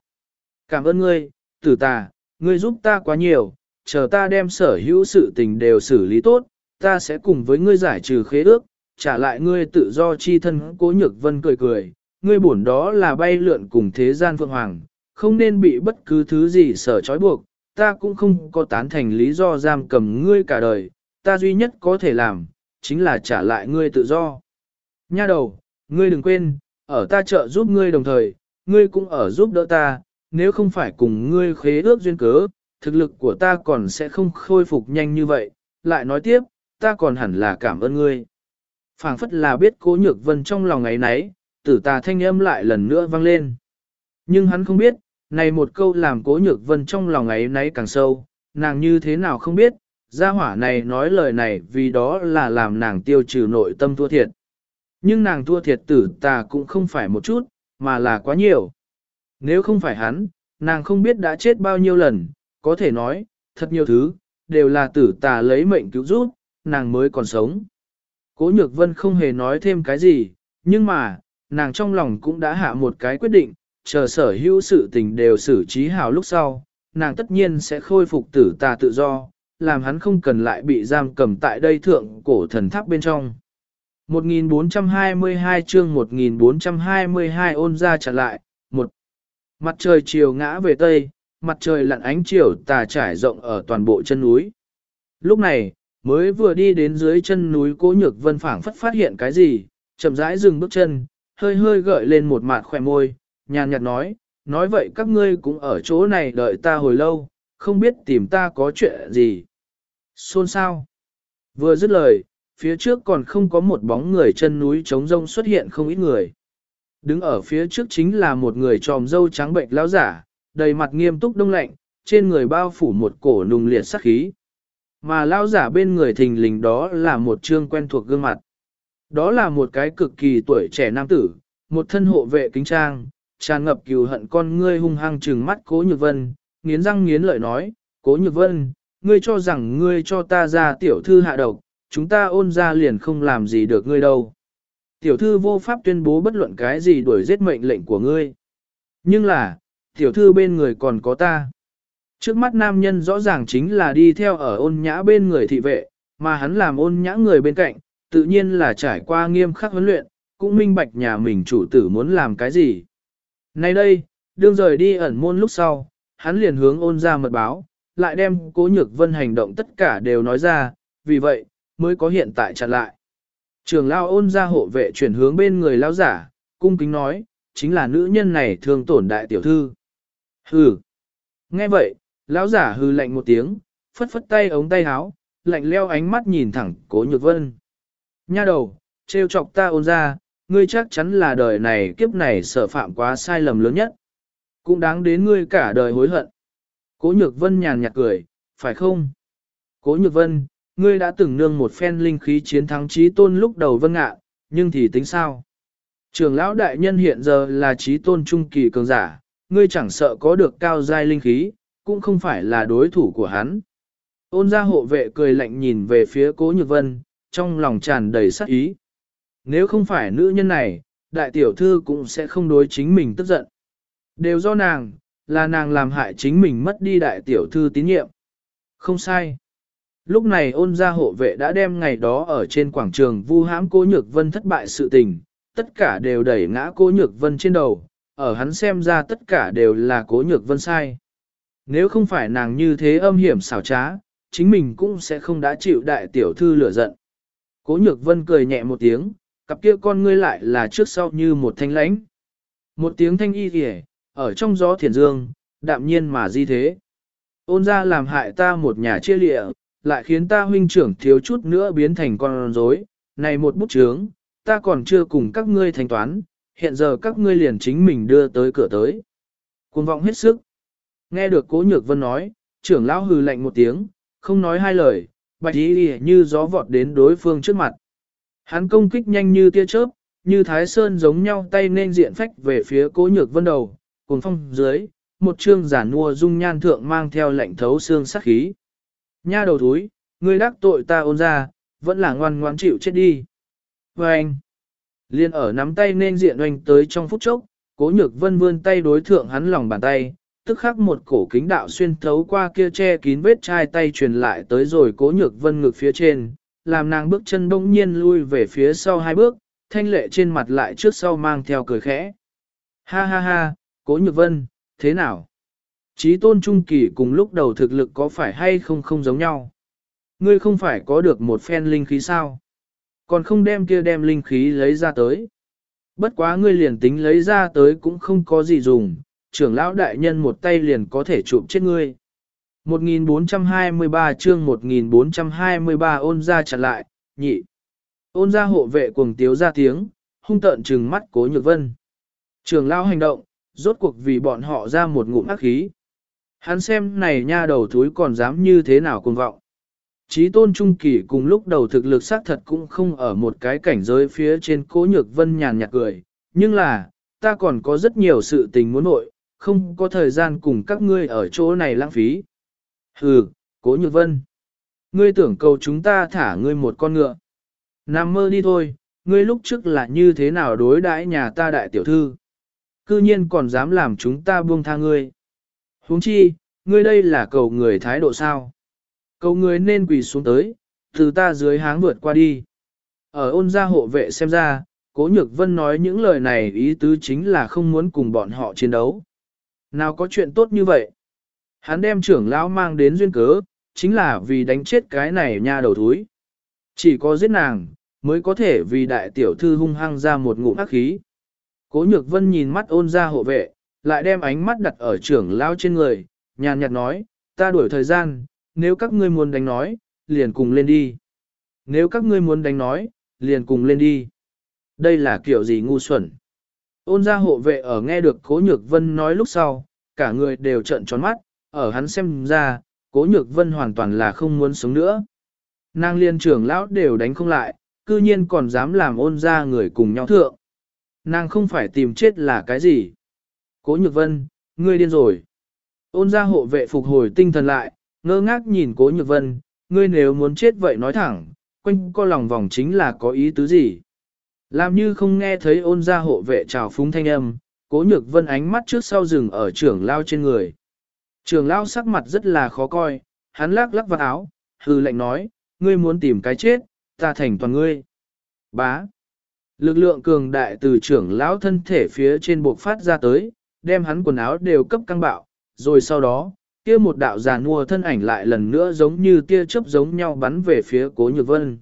Cảm ơn ngươi, tử tà, ngươi giúp ta quá nhiều, chờ ta đem sở hữu sự tình đều xử lý tốt, ta sẽ cùng với ngươi giải trừ khế ước, trả lại ngươi tự do chi thân cố nhược vân cười cười, ngươi bổn đó là bay lượn cùng thế gian phượng hoàng, không nên bị bất cứ thứ gì sở trói buộc, ta cũng không có tán thành lý do giam cầm ngươi cả đời, ta duy nhất có thể làm, chính là trả lại ngươi tự do. Nha đầu, ngươi đừng quên, ở ta trợ giúp ngươi đồng thời, ngươi cũng ở giúp đỡ ta, nếu không phải cùng ngươi khế ước duyên cớ, thực lực của ta còn sẽ không khôi phục nhanh như vậy, lại nói tiếp, ta còn hẳn là cảm ơn ngươi. phảng phất là biết cố nhược vân trong lòng ấy nấy, tử tà thanh âm lại lần nữa vang lên. Nhưng hắn không biết, này một câu làm cố nhược vân trong lòng ấy nấy càng sâu, nàng như thế nào không biết, gia hỏa này nói lời này vì đó là làm nàng tiêu trừ nội tâm thua thiệt. Nhưng nàng thua thiệt tử ta cũng không phải một chút, mà là quá nhiều. Nếu không phải hắn, nàng không biết đã chết bao nhiêu lần, có thể nói, thật nhiều thứ, đều là tử tà lấy mệnh cứu giúp, nàng mới còn sống. Cố nhược vân không hề nói thêm cái gì, nhưng mà, nàng trong lòng cũng đã hạ một cái quyết định, chờ sở hữu sự tình đều xử trí hào lúc sau, nàng tất nhiên sẽ khôi phục tử tà tự do, làm hắn không cần lại bị giam cầm tại đây thượng cổ thần tháp bên trong. 1422 chương 1422 ôn ra trả lại, một Mặt trời chiều ngã về tây, mặt trời lặn ánh chiều tà trải rộng ở toàn bộ chân núi. Lúc này, mới vừa đi đến dưới chân núi cố nhược vân phảng phất phát hiện cái gì, chậm rãi dừng bước chân, hơi hơi gợi lên một mặt khỏe môi, nhàn nhạt nói, nói vậy các ngươi cũng ở chỗ này đợi ta hồi lâu, không biết tìm ta có chuyện gì. Xôn sao? Vừa dứt lời, phía trước còn không có một bóng người chân núi trống rông xuất hiện không ít người. Đứng ở phía trước chính là một người tròm dâu trắng bệnh lão giả, đầy mặt nghiêm túc đông lạnh, trên người bao phủ một cổ nùng liệt sắc khí. Mà lão giả bên người thình lình đó là một trương quen thuộc gương mặt. Đó là một cái cực kỳ tuổi trẻ nam tử, một thân hộ vệ kính trang, tràn ngập cừu hận con ngươi hung hăng trừng mắt Cố Nhược Vân, nghiến răng nghiến lợi nói, Cố Nhược Vân, ngươi cho rằng ngươi cho ta ra tiểu thư hạ độc, chúng ta ôn ra liền không làm gì được ngươi đâu. Tiểu thư vô pháp tuyên bố bất luận cái gì đuổi giết mệnh lệnh của ngươi. Nhưng là, tiểu thư bên người còn có ta. Trước mắt nam nhân rõ ràng chính là đi theo ở ôn nhã bên người thị vệ, mà hắn làm ôn nhã người bên cạnh, tự nhiên là trải qua nghiêm khắc huấn luyện, cũng minh bạch nhà mình chủ tử muốn làm cái gì. Nay đây, đương rời đi ẩn môn lúc sau, hắn liền hướng ôn ra mật báo, lại đem cố nhược vân hành động tất cả đều nói ra, vì vậy, mới có hiện tại chặn lại. Trường lao ôn ra hộ vệ chuyển hướng bên người lao giả, cung kính nói, chính là nữ nhân này thương tổn đại tiểu thư. Hừ. Nghe vậy, lão giả hư lạnh một tiếng, phất phất tay ống tay háo, lạnh leo ánh mắt nhìn thẳng cố nhược vân. Nha đầu, trêu chọc ta ôn ra, ngươi chắc chắn là đời này kiếp này sợ phạm quá sai lầm lớn nhất. Cũng đáng đến ngươi cả đời hối hận. Cố nhược vân nhàn nhạt cười, phải không? Cố nhược vân, ngươi đã từng nương một phen linh khí chiến thắng trí tôn lúc đầu vân ngạ, nhưng thì tính sao? Trường lão đại nhân hiện giờ là trí tôn trung kỳ cường giả, ngươi chẳng sợ có được cao giai linh khí, cũng không phải là đối thủ của hắn. Ôn gia hộ vệ cười lạnh nhìn về phía cố nhược vân, trong lòng tràn đầy sát ý. Nếu không phải nữ nhân này, đại tiểu thư cũng sẽ không đối chính mình tức giận. Đều do nàng, là nàng làm hại chính mình mất đi đại tiểu thư tín nhiệm. Không sai. Lúc này ôn gia hộ vệ đã đem ngày đó ở trên quảng trường vu hãm cố nhược vân thất bại sự tình, tất cả đều đẩy ngã cố nhược vân trên đầu, ở hắn xem ra tất cả đều là cố nhược vân sai. Nếu không phải nàng như thế âm hiểm xảo trá, chính mình cũng sẽ không đã chịu đại tiểu thư lửa giận. Cố nhược vân cười nhẹ một tiếng, cặp kia con ngươi lại là trước sau như một thanh lãnh. Một tiếng thanh y kìa, ở trong gió thiền dương, đạm nhiên mà di thế. Ôn ra làm hại ta một nhà chia lịa, lại khiến ta huynh trưởng thiếu chút nữa biến thành con rối. Này một bút chướng, ta còn chưa cùng các ngươi thanh toán, hiện giờ các ngươi liền chính mình đưa tới cửa tới. Cuồng vọng hết sức. Nghe được cố nhược vân nói, trưởng lão hừ lạnh một tiếng, không nói hai lời, bạch y như gió vọt đến đối phương trước mặt. Hắn công kích nhanh như tia chớp, như thái sơn giống nhau tay nên diện phách về phía cố nhược vân đầu, cùng phong dưới, một trương giả nua dung nhan thượng mang theo lệnh thấu xương sắc khí. Nha đầu thúi, ngươi đắc tội ta ôn ra, vẫn là ngoan ngoan chịu chết đi. Và anh, liên ở nắm tay nên diện oanh tới trong phút chốc, cố nhược vân vươn tay đối thượng hắn lòng bàn tay, tức khắc một cổ kính đạo xuyên thấu qua kia che kín vết chai tay truyền lại tới rồi cố nhược vân ngực phía trên, làm nàng bước chân bỗng nhiên lui về phía sau hai bước, thanh lệ trên mặt lại trước sau mang theo cười khẽ. Ha ha ha, cố nhược vân, thế nào? Chí tôn trung kỳ cùng lúc đầu thực lực có phải hay không không giống nhau? Ngươi không phải có được một phen linh khí sao? Còn không đem kia đem linh khí lấy ra tới. Bất quá ngươi liền tính lấy ra tới cũng không có gì dùng, trưởng lão đại nhân một tay liền có thể chụp chết ngươi. 1423 chương 1423 ôn ra chặn lại, nhị. Ôn ra hộ vệ cuồng tiếu ra tiếng, hung tợn trừng mắt cố nhược vân. trường lao hành động, rốt cuộc vì bọn họ ra một ngụm ác khí. Hắn xem này nha đầu thúi còn dám như thế nào cuồng vọng. Chí tôn trung kỳ cùng lúc đầu thực lực xác thật cũng không ở một cái cảnh giới phía trên cố nhược vân nhàn nhạt cười, nhưng là, ta còn có rất nhiều sự tình muốn nội, không có thời gian cùng các ngươi ở chỗ này lãng phí. Hừ, cố nhược vân. Ngươi tưởng cầu chúng ta thả ngươi một con ngựa. Nằm mơ đi thôi, ngươi lúc trước là như thế nào đối đãi nhà ta đại tiểu thư. Cư nhiên còn dám làm chúng ta buông tha ngươi. huống chi, ngươi đây là cầu người thái độ sao. Cầu người nên quỳ xuống tới, từ ta dưới háng vượt qua đi. Ở ôn gia hộ vệ xem ra, Cố Nhược Vân nói những lời này ý tứ chính là không muốn cùng bọn họ chiến đấu. Nào có chuyện tốt như vậy? Hắn đem trưởng lão mang đến duyên cớ, chính là vì đánh chết cái này nha đầu thúi. Chỉ có giết nàng, mới có thể vì đại tiểu thư hung hăng ra một ngụm ác khí. Cố nhược vân nhìn mắt ôn ra hộ vệ, lại đem ánh mắt đặt ở trưởng lão trên người, nhàn nhạt nói, ta đuổi thời gian, nếu các ngươi muốn đánh nói, liền cùng lên đi. Nếu các ngươi muốn đánh nói, liền cùng lên đi. Đây là kiểu gì ngu xuẩn. Ôn gia hộ vệ ở nghe được Cố Nhược Vân nói lúc sau, cả người đều trợn tròn mắt, ở hắn xem ra, Cố Nhược Vân hoàn toàn là không muốn sống nữa. Nàng liên trưởng lão đều đánh không lại, cư nhiên còn dám làm ôn gia người cùng nhau thượng. Nàng không phải tìm chết là cái gì. Cố Nhược Vân, ngươi điên rồi. Ôn gia hộ vệ phục hồi tinh thần lại, ngơ ngác nhìn Cố Nhược Vân, ngươi nếu muốn chết vậy nói thẳng, quanh co lòng vòng chính là có ý tứ gì. Làm như không nghe thấy ôn gia hộ vệ trào phúng thanh âm, cố nhược vân ánh mắt trước sau rừng ở trưởng lao trên người. Trưởng lão sắc mặt rất là khó coi, hắn lắc lắc vào áo, hư lệnh nói, ngươi muốn tìm cái chết, ta thành toàn ngươi. Bá. Lực lượng cường đại từ trưởng lão thân thể phía trên buộc phát ra tới, đem hắn quần áo đều cấp căng bạo, rồi sau đó, kia một đạo giàn mua thân ảnh lại lần nữa giống như tia chớp giống nhau bắn về phía cố nhược vân.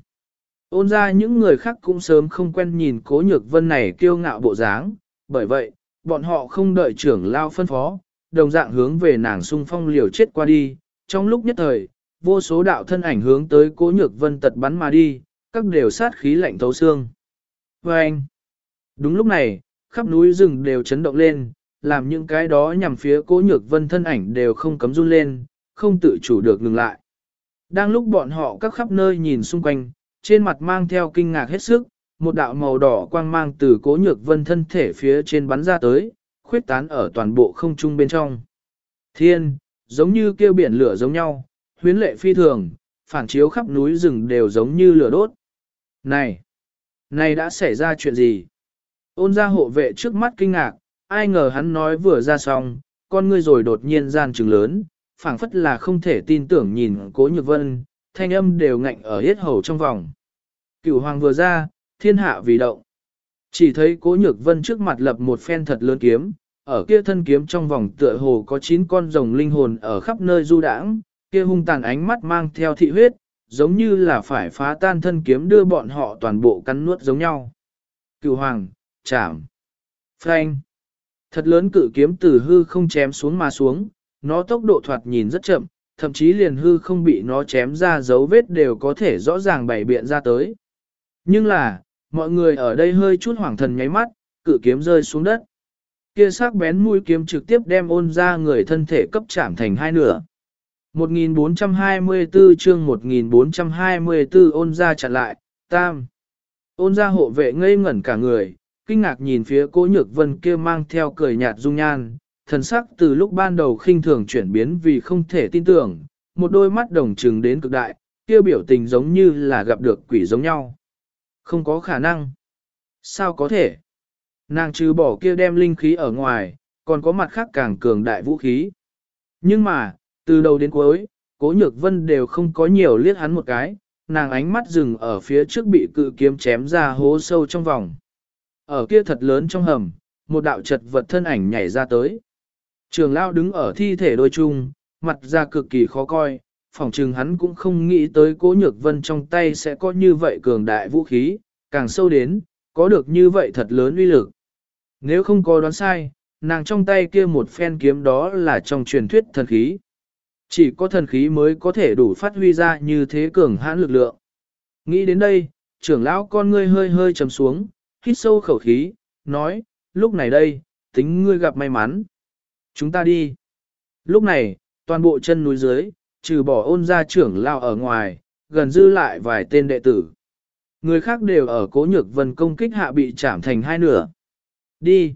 Ôn ra những người khác cũng sớm không quen nhìn cố nhược vân này kiêu ngạo bộ dáng, bởi vậy, bọn họ không đợi trưởng lao phân phó, đồng dạng hướng về nàng sung phong liều chết qua đi, trong lúc nhất thời, vô số đạo thân ảnh hướng tới cố nhược vân tật bắn mà đi, các đều sát khí lạnh thấu xương. Và anh, đúng lúc này, khắp núi rừng đều chấn động lên, làm những cái đó nhằm phía cố nhược vân thân ảnh đều không cấm run lên, không tự chủ được ngừng lại. Đang lúc bọn họ các khắp nơi nhìn xung quanh, trên mặt mang theo kinh ngạc hết sức, một đạo màu đỏ quang mang từ cố nhược vân thân thể phía trên bắn ra tới, khuyết tán ở toàn bộ không trung bên trong. Thiên, giống như kêu biển lửa giống nhau, huyến lệ phi thường, phản chiếu khắp núi rừng đều giống như lửa đốt. Này, này đã xảy ra chuyện gì? Ôn ra hộ vệ trước mắt kinh ngạc, ai ngờ hắn nói vừa ra xong, con ngươi rồi đột nhiên gian trừng lớn, phảng phất là không thể tin tưởng nhìn cố nhược vân, thanh âm đều ngạnh ở hết hầu trong vòng. Cửu hoàng vừa ra, thiên hạ vì động. Chỉ thấy cố nhược vân trước mặt lập một phen thật lớn kiếm, ở kia thân kiếm trong vòng tựa hồ có 9 con rồng linh hồn ở khắp nơi du đãng, kia hung tàn ánh mắt mang theo thị huyết, giống như là phải phá tan thân kiếm đưa bọn họ toàn bộ cắn nuốt giống nhau. Cửu hoàng, chảm, phanh. Thật lớn cự kiếm từ hư không chém xuống mà xuống, nó tốc độ thoạt nhìn rất chậm, thậm chí liền hư không bị nó chém ra dấu vết đều có thể rõ ràng bày biện ra tới. Nhưng là, mọi người ở đây hơi chút hoảng thần nháy mắt, cự kiếm rơi xuống đất. Kia sắc bén mũi kiếm trực tiếp đem ôn ra người thân thể cấp chạm thành hai nửa. 1424 chương 1424 ôn ra chặn lại, tam. Ôn ra hộ vệ ngây ngẩn cả người, kinh ngạc nhìn phía cố nhược vân kia mang theo cười nhạt dung nhan, thần sắc từ lúc ban đầu khinh thường chuyển biến vì không thể tin tưởng, một đôi mắt đồng trừng đến cực đại, kia biểu tình giống như là gặp được quỷ giống nhau. Không có khả năng. Sao có thể? Nàng trừ bỏ kia đem linh khí ở ngoài, còn có mặt khác càng cường đại vũ khí. Nhưng mà, từ đầu đến cuối, cố nhược vân đều không có nhiều liếc hắn một cái, nàng ánh mắt dừng ở phía trước bị cự kiếm chém ra hố sâu trong vòng. Ở kia thật lớn trong hầm, một đạo chật vật thân ảnh nhảy ra tới. Trường lao đứng ở thi thể đôi chung, mặt ra cực kỳ khó coi, phỏng chừng hắn cũng không nghĩ tới cố nhược vân trong tay sẽ có như vậy cường đại vũ khí, càng sâu đến, có được như vậy thật lớn uy lực. Nếu không có đoán sai, nàng trong tay kia một phen kiếm đó là trong truyền thuyết thần khí. Chỉ có thần khí mới có thể đủ phát huy ra như thế cường hãn lực lượng. Nghĩ đến đây, trưởng lão con ngươi hơi hơi trầm xuống, hít sâu khẩu khí, nói, lúc này đây, tính ngươi gặp may mắn. Chúng ta đi. Lúc này, toàn bộ chân núi dưới, trừ bỏ ôn gia trưởng lao ở ngoài, gần dư lại vài tên đệ tử. Người khác đều ở cố nhược vân công kích hạ bị chảm thành hai nửa. Đi.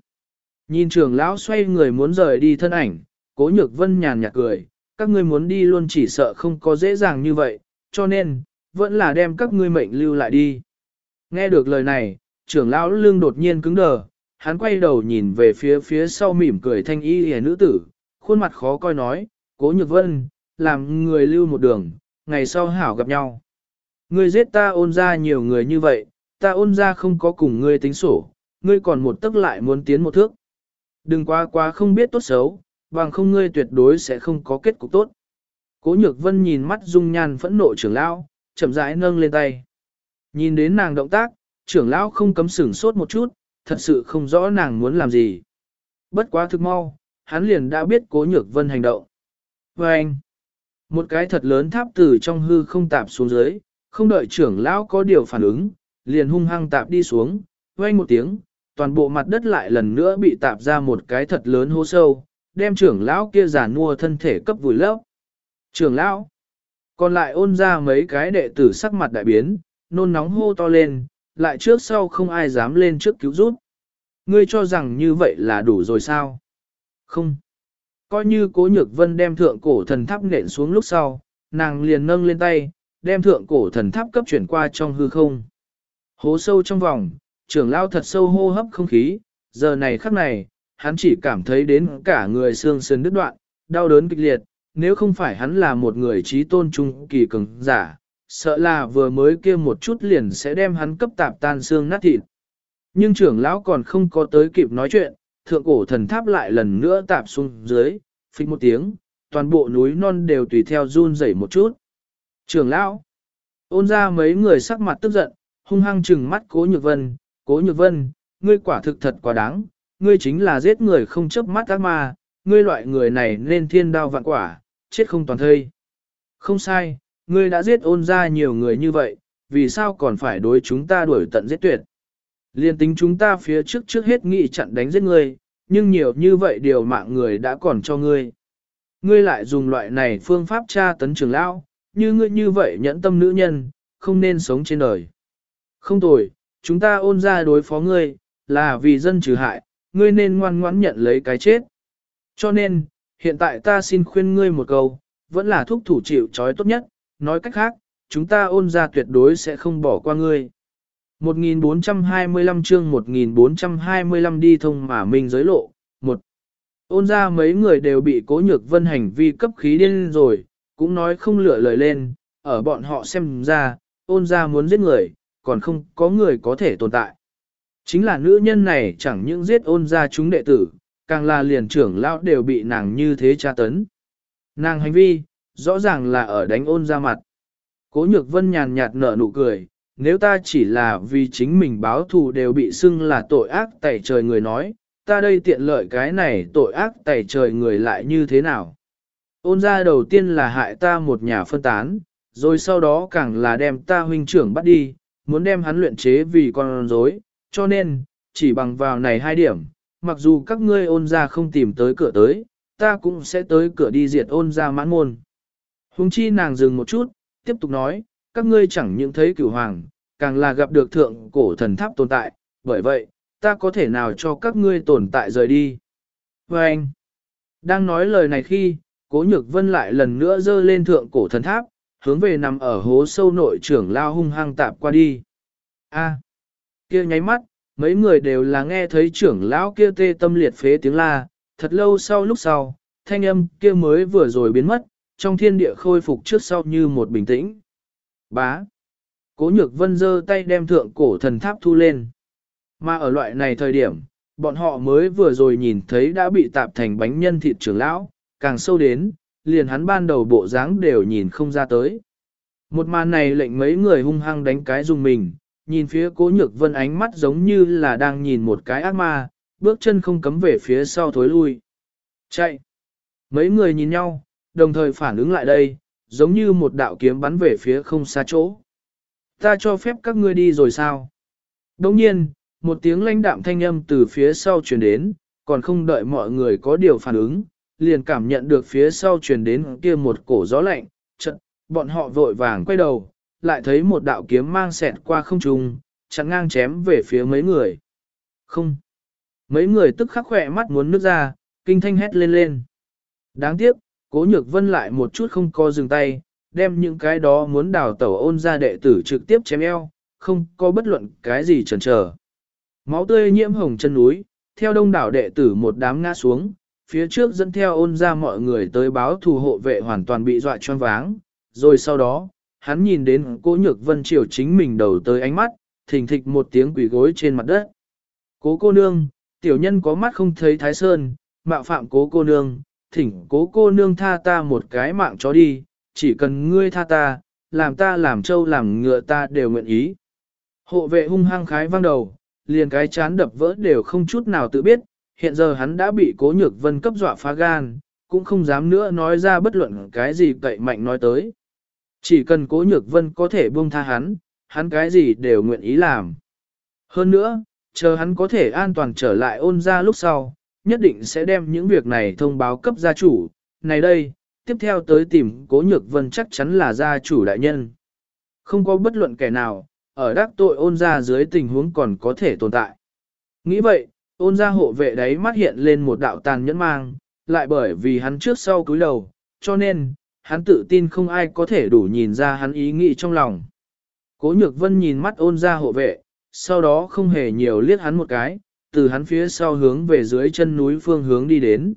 Nhìn trưởng lão xoay người muốn rời đi thân ảnh, cố nhược vân nhàn nhạt cười, các ngươi muốn đi luôn chỉ sợ không có dễ dàng như vậy, cho nên, vẫn là đem các ngươi mệnh lưu lại đi. Nghe được lời này, trưởng lão lương đột nhiên cứng đờ, hắn quay đầu nhìn về phía phía sau mỉm cười thanh y hề nữ tử, khuôn mặt khó coi nói, cố nhược vân, làm người lưu một đường, ngày sau hảo gặp nhau. Ngươi giết ta ôn ra nhiều người như vậy, ta ôn ra không có cùng ngươi tính sổ, ngươi còn một tức lại muốn tiến một thước. Đừng quá quá không biết tốt xấu, bằng không ngươi tuyệt đối sẽ không có kết cục tốt. Cố nhược vân nhìn mắt dung nhan phẫn nộ trưởng lão, chậm rãi nâng lên tay. Nhìn đến nàng động tác, trưởng lão không cấm sửng sốt một chút, thật sự không rõ nàng muốn làm gì. Bất quá thực mau, hắn liền đã biết cố nhược vân hành động. Và anh, một cái thật lớn tháp từ trong hư không tạp xuống dưới, không đợi trưởng lão có điều phản ứng, liền hung hăng tạp đi xuống, vang một tiếng, toàn bộ mặt đất lại lần nữa bị tạp ra một cái thật lớn hố sâu, đem trưởng lão kia giả mua thân thể cấp vùi lấp. Trưởng lão, còn lại ôn ra mấy cái đệ tử sắc mặt đại biến, nôn nóng hô to lên, lại trước sau không ai dám lên trước cứu giúp. Ngươi cho rằng như vậy là đủ rồi sao? Không. Coi như cố nhược vân đem thượng cổ thần tháp nện xuống lúc sau, nàng liền nâng lên tay, đem thượng cổ thần tháp cấp chuyển qua trong hư không. Hố sâu trong vòng, trưởng lao thật sâu hô hấp không khí, giờ này khắc này, hắn chỉ cảm thấy đến cả người xương sườn đứt đoạn, đau đớn kịch liệt, nếu không phải hắn là một người trí tôn trung kỳ cường giả, sợ là vừa mới kia một chút liền sẽ đem hắn cấp tạp tan xương nát thịt. Nhưng trưởng lão còn không có tới kịp nói chuyện, thượng cổ thần tháp lại lần nữa tạp xuống dưới, phích một tiếng, toàn bộ núi non đều tùy theo run rẩy một chút. Trưởng lão, ôn ra mấy người sắc mặt tức giận, hung hăng trừng mắt cố nhược vân, cố nhược vân, ngươi quả thực thật quá đáng, ngươi chính là giết người không chấp mắt ác ma, ngươi loại người này nên thiên đao vạn quả, chết không toàn thây. Không sai, ngươi đã giết ôn ra nhiều người như vậy, vì sao còn phải đối chúng ta đuổi tận giết tuyệt. Liên tính chúng ta phía trước trước hết nghị chặn đánh giết ngươi, nhưng nhiều như vậy điều mạng người đã còn cho ngươi. Ngươi lại dùng loại này phương pháp tra tấn trường lão, như ngươi như vậy nhẫn tâm nữ nhân, không nên sống trên đời. Không tồi, chúng ta ôn ra đối phó ngươi, là vì dân trừ hại, ngươi nên ngoan ngoãn nhận lấy cái chết. Cho nên, hiện tại ta xin khuyên ngươi một câu, vẫn là thúc thủ chịu trói tốt nhất, nói cách khác, chúng ta ôn ra tuyệt đối sẽ không bỏ qua ngươi. 1425 chương 1425 đi thông mà minh giới lộ, một Ôn ra mấy người đều bị cố nhược vân hành vi cấp khí điên rồi, cũng nói không lựa lời lên, ở bọn họ xem ra, ôn ra muốn giết người, còn không có người có thể tồn tại. Chính là nữ nhân này chẳng những giết ôn ra chúng đệ tử, càng là liền trưởng lão đều bị nàng như thế tra tấn. Nàng hành vi, rõ ràng là ở đánh ôn ra mặt. Cố nhược vân nhàn nhạt nở nụ cười, nếu ta chỉ là vì chính mình báo thù đều bị xưng là tội ác tẩy trời người nói, ta đây tiện lợi cái này tội ác tẩy trời người lại như thế nào. Ôn ra đầu tiên là hại ta một nhà phân tán, rồi sau đó càng là đem ta huynh trưởng bắt đi, muốn đem hắn luyện chế vì con rối, cho nên, chỉ bằng vào này hai điểm, mặc dù các ngươi ôn ra không tìm tới cửa tới, ta cũng sẽ tới cửa đi diệt ôn ra mãn môn. Hùng chi nàng dừng một chút, tiếp tục nói, các ngươi chẳng những thấy cửu hoàng, càng là gặp được thượng cổ thần tháp tồn tại, bởi vậy, ta có thể nào cho các ngươi tồn tại rời đi. Và anh, đang nói lời này khi, cố nhược vân lại lần nữa dơ lên thượng cổ thần tháp, hướng về nằm ở hố sâu nội trưởng lao hung hăng tạp qua đi. A, kia nháy mắt, mấy người đều là nghe thấy trưởng lão kia tê tâm liệt phế tiếng la, thật lâu sau lúc sau, thanh âm kia mới vừa rồi biến mất, trong thiên địa khôi phục trước sau như một bình tĩnh. Bá. Cố nhược vân giơ tay đem thượng cổ thần tháp thu lên. Mà ở loại này thời điểm, bọn họ mới vừa rồi nhìn thấy đã bị tạp thành bánh nhân thịt trưởng lão, càng sâu đến, liền hắn ban đầu bộ dáng đều nhìn không ra tới. Một màn này lệnh mấy người hung hăng đánh cái dùng mình, nhìn phía cố nhược vân ánh mắt giống như là đang nhìn một cái ác ma, bước chân không cấm về phía sau thối lui. Chạy! Mấy người nhìn nhau, đồng thời phản ứng lại đây, giống như một đạo kiếm bắn về phía không xa chỗ. Ta cho phép các ngươi đi rồi sao? Đồng nhiên, một tiếng lãnh đạm thanh âm từ phía sau truyền đến, còn không đợi mọi người có điều phản ứng, liền cảm nhận được phía sau truyền đến kia một cổ gió lạnh, chợt, bọn họ vội vàng quay đầu, lại thấy một đạo kiếm mang xẹt qua không trung, chặn ngang chém về phía mấy người. Không. Mấy người tức khắc khỏe mắt muốn nước ra, kinh thanh hét lên lên. Đáng tiếc, cố nhược vân lại một chút không co dừng tay, đem những cái đó muốn đào tẩu ôn ra đệ tử trực tiếp chém eo, không có bất luận cái gì chần chờ. Máu tươi nhiễm hồng chân núi, theo đông đảo đệ tử một đám ngã xuống, phía trước dẫn theo ôn ra mọi người tới báo thù hộ vệ hoàn toàn bị dọa choáng váng, rồi sau đó, hắn nhìn đến cố nhược vân triều chính mình đầu tới ánh mắt, thình thịch một tiếng quỷ gối trên mặt đất. Cố cô nương, tiểu nhân có mắt không thấy thái sơn, mạo phạm cố cô nương, thỉnh cố cô nương tha ta một cái mạng chó đi, chỉ cần ngươi tha ta, làm ta làm trâu làm ngựa ta đều nguyện ý. Hộ vệ hung hăng khái vang đầu, liền cái chán đập vỡ đều không chút nào tự biết, hiện giờ hắn đã bị cố nhược vân cấp dọa phá gan, cũng không dám nữa nói ra bất luận cái gì cậy mạnh nói tới. Chỉ cần cố nhược vân có thể buông tha hắn, hắn cái gì đều nguyện ý làm. Hơn nữa, chờ hắn có thể an toàn trở lại ôn ra lúc sau, nhất định sẽ đem những việc này thông báo cấp gia chủ. Này đây, tiếp theo tới tìm cố nhược vân chắc chắn là gia chủ đại nhân. Không có bất luận kẻ nào, ở đắc tội ôn ra dưới tình huống còn có thể tồn tại. Nghĩ vậy, ôn ra hộ vệ đấy mắt hiện lên một đạo tàn nhẫn mang, lại bởi vì hắn trước sau cúi đầu, cho nên, hắn tự tin không ai có thể đủ nhìn ra hắn ý nghĩ trong lòng. Cố nhược vân nhìn mắt ôn ra hộ vệ, sau đó không hề nhiều liếc hắn một cái, từ hắn phía sau hướng về dưới chân núi phương hướng đi đến.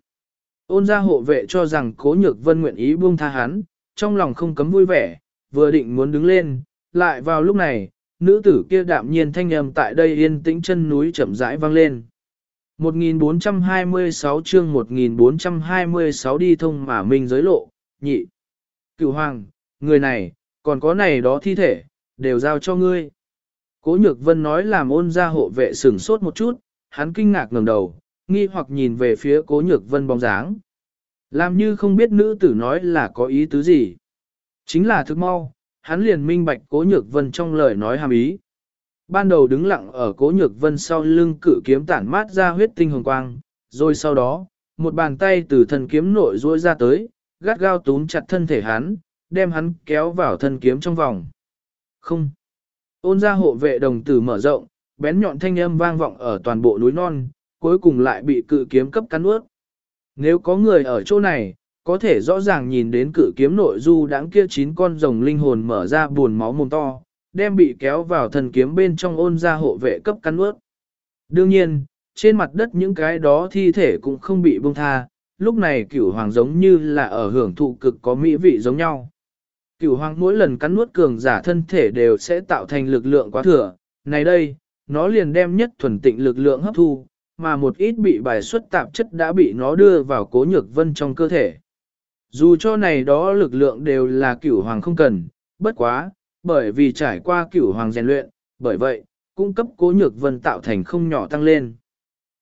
Ôn ra hộ vệ cho rằng cố nhược vân nguyện ý buông tha hắn, trong lòng không cấm vui vẻ, vừa định muốn đứng lên, lại vào lúc này, nữ tử kia đạm nhiên thanh âm tại đây yên tĩnh chân núi chậm rãi vang lên. 1426 chương 1426 đi thông mà mình giới lộ, nhị. Cửu hoàng, người này, còn có này đó thi thể, đều giao cho ngươi. Cố nhược vân nói làm ôn ra hộ vệ sửng sốt một chút, hắn kinh ngạc ngẩng đầu, nghi hoặc nhìn về phía cố nhược vân bóng dáng. Làm như không biết nữ tử nói là có ý tứ gì. Chính là thức mau, hắn liền minh bạch cố nhược vân trong lời nói hàm ý. Ban đầu đứng lặng ở cố nhược vân sau lưng cử kiếm tản mát ra huyết tinh hồng quang, rồi sau đó, một bàn tay từ thân kiếm nội ruôi ra tới, gắt gao túm chặt thân thể hắn, đem hắn kéo vào thân kiếm trong vòng. Không. Ôn ra hộ vệ đồng tử mở rộng, bén nhọn thanh âm vang vọng ở toàn bộ núi non, cuối cùng lại bị cự kiếm cấp cắn ướt. Nếu có người ở chỗ này, có thể rõ ràng nhìn đến cự kiếm nội du đáng kia chín con rồng linh hồn mở ra buồn máu mồm to, đem bị kéo vào thần kiếm bên trong ôn ra hộ vệ cấp cắn ướt. Đương nhiên, trên mặt đất những cái đó thi thể cũng không bị buông tha, lúc này cửu hoàng giống như là ở hưởng thụ cực có mỹ vị giống nhau. Cửu hoàng mỗi lần cắn nuốt cường giả thân thể đều sẽ tạo thành lực lượng quá thừa, này đây, nó liền đem nhất thuần tịnh lực lượng hấp thu, mà một ít bị bài xuất tạp chất đã bị nó đưa vào cố nhược vân trong cơ thể. Dù cho này đó lực lượng đều là cửu hoàng không cần, bất quá, bởi vì trải qua cửu hoàng rèn luyện, bởi vậy, cung cấp cố nhược vân tạo thành không nhỏ tăng lên.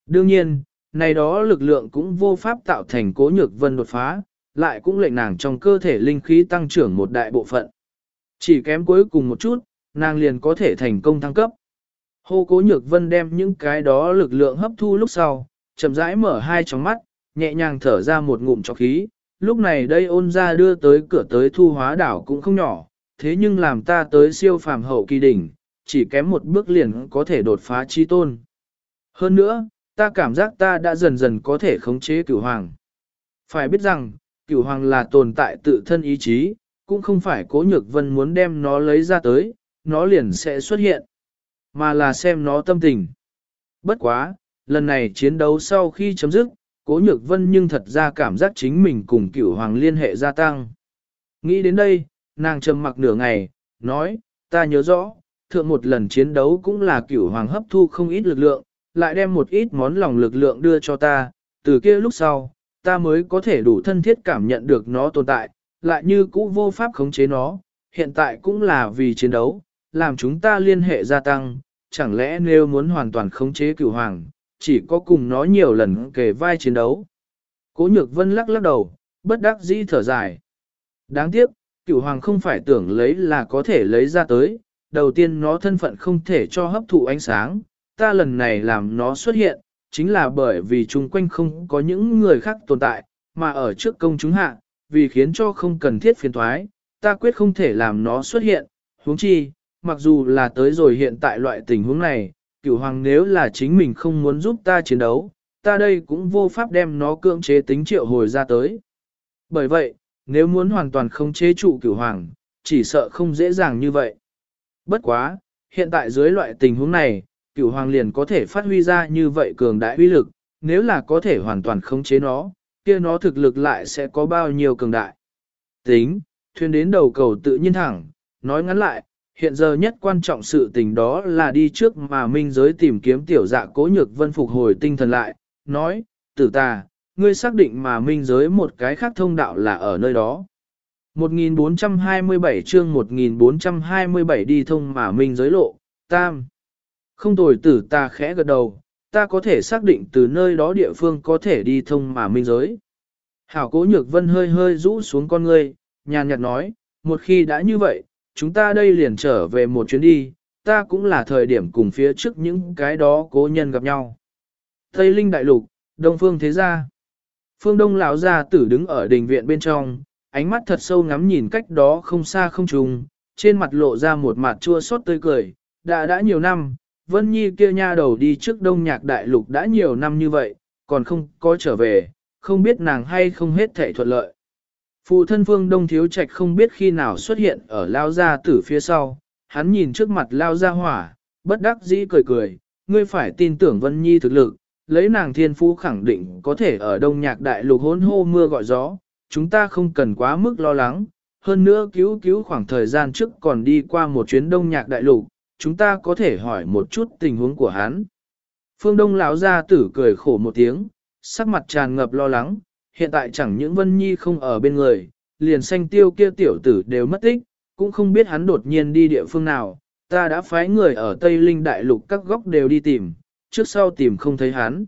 Đương nhiên, này đó lực lượng cũng vô pháp tạo thành cố nhược vân đột phá, lại cũng lệnh nàng trong cơ thể linh khí tăng trưởng một đại bộ phận. Chỉ kém cuối cùng một chút, nàng liền có thể thành công thăng cấp. Hô cố nhược vân đem những cái đó lực lượng hấp thu lúc sau, chậm rãi mở hai tròng mắt, nhẹ nhàng thở ra một ngụm cho khí. Lúc này đây ôn ra đưa tới cửa tới thu hóa đảo cũng không nhỏ, thế nhưng làm ta tới siêu phàm hậu kỳ đỉnh, chỉ kém một bước liền có thể đột phá chi tôn. Hơn nữa, ta cảm giác ta đã dần dần có thể khống chế cửu hoàng. Phải biết rằng, cửu hoàng là tồn tại tự thân ý chí, cũng không phải cố nhược vân muốn đem nó lấy ra tới, nó liền sẽ xuất hiện, mà là xem nó tâm tình. Bất quá, lần này chiến đấu sau khi chấm dứt, cố nhược vân nhưng thật ra cảm giác chính mình cùng cửu hoàng liên hệ gia tăng. Nghĩ đến đây, nàng trầm mặc nửa ngày, nói, ta nhớ rõ, thượng một lần chiến đấu cũng là cửu hoàng hấp thu không ít lực lượng, lại đem một ít món lòng lực lượng đưa cho ta, từ kia lúc sau, ta mới có thể đủ thân thiết cảm nhận được nó tồn tại, lại như cũ vô pháp khống chế nó, hiện tại cũng là vì chiến đấu, làm chúng ta liên hệ gia tăng, chẳng lẽ nếu muốn hoàn toàn khống chế cửu hoàng, chỉ có cùng nó nhiều lần kề vai chiến đấu. Cố nhược vân lắc lắc đầu, bất đắc dĩ thở dài. Đáng tiếc, cửu hoàng không phải tưởng lấy là có thể lấy ra tới, đầu tiên nó thân phận không thể cho hấp thụ ánh sáng, ta lần này làm nó xuất hiện, chính là bởi vì chung quanh không có những người khác tồn tại, mà ở trước công chúng hạ, vì khiến cho không cần thiết phiền thoái, ta quyết không thể làm nó xuất hiện, huống chi, mặc dù là tới rồi hiện tại loại tình huống này, cửu hoàng nếu là chính mình không muốn giúp ta chiến đấu, ta đây cũng vô pháp đem nó cưỡng chế tính triệu hồi ra tới. Bởi vậy, nếu muốn hoàn toàn không chế trụ cửu hoàng, chỉ sợ không dễ dàng như vậy. Bất quá, hiện tại dưới loại tình huống này, cửu hoàng liền có thể phát huy ra như vậy cường đại uy lực, nếu là có thể hoàn toàn khống chế nó, kia nó thực lực lại sẽ có bao nhiêu cường đại. Tính, thuyền đến đầu cầu tự nhiên thẳng, nói ngắn lại, hiện giờ nhất quan trọng sự tình đó là đi trước mà minh giới tìm kiếm tiểu dạ cố nhược vân phục hồi tinh thần lại, nói, tử ta, ngươi xác định mà minh giới một cái khác thông đạo là ở nơi đó. 1427 chương 1427 đi thông mà minh giới lộ, tam. Không tồi tử ta khẽ gật đầu, ta có thể xác định từ nơi đó địa phương có thể đi thông mà minh giới. Hảo cố nhược vân hơi hơi rũ xuống con ngươi, nhàn nhạt nói, một khi đã như vậy, chúng ta đây liền trở về một chuyến đi, ta cũng là thời điểm cùng phía trước những cái đó cố nhân gặp nhau. Tây Linh Đại Lục, Đông Phương Thế Gia. Phương Đông lão gia tử đứng ở đình viện bên trong, ánh mắt thật sâu ngắm nhìn cách đó không xa không trùng, trên mặt lộ ra một mặt chua xót tươi cười, đã đã nhiều năm, Vân Nhi kia nha đầu đi trước đông nhạc đại lục đã nhiều năm như vậy, còn không có trở về, không biết nàng hay không hết thể thuận lợi. Phụ thân phương đông thiếu trạch không biết khi nào xuất hiện ở lao gia tử phía sau, hắn nhìn trước mặt lao gia hỏa, bất đắc dĩ cười cười, ngươi phải tin tưởng Vân Nhi thực lực, lấy nàng thiên phú khẳng định có thể ở đông nhạc đại lục hôn hô mưa gọi gió, chúng ta không cần quá mức lo lắng, hơn nữa cứu cứu khoảng thời gian trước còn đi qua một chuyến đông nhạc đại lục, chúng ta có thể hỏi một chút tình huống của hắn. Phương Đông lão gia tử cười khổ một tiếng, sắc mặt tràn ngập lo lắng, hiện tại chẳng những Vân Nhi không ở bên người, liền xanh tiêu kia tiểu tử đều mất tích, cũng không biết hắn đột nhiên đi địa phương nào, ta đã phái người ở Tây Linh Đại Lục các góc đều đi tìm, trước sau tìm không thấy hắn.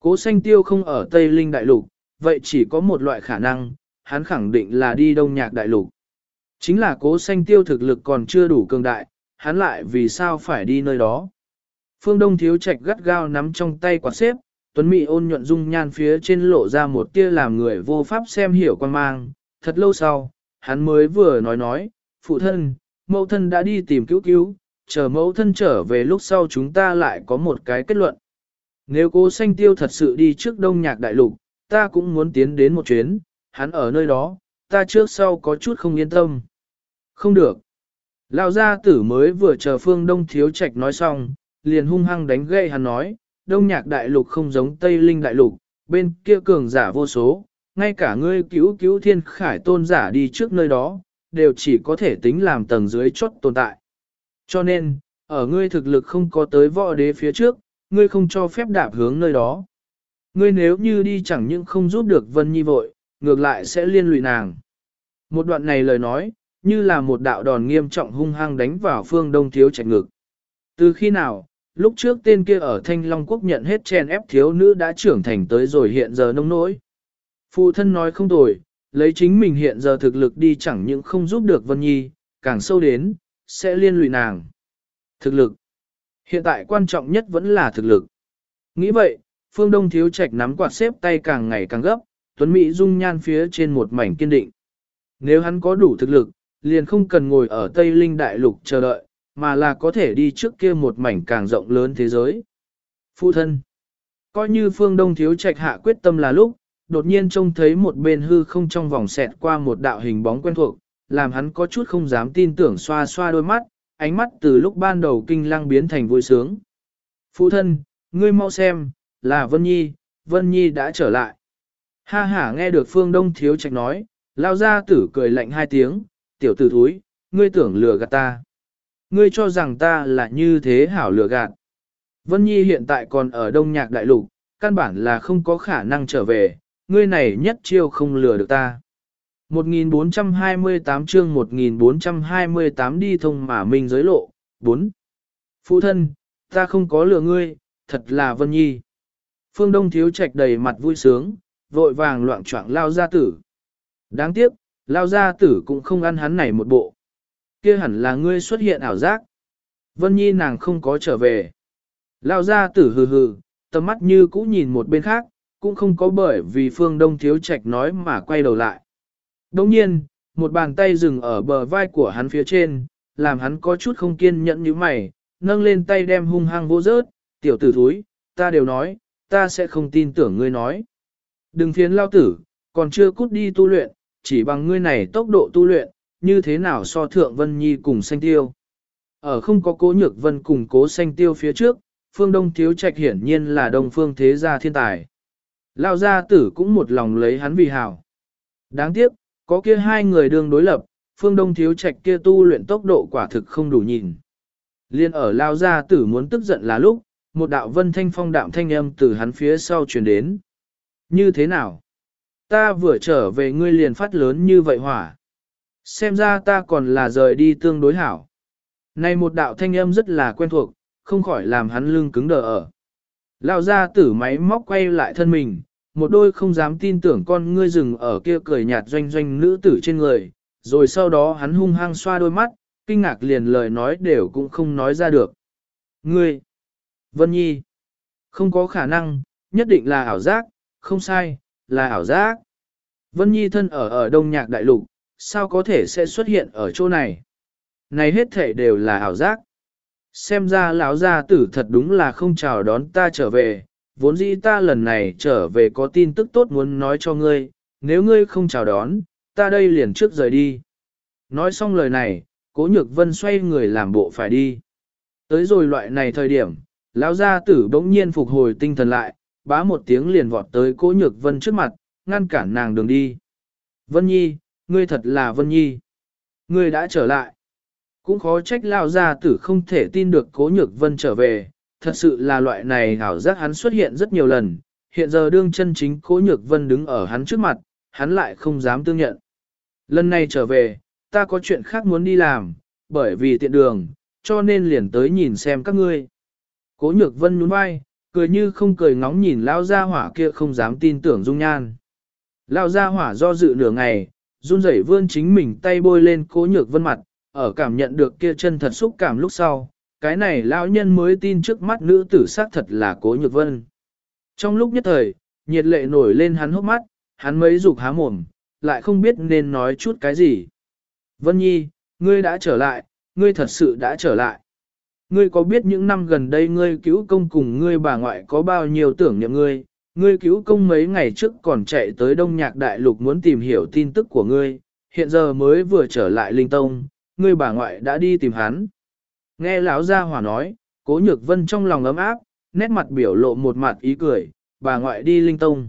Cố xanh tiêu không ở Tây Linh Đại Lục, vậy chỉ có một loại khả năng, hắn khẳng định là đi Đông Nhạc Đại Lục. Chính là cố xanh tiêu thực lực còn chưa đủ cường đại, hắn lại vì sao phải đi nơi đó. Phương Đông thiếu trạch gắt gao nắm trong tay quạt xếp, Tuấn Mỹ ôn nhuận dung nhan phía trên lộ ra một tia làm người vô pháp xem hiểu quan mang. Thật lâu sau, hắn mới vừa nói nói, phụ thân, mẫu thân đã đi tìm cứu cứu, chờ mẫu thân trở về lúc sau chúng ta lại có một cái kết luận. Nếu cố xanh tiêu thật sự đi trước đông nhạc đại lục, ta cũng muốn tiến đến một chuyến, hắn ở nơi đó, ta trước sau có chút không yên tâm. Không được. Lão gia tử mới vừa chờ phương đông thiếu trạch nói xong, liền hung hăng đánh gậy hắn nói, đông nhạc đại lục không giống Tây Linh đại lục, bên kia cường giả vô số, ngay cả ngươi cứu cứu thiên khải tôn giả đi trước nơi đó, đều chỉ có thể tính làm tầng dưới chốt tồn tại. Cho nên, ở ngươi thực lực không có tới võ đế phía trước, ngươi không cho phép đạp hướng nơi đó. Ngươi nếu như đi chẳng những không giúp được Vân Nhi vội, ngược lại sẽ liên lụy nàng. Một đoạn này lời nói, như là một đạo đòn nghiêm trọng hung hăng đánh vào phương đông thiếu trạch ngực. Từ khi nào, lúc trước tên kia ở Thanh Long Quốc nhận hết chen ép thiếu nữ đã trưởng thành tới rồi hiện giờ nông nỗi. Phụ thân nói không tồi, lấy chính mình hiện giờ thực lực đi chẳng những không giúp được Vân Nhi, càng sâu đến, sẽ liên lụy nàng. Thực lực. Hiện tại quan trọng nhất vẫn là thực lực. Nghĩ vậy, Phương Đông Thiếu Trạch nắm quạt xếp tay càng ngày càng gấp, Tuấn Mỹ dung nhan phía trên một mảnh kiên định. Nếu hắn có đủ thực lực, liền không cần ngồi ở Tây Linh Đại Lục chờ đợi, mà là có thể đi trước kia một mảnh càng rộng lớn thế giới. Phụ thân. Coi như Phương Đông Thiếu Trạch hạ quyết tâm là lúc, đột nhiên trông thấy một bên hư không trong vòng xẹt qua một đạo hình bóng quen thuộc, làm hắn có chút không dám tin tưởng xoa xoa đôi mắt, ánh mắt từ lúc ban đầu kinh lăng biến thành vui sướng. Phụ thân, ngươi mau xem, là Vân Nhi, Vân Nhi đã trở lại. Ha ha nghe được Phương Đông Thiếu Trạch nói, lao ra tử cười lạnh hai tiếng, tiểu tử thúi, ngươi tưởng lừa gạt ta. Ngươi cho rằng ta là như thế hảo lừa gạt. Vân Nhi hiện tại còn ở Đông Nhạc Đại Lục, căn bản là không có khả năng trở về, ngươi này nhất chiêu không lừa được ta. 1428 chương 1428 đi thông mà mình giới lộ, 4. Phụ thân, ta không có lừa ngươi, thật là Vân Nhi. Phương Đông Thiếu Trạch đầy mặt vui sướng, vội vàng loạn choạng lao gia tử. Đáng tiếc, lao gia tử cũng không ăn hắn này một bộ kia hẳn là ngươi xuất hiện ảo giác. Vân Nhi nàng không có trở về. Lao ra tử hừ hừ, tầm mắt như cũ nhìn một bên khác, cũng không có bởi vì phương đông thiếu trạch nói mà quay đầu lại. Đồng nhiên, một bàn tay dừng ở bờ vai của hắn phía trên, làm hắn có chút không kiên nhẫn như mày, nâng lên tay đem hung hăng vô rớt, tiểu tử thúi, ta đều nói, ta sẽ không tin tưởng ngươi nói. Đừng phiến lao tử, còn chưa cút đi tu luyện, chỉ bằng ngươi này tốc độ tu luyện, như thế nào so thượng Vân Nhi cùng xanh tiêu. Ở không có cố nhược vân cùng cố xanh tiêu phía trước, phương đông thiếu trạch hiển nhiên là đông phương thế gia thiên tài. Lao gia tử cũng một lòng lấy hắn vì hảo. Đáng tiếc, có kia hai người đương đối lập, phương đông thiếu trạch kia tu luyện tốc độ quả thực không đủ nhìn. Liên ở Lao gia tử muốn tức giận là lúc, một đạo vân thanh phong đạm thanh âm từ hắn phía sau truyền đến. Như thế nào? Ta vừa trở về ngươi liền phát lớn như vậy hỏa. Xem ra ta còn là rời đi tương đối hảo. Này một đạo thanh âm rất là quen thuộc, không khỏi làm hắn lưng cứng đờ ở. Lao ra tử máy móc quay lại thân mình, một đôi không dám tin tưởng con ngươi rừng ở kia cười nhạt doanh doanh nữ tử trên người, rồi sau đó hắn hung hăng xoa đôi mắt, kinh ngạc liền lời nói đều cũng không nói ra được. Ngươi! Vân Nhi! Không có khả năng, nhất định là ảo giác, không sai, là ảo giác. Vân Nhi thân ở ở Đông Nhạc Đại Lục, sao có thể sẽ xuất hiện ở chỗ này? Này hết thể đều là ảo giác. Xem ra lão gia tử thật đúng là không chào đón ta trở về, vốn dĩ ta lần này trở về có tin tức tốt muốn nói cho ngươi, nếu ngươi không chào đón, ta đây liền trước rời đi. Nói xong lời này, cố nhược vân xoay người làm bộ phải đi. Tới rồi loại này thời điểm, lão gia tử bỗng nhiên phục hồi tinh thần lại, bá một tiếng liền vọt tới cố nhược vân trước mặt, ngăn cản nàng đường đi. Vân Nhi, ngươi thật là Vân Nhi. Ngươi đã trở lại. Cũng khó trách lao gia tử không thể tin được cố nhược vân trở về, thật sự là loại này hảo giác hắn xuất hiện rất nhiều lần, hiện giờ đương chân chính cố nhược vân đứng ở hắn trước mặt, hắn lại không dám tương nhận. Lần này trở về, ta có chuyện khác muốn đi làm, bởi vì tiện đường, cho nên liền tới nhìn xem các ngươi. Cố nhược vân nhún vai, cười như không cười ngóng nhìn lao gia hỏa kia không dám tin tưởng dung nhan. Lao gia hỏa do dự nửa ngày, run rẩy vươn chính mình tay bôi lên cố nhược vân mặt, ở cảm nhận được kia chân thật xúc cảm lúc sau, cái này lão nhân mới tin trước mắt nữ tử xác thật là cố nhược vân. Trong lúc nhất thời, nhiệt lệ nổi lên hắn hốc mắt, hắn mấy dục há mồm, lại không biết nên nói chút cái gì. Vân Nhi, ngươi đã trở lại, ngươi thật sự đã trở lại. Ngươi có biết những năm gần đây ngươi cứu công cùng ngươi bà ngoại có bao nhiêu tưởng niệm ngươi, ngươi cứu công mấy ngày trước còn chạy tới Đông Nhạc Đại Lục muốn tìm hiểu tin tức của ngươi, hiện giờ mới vừa trở lại Linh Tông, ngươi bà ngoại đã đi tìm hắn. Nghe lão gia hỏa nói, cố nhược vân trong lòng ấm áp, nét mặt biểu lộ một mặt ý cười, bà ngoại đi Linh Tông.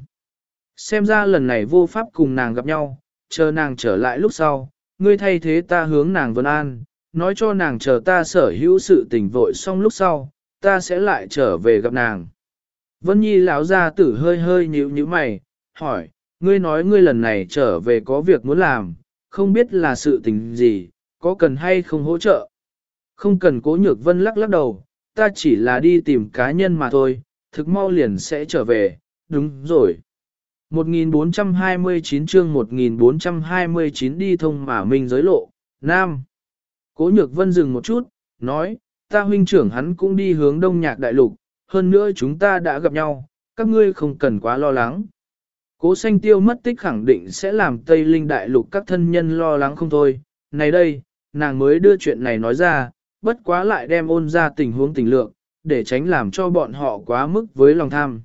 Xem ra lần này vô pháp cùng nàng gặp nhau, chờ nàng trở lại lúc sau, ngươi thay thế ta hướng nàng vân an, nói cho nàng chờ ta sở hữu sự tình vội xong lúc sau, ta sẽ lại trở về gặp nàng. Vân Nhi lão ra tử hơi hơi nhíu nhíu mày, hỏi, ngươi nói ngươi lần này trở về có việc muốn làm, không biết là sự tình gì, có cần hay không hỗ trợ. Không cần cố nhược vân lắc lắc đầu, ta chỉ là đi tìm cá nhân mà thôi, thực mau liền sẽ trở về, đúng rồi. 1429 chương 1429 đi thông mà mình giới lộ, Nam. Cố nhược vân dừng một chút, nói, ta huynh trưởng hắn cũng đi hướng đông nhạc đại lục, hơn nữa chúng ta đã gặp nhau, các ngươi không cần quá lo lắng. Cố xanh tiêu mất tích khẳng định sẽ làm Tây Linh đại lục các thân nhân lo lắng không thôi. Này đây, nàng mới đưa chuyện này nói ra, bất quá lại đem ôn ra tình huống tình lượng, để tránh làm cho bọn họ quá mức với lòng tham.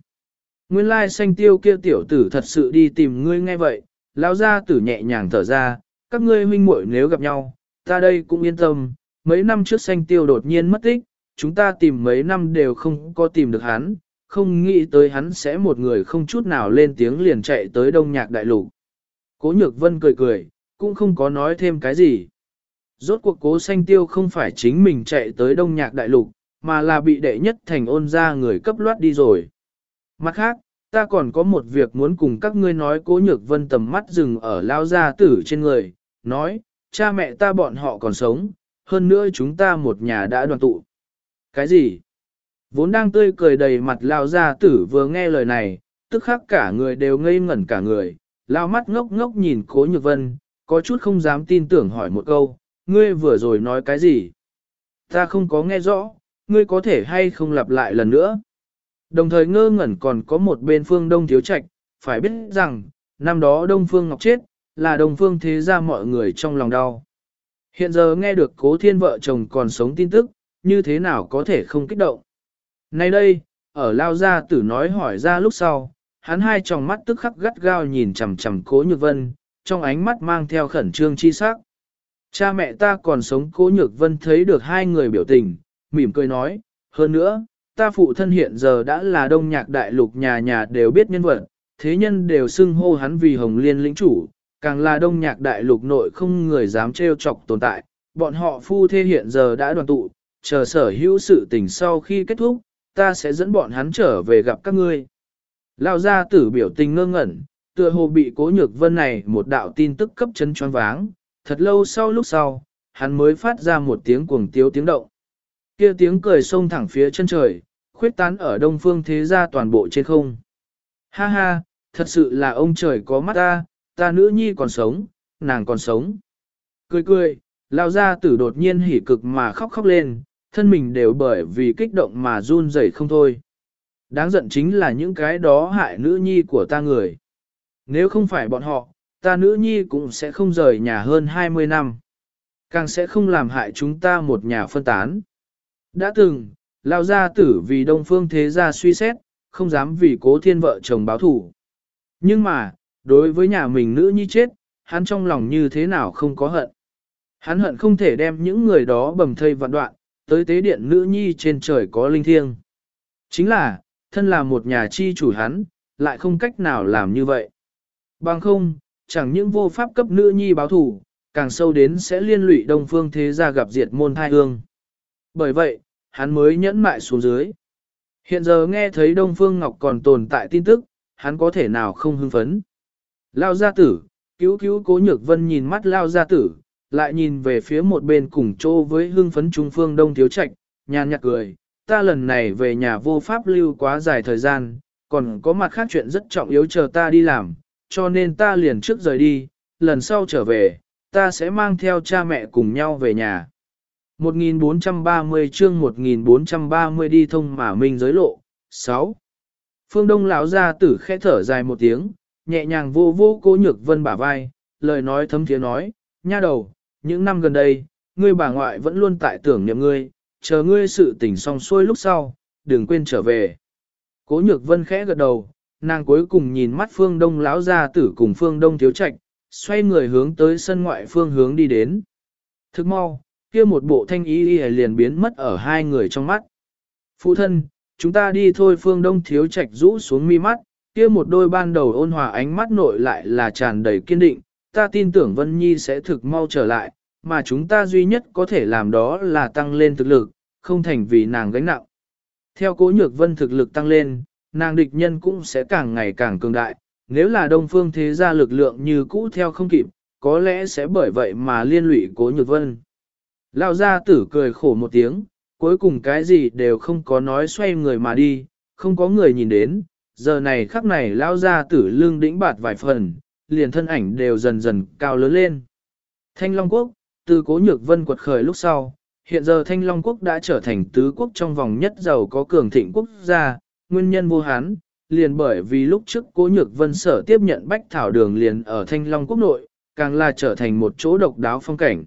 Nguyên lai xanh tiêu kia tiểu tử thật sự đi tìm ngươi ngay vậy, lão gia tử nhẹ nhàng thở ra, các ngươi huynh muội nếu gặp nhau, ta đây cũng yên tâm, mấy năm trước xanh tiêu đột nhiên mất tích, chúng ta tìm mấy năm đều không có tìm được hắn, không nghĩ tới hắn sẽ một người không chút nào lên tiếng liền chạy tới đông nhạc đại lục. Cố nhược vân cười cười, cũng không có nói thêm cái gì. Rốt cuộc cố xanh tiêu không phải chính mình chạy tới đông nhạc đại lục, mà là bị đệ nhất thành ôn ra người cấp loát đi rồi. Mặt khác, ta còn có một việc muốn cùng các ngươi nói cố nhược vân tầm mắt dừng ở lao gia tử trên người, nói, cha mẹ ta bọn họ còn sống, hơn nữa chúng ta một nhà đã đoàn tụ. Cái gì? Vốn đang tươi cười đầy mặt lao gia tử vừa nghe lời này, tức khắc cả người đều ngây ngẩn cả người, lao mắt ngốc ngốc nhìn cố nhược vân, có chút không dám tin tưởng hỏi một câu, ngươi vừa rồi nói cái gì? Ta không có nghe rõ, ngươi có thể hay không lặp lại lần nữa? Đồng thời ngơ ngẩn còn có một bên phương đông thiếu trạch, phải biết rằng, năm đó đông phương ngọc chết, là đông phương thế ra mọi người trong lòng đau. Hiện giờ nghe được cố thiên vợ chồng còn sống tin tức, như thế nào có thể không kích động. Nay đây, ở lao gia tử nói hỏi ra lúc sau, hắn hai tròng mắt tức khắc gắt gao nhìn chằm chằm cố nhược vân, trong ánh mắt mang theo khẩn trương chi sắc. Cha mẹ ta còn sống cố nhược vân thấy được hai người biểu tình, mỉm cười nói, hơn nữa, ta phụ thân hiện giờ đã là đông nhạc đại lục nhà nhà đều biết nhân vật, thế nhân đều xưng hô hắn vì hồng liên lĩnh chủ, càng là đông nhạc đại lục nội không người dám trêu chọc tồn tại, bọn họ phu thê hiện giờ đã đoàn tụ, chờ sở hữu sự tình sau khi kết thúc, ta sẽ dẫn bọn hắn trở về gặp các ngươi. Lao gia tử biểu tình ngơ ngẩn, tựa hồ bị cố nhược vân này một đạo tin tức cấp chân choáng váng, thật lâu sau lúc sau, hắn mới phát ra một tiếng cuồng tiếu tiếng động. kia tiếng cười sông thẳng phía chân trời, khuyết tán ở đông phương thế gia toàn bộ trên không. Ha ha, thật sự là ông trời có mắt ta, ta nữ nhi còn sống, nàng còn sống. Cười cười, lao gia tử đột nhiên hỉ cực mà khóc khóc lên, thân mình đều bởi vì kích động mà run rẩy không thôi. Đáng giận chính là những cái đó hại nữ nhi của ta người. Nếu không phải bọn họ, ta nữ nhi cũng sẽ không rời nhà hơn 20 năm. Càng sẽ không làm hại chúng ta một nhà phân tán. Đã từng, lao gia tử vì đông phương thế gia suy xét, không dám vì cố thiên vợ chồng báo thủ. Nhưng mà, đối với nhà mình nữ nhi chết, hắn trong lòng như thế nào không có hận. Hắn hận không thể đem những người đó bầm thây vạn đoạn, tới tế điện nữ nhi trên trời có linh thiêng. Chính là, thân là một nhà chi chủ hắn, lại không cách nào làm như vậy. Bằng không, chẳng những vô pháp cấp nữ nhi báo thủ, càng sâu đến sẽ liên lụy đông phương thế gia gặp diệt môn thai hương. Bởi vậy, hắn mới nhẫn mại xuống dưới. Hiện giờ nghe thấy Đông Phương Ngọc còn tồn tại tin tức, hắn có thể nào không hưng phấn. Lao gia tử, cứu cứu cố nhược vân nhìn mắt Lao gia tử, lại nhìn về phía một bên cùng chỗ với hương phấn Trung Phương Đông Thiếu Trạch, nhàn nhạt cười, ta lần này về nhà vô pháp lưu quá dài thời gian, còn có mặt khác chuyện rất trọng yếu chờ ta đi làm, cho nên ta liền trước rời đi, lần sau trở về, ta sẽ mang theo cha mẹ cùng nhau về nhà. 1430 chương 1430 đi thông mà minh giới lộ. 6. Phương Đông lão ra tử khẽ thở dài một tiếng, nhẹ nhàng vô vô cố nhược vân bả vai, lời nói thấm thiế nói, nha đầu, những năm gần đây, ngươi bà ngoại vẫn luôn tại tưởng niệm ngươi, chờ ngươi sự tình xong xuôi lúc sau, đừng quên trở về. Cố nhược vân khẽ gật đầu, nàng cuối cùng nhìn mắt phương đông lão gia tử cùng phương đông thiếu trạch, xoay người hướng tới sân ngoại phương hướng đi đến. Thức mau, kia một bộ thanh ý y liền biến mất ở hai người trong mắt. Phụ thân, chúng ta đi thôi phương đông thiếu trạch rũ xuống mi mắt, kia một đôi ban đầu ôn hòa ánh mắt nội lại là tràn đầy kiên định, ta tin tưởng Vân Nhi sẽ thực mau trở lại, mà chúng ta duy nhất có thể làm đó là tăng lên thực lực, không thành vì nàng gánh nặng. Theo cố nhược vân thực lực tăng lên, nàng địch nhân cũng sẽ càng ngày càng cường đại, nếu là đông phương thế gia lực lượng như cũ theo không kịp, có lẽ sẽ bởi vậy mà liên lụy cố nhược vân. Lão gia tử cười khổ một tiếng, cuối cùng cái gì đều không có nói xoay người mà đi, không có người nhìn đến, giờ này khắc này lão gia tử lương đĩnh bạt vài phần, liền thân ảnh đều dần dần cao lớn lên. Thanh Long Quốc, từ cố nhược vân quật khởi lúc sau, hiện giờ Thanh Long Quốc đã trở thành tứ quốc trong vòng nhất giàu có cường thịnh quốc gia, nguyên nhân vô hán, liền bởi vì lúc trước cố nhược vân sở tiếp nhận bách thảo đường liền ở Thanh Long Quốc nội, càng là trở thành một chỗ độc đáo phong cảnh.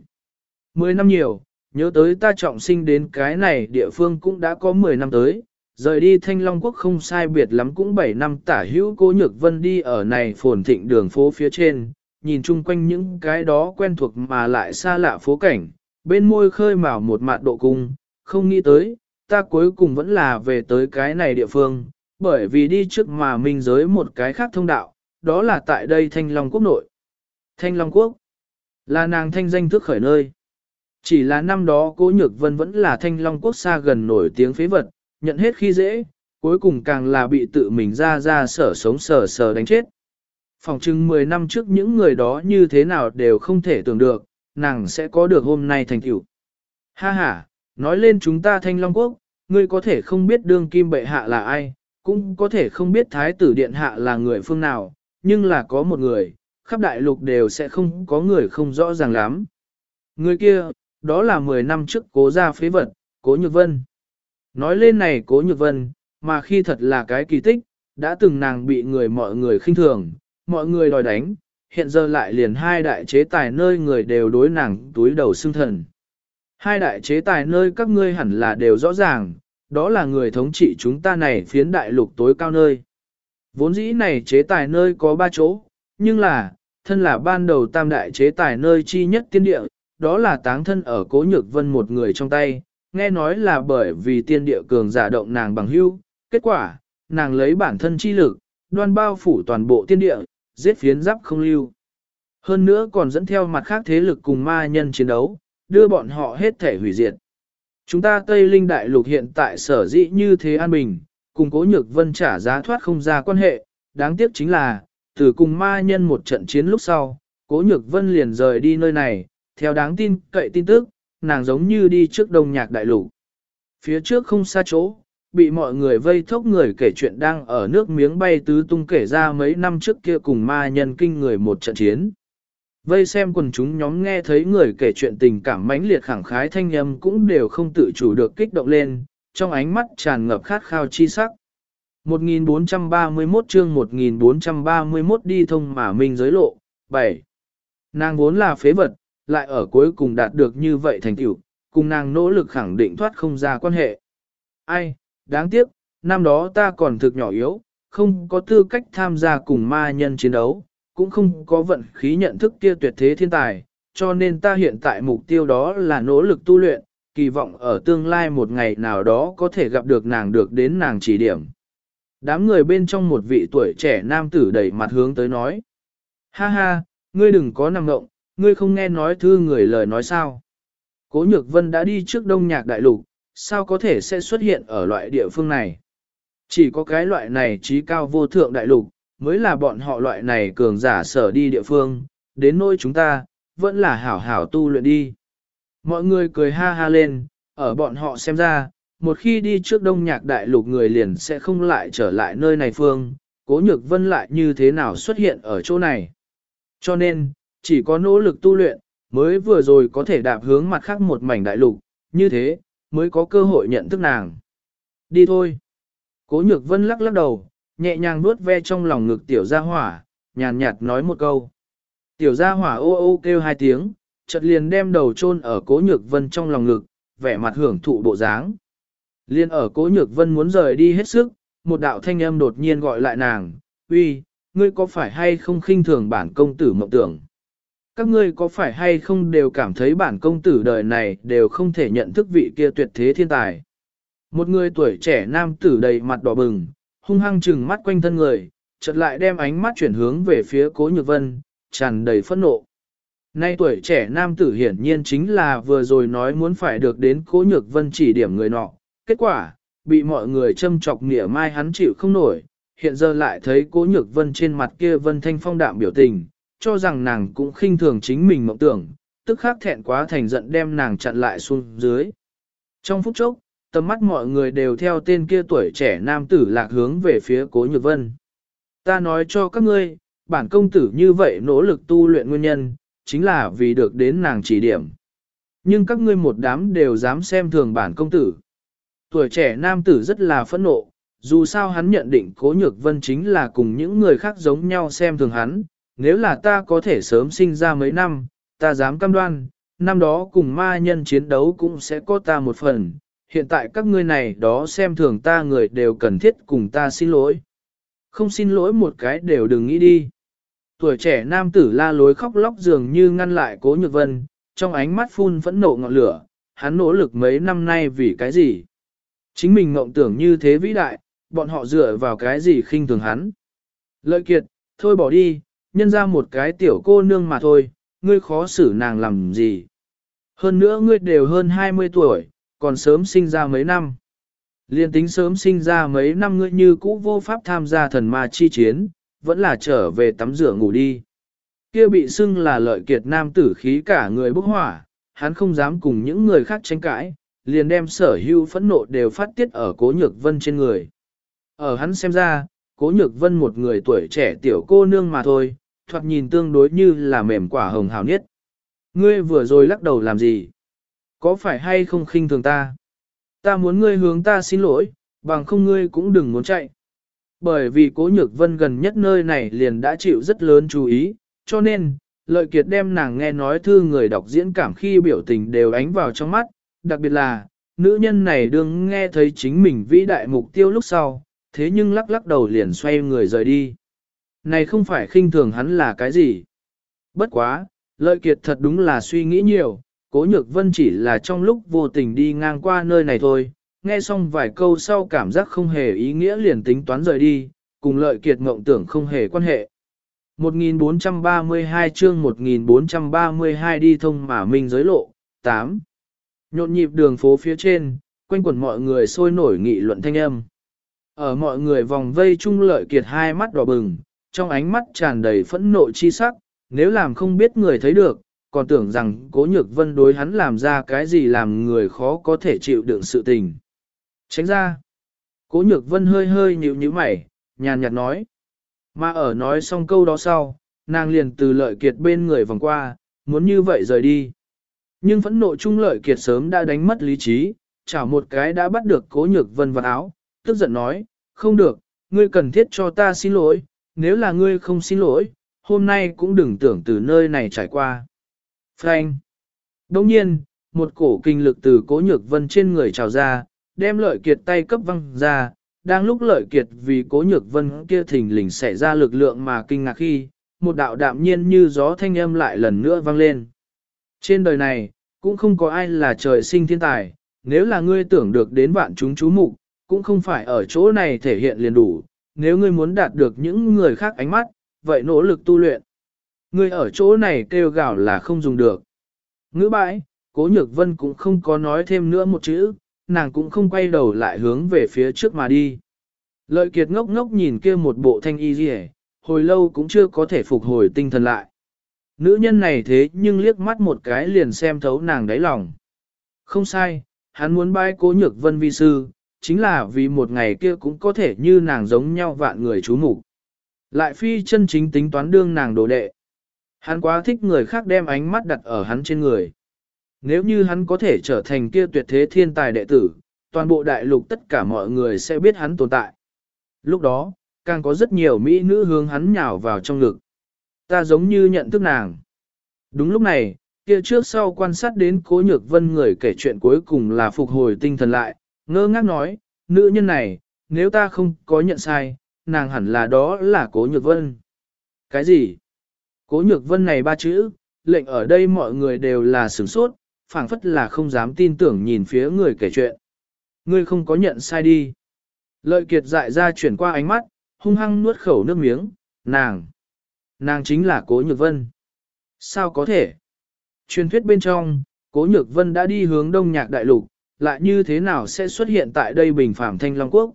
Mười năm nhiều, nhớ tới ta trọng sinh đến cái này địa phương cũng đã có mười năm tới, rời đi Thanh Long Quốc không sai biệt lắm cũng bảy năm tả hữu cố nhược vân đi ở này phồn thịnh đường phố phía trên, nhìn chung quanh những cái đó quen thuộc mà lại xa lạ phố cảnh, bên môi khơi mào một mạt độ cung, không nghĩ tới, ta cuối cùng vẫn là về tới cái này địa phương, bởi vì đi trước mà minh giới một cái khác thông đạo, đó là tại đây Thanh Long Quốc nội. Thanh Long Quốc là nàng thanh danh thức khởi nơi. Chỉ là năm đó Cố Nhược Vân vẫn là Thanh Long Quốc xa gần nổi tiếng phế vật, nhận hết khi dễ, cuối cùng càng là bị tự mình ra ra sở sống sở sở đánh chết. Phòng chừng 10 năm trước những người đó như thế nào đều không thể tưởng được, nàng sẽ có được hôm nay thành tựu. Ha ha, nói lên chúng ta thanh long quốc, ngươi có thể không biết đương kim bệ hạ là ai, cũng có thể không biết thái tử điện hạ là người phương nào, nhưng là có một người, khắp đại lục đều sẽ không có người không rõ ràng lắm. Người kia, đó là 10 năm trước cố gia phế vật, cố nhược vân. Nói lên này cố nhược vân, mà khi thật là cái kỳ tích, đã từng nàng bị người mọi người khinh thường, mọi người đòi đánh, hiện giờ lại liền hai đại chế tài nơi người đều đối nàng túi đầu xương thần. Hai đại chế tài nơi các ngươi hẳn là đều rõ ràng, đó là người thống trị chúng ta này phiến đại lục tối cao nơi. Vốn dĩ này chế tài nơi có ba chỗ, nhưng là, thân là ban đầu tam đại chế tài nơi chi nhất tiên địa, đó là táng thân ở cố nhược vân một người trong tay, nghe nói là bởi vì tiên địa cường giả động nàng bằng hưu, kết quả, nàng lấy bản thân chi lực, đoan bao phủ toàn bộ tiên địa, giết phiến giáp không lưu. Hơn nữa còn dẫn theo mặt khác thế lực cùng ma nhân chiến đấu, đưa bọn họ hết thể hủy diệt. Chúng ta Tây Linh Đại Lục hiện tại sở dĩ như thế an bình, cùng cố nhược vân trả giá thoát không ra quan hệ, đáng tiếc chính là, từ cùng ma nhân một trận chiến lúc sau, cố nhược vân liền rời đi nơi này, theo đáng tin cậy tin tức, nàng giống như đi trước đông nhạc đại lục. Phía trước không xa chỗ, bị mọi người vây thốc người kể chuyện đang ở nước miếng bay tứ tung kể ra mấy năm trước kia cùng ma nhân kinh người một trận chiến. Vây xem quần chúng nhóm nghe thấy người kể chuyện tình cảm mãnh liệt khẳng khái thanh âm cũng đều không tự chủ được kích động lên, trong ánh mắt tràn ngập khát khao chi sắc. 1431 chương 1431 đi thông mà minh giới lộ, 7. Nàng vốn là phế vật, lại ở cuối cùng đạt được như vậy thành tựu, cùng nàng nỗ lực khẳng định thoát không ra quan hệ. Ai, đáng tiếc, năm đó ta còn thực nhỏ yếu, không có tư cách tham gia cùng ma nhân chiến đấu, cũng không có vận khí nhận thức kia tuyệt thế thiên tài, cho nên ta hiện tại mục tiêu đó là nỗ lực tu luyện, kỳ vọng ở tương lai một ngày nào đó có thể gặp được nàng được đến nàng chỉ điểm. Đám người bên trong một vị tuổi trẻ nam tử đẩy mặt hướng tới nói. Ha ha, ngươi đừng có nằm ngộng, ngươi không nghe nói thư người lời nói sao. Cố Nhược Vân đã đi trước đông nhạc đại lục, sao có thể sẽ xuất hiện ở loại địa phương này. Chỉ có cái loại này trí cao vô thượng đại lục, mới là bọn họ loại này cường giả sở đi địa phương, đến nỗi chúng ta, vẫn là hảo hảo tu luyện đi. Mọi người cười ha ha lên, ở bọn họ xem ra, một khi đi trước đông nhạc đại lục người liền sẽ không lại trở lại nơi này phương, cố nhược vân lại như thế nào xuất hiện ở chỗ này. Cho nên, chỉ có nỗ lực tu luyện, mới vừa rồi có thể đạp hướng mặt khác một mảnh đại lục, như thế, mới có cơ hội nhận thức nàng. Đi thôi. Cố nhược vân lắc lắc đầu, nhẹ nhàng nuốt ve trong lòng ngực tiểu gia hỏa, nhàn nhạt nói một câu. Tiểu gia hỏa ô ô kêu hai tiếng, chợt liền đem đầu chôn ở cố nhược vân trong lòng ngực, vẻ mặt hưởng thụ bộ dáng. Liên ở cố nhược vân muốn rời đi hết sức, một đạo thanh âm đột nhiên gọi lại nàng, uy, ngươi có phải hay không khinh thường bản công tử mộng tưởng? Các ngươi có phải hay không đều cảm thấy bản công tử đời này đều không thể nhận thức vị kia tuyệt thế thiên tài? Một người tuổi trẻ nam tử đầy mặt đỏ bừng, hung hăng trừng mắt quanh thân người, chợt lại đem ánh mắt chuyển hướng về phía cố nhược vân, tràn đầy phẫn nộ. Nay tuổi trẻ nam tử hiển nhiên chính là vừa rồi nói muốn phải được đến cố nhược vân chỉ điểm người nọ. Kết quả, bị mọi người châm chọc nỉa mai hắn chịu không nổi, hiện giờ lại thấy cố nhược vân trên mặt kia vân thanh phong đạm biểu tình, cho rằng nàng cũng khinh thường chính mình mộng tưởng, tức khắc thẹn quá thành giận đem nàng chặn lại xuống dưới. Trong phút chốc, tầm mắt mọi người đều theo tên kia tuổi trẻ nam tử lạc hướng về phía cố nhược vân. Ta nói cho các ngươi, bản công tử như vậy nỗ lực tu luyện nguyên nhân, chính là vì được đến nàng chỉ điểm. Nhưng các ngươi một đám đều dám xem thường bản công tử. Tuổi trẻ nam tử rất là phẫn nộ, dù sao hắn nhận định cố nhược vân chính là cùng những người khác giống nhau xem thường hắn, nếu là ta có thể sớm sinh ra mấy năm, ta dám cam đoan, năm đó cùng ma nhân chiến đấu cũng sẽ có ta một phần, hiện tại các ngươi này đó xem thường ta người đều cần thiết cùng ta xin lỗi. Không xin lỗi một cái đều đừng nghĩ đi. Tuổi trẻ nam tử la lối khóc lóc dường như ngăn lại cố nhược vân, trong ánh mắt phun phẫn nộ ngọn lửa, hắn nỗ lực mấy năm nay vì cái gì? Chính mình ngộng tưởng như thế vĩ đại, bọn họ dựa vào cái gì khinh thường hắn? Lợi kiệt, thôi bỏ đi, nhân ra một cái tiểu cô nương mà thôi, ngươi khó xử nàng làm gì? Hơn nữa ngươi đều hơn 20 tuổi, còn sớm sinh ra mấy năm. Liên tính sớm sinh ra mấy năm ngươi như cũ vô pháp tham gia thần ma chi chiến, vẫn là trở về tắm rửa ngủ đi. Kia bị xưng là lợi kiệt nam tử khí cả người bốc hỏa, hắn không dám cùng những người khác tranh cãi, liền đem sở hữu phẫn nộ đều phát tiết ở cố nhược vân trên người. Ở hắn xem ra, cố nhược vân một người tuổi trẻ tiểu cô nương mà thôi, thoạt nhìn tương đối như là mềm quả hồng hào nhất. Ngươi vừa rồi lắc đầu làm gì? Có phải hay không khinh thường ta? Ta muốn ngươi hướng ta xin lỗi, bằng không ngươi cũng đừng muốn chạy. Bởi vì cố nhược vân gần nhất nơi này liền đã chịu rất lớn chú ý, cho nên, lợi kiệt đem nàng nghe nói thư người đọc diễn cảm khi biểu tình đều ánh vào trong mắt, đặc biệt là, nữ nhân này đương nghe thấy chính mình vĩ đại mục tiêu lúc sau, thế nhưng lắc lắc đầu liền xoay người rời đi. Này không phải khinh thường hắn là cái gì. Bất quá, lợi kiệt thật đúng là suy nghĩ nhiều, cố nhược vân chỉ là trong lúc vô tình đi ngang qua nơi này thôi, nghe xong vài câu sau cảm giác không hề ý nghĩa liền tính toán rời đi, cùng lợi kiệt ngộng tưởng không hề quan hệ. 1432 chương 1432 đi thông mà minh giới lộ, 8. Nhộn nhịp đường phố phía trên, quanh quẩn mọi người sôi nổi nghị luận thanh âm. Ở mọi người vòng vây chung lợi kiệt hai mắt đỏ bừng, trong ánh mắt tràn đầy phẫn nộ chi sắc, nếu làm không biết người thấy được, còn tưởng rằng cố nhược vân đối hắn làm ra cái gì làm người khó có thể chịu đựng sự tình. Tránh ra. Cố nhược vân hơi hơi nhịu như mày, nhàn nhạt nói. Mà ở nói xong câu đó sau, nàng liền từ lợi kiệt bên người vòng qua, muốn như vậy rời đi. Nhưng phẫn nộ trung lợi kiệt sớm đã đánh mất lý trí, chảo một cái đã bắt được cố nhược vân vào áo, tức giận nói, không được, ngươi cần thiết cho ta xin lỗi, nếu là ngươi không xin lỗi, hôm nay cũng đừng tưởng từ nơi này trải qua. Frank. Đồng nhiên, một cổ kinh lực từ cố nhược vân trên người trào ra, đem lợi kiệt tay cấp văng ra, đang lúc lợi kiệt vì cố nhược vân kia thình lình xảy ra lực lượng mà kinh ngạc khi, một đạo đạm nhiên như gió thanh âm lại lần nữa vang lên. Trên đời này, cũng không có ai là trời sinh thiên tài, nếu là ngươi tưởng được đến vạn chúng chú mục, cũng không phải ở chỗ này thể hiện liền đủ, nếu ngươi muốn đạt được những người khác ánh mắt, vậy nỗ lực tu luyện. Ngươi ở chỗ này kêu gào là không dùng được. Ngữ bãi, cố nhược vân cũng không có nói thêm nữa một chữ, nàng cũng không quay đầu lại hướng về phía trước mà đi. Lợi kiệt ngốc ngốc nhìn kia một bộ thanh y gì hồi lâu cũng chưa có thể phục hồi tinh thần lại. Nữ nhân này thế nhưng liếc mắt một cái liền xem thấu nàng đáy lòng. Không sai, hắn muốn bái cố nhược vân vi sư, chính là vì một ngày kia cũng có thể như nàng giống nhau vạn người chú mục lại phi chân chính tính toán đương nàng đồ đệ. Hắn quá thích người khác đem ánh mắt đặt ở hắn trên người. Nếu như hắn có thể trở thành kia tuyệt thế thiên tài đệ tử, toàn bộ đại lục tất cả mọi người sẽ biết hắn tồn tại. Lúc đó, càng có rất nhiều mỹ nữ hướng hắn nhào vào trong ngực. Ta giống như nhận thức nàng. Đúng lúc này, kia trước sau quan sát đến cố nhược vân người kể chuyện cuối cùng là phục hồi tinh thần lại, ngơ ngác nói, nữ nhân này, nếu ta không có nhận sai, nàng hẳn là đó là cố nhược vân. Cái gì? Cố nhược vân này ba chữ, lệnh ở đây mọi người đều là sửng sốt, phảng phất là không dám tin tưởng nhìn phía người kể chuyện. Ngươi không có nhận sai đi. Lợi kiệt dại ra chuyển qua ánh mắt, hung hăng nuốt khẩu nước miếng, nàng. Nàng chính là cố nhược vân. Sao có thể? Truyền thuyết bên trong, cố nhược vân đã đi hướng đông nhạc đại lục, lại như thế nào sẽ xuất hiện tại đây bình phạm thanh long quốc?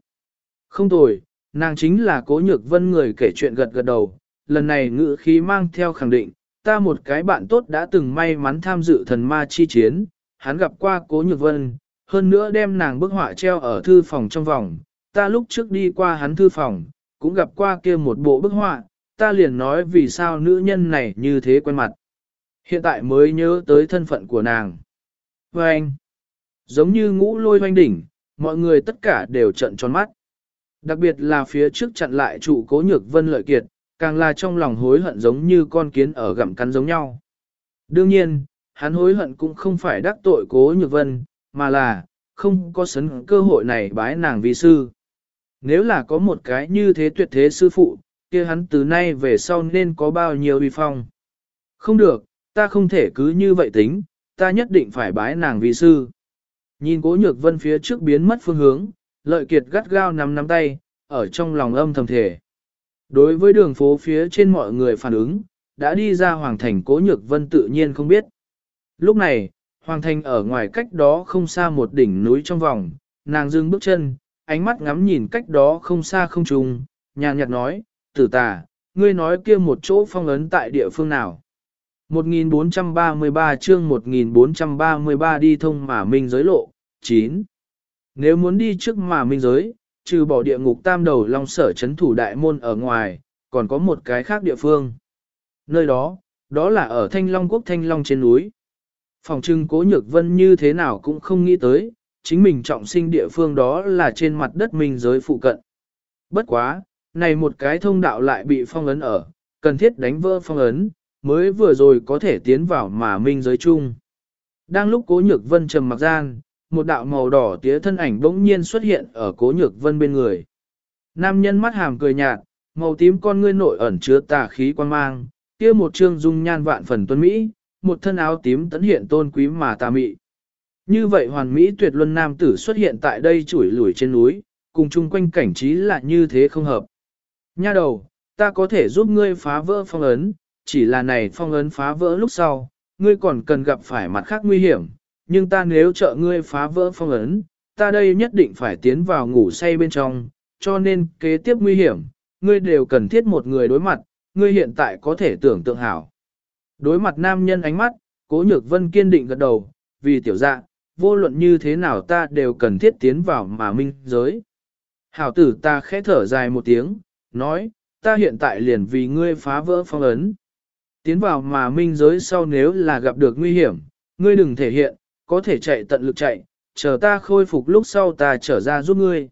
Không tồi, nàng chính là cố nhược vân người kể chuyện gật gật đầu, lần này ngữ khí mang theo khẳng định, ta một cái bạn tốt đã từng may mắn tham dự thần ma chi chiến, hắn gặp qua cố nhược vân, hơn nữa đem nàng bức họa treo ở thư phòng trong vòng, ta lúc trước đi qua hắn thư phòng, cũng gặp qua kia một bộ bức họa, ta liền nói vì sao nữ nhân này như thế quen mặt. Hiện tại mới nhớ tới thân phận của nàng. Và anh, giống như ngũ lôi hoanh đỉnh, mọi người tất cả đều trận tròn mắt. Đặc biệt là phía trước chặn lại trụ cố nhược vân lợi kiệt, càng là trong lòng hối hận giống như con kiến ở gặm cắn giống nhau. Đương nhiên, hắn hối hận cũng không phải đắc tội cố nhược vân, mà là, không có sấn cơ hội này bái nàng vi sư. Nếu là có một cái như thế tuyệt thế sư phụ, kia hắn từ nay về sau nên có bao nhiêu uy phong. Không được, ta không thể cứ như vậy tính, ta nhất định phải bái nàng vi sư. Nhìn cố nhược vân phía trước biến mất phương hướng, lợi kiệt gắt gao nắm nắm tay, ở trong lòng âm thầm thể. Đối với đường phố phía trên mọi người phản ứng, đã đi ra Hoàng Thành Cố Nhược Vân tự nhiên không biết. Lúc này, Hoàng Thành ở ngoài cách đó không xa một đỉnh núi trong vòng, nàng dừng bước chân, ánh mắt ngắm nhìn cách đó không xa không trùng, nhàn nhạt nói, tử tà, ngươi nói kia một chỗ phong ấn tại địa phương nào. 1433 chương 1433 đi thông mà minh giới lộ, 9. Nếu muốn đi trước mà minh giới, trừ bỏ địa ngục tam đầu long sở chấn thủ đại môn ở ngoài, còn có một cái khác địa phương. Nơi đó, đó là ở Thanh Long Quốc Thanh Long trên núi. Phòng trưng cố nhược vân như thế nào cũng không nghĩ tới, chính mình trọng sinh địa phương đó là trên mặt đất minh giới phụ cận. Bất quá, này một cái thông đạo lại bị phong ấn ở, cần thiết đánh vỡ phong ấn, mới vừa rồi có thể tiến vào mà minh giới chung. Đang lúc cố nhược vân trầm mặc gian, một đạo màu đỏ tía thân ảnh bỗng nhiên xuất hiện ở cố nhược vân bên người. Nam nhân mắt hàm cười nhạt, màu tím con ngươi nội ẩn chứa tà khí quan mang, kia một trương dung nhan vạn phần tuân Mỹ, một thân áo tím tấn hiện tôn quý mà tà mị. Như vậy hoàn Mỹ tuyệt luân nam tử xuất hiện tại đây chủi lủi trên núi, cùng chung quanh cảnh trí là như thế không hợp. Nha đầu, ta có thể giúp ngươi phá vỡ phong ấn, chỉ là này phong ấn phá vỡ lúc sau, ngươi còn cần gặp phải mặt khác nguy hiểm, nhưng ta nếu trợ ngươi phá vỡ phong ấn, ta đây nhất định phải tiến vào ngủ say bên trong, cho nên kế tiếp nguy hiểm, ngươi đều cần thiết một người đối mặt, ngươi hiện tại có thể tưởng tượng hảo. Đối mặt nam nhân ánh mắt, cố nhược vân kiên định gật đầu, vì tiểu dạ, vô luận như thế nào ta đều cần thiết tiến vào mà minh giới. Hảo tử ta khẽ thở dài một tiếng, nói, ta hiện tại liền vì ngươi phá vỡ phong ấn. Tiến vào mà minh giới sau nếu là gặp được nguy hiểm, ngươi đừng thể hiện, có thể chạy tận lực chạy, chờ ta khôi phục lúc sau ta trở ra giúp ngươi.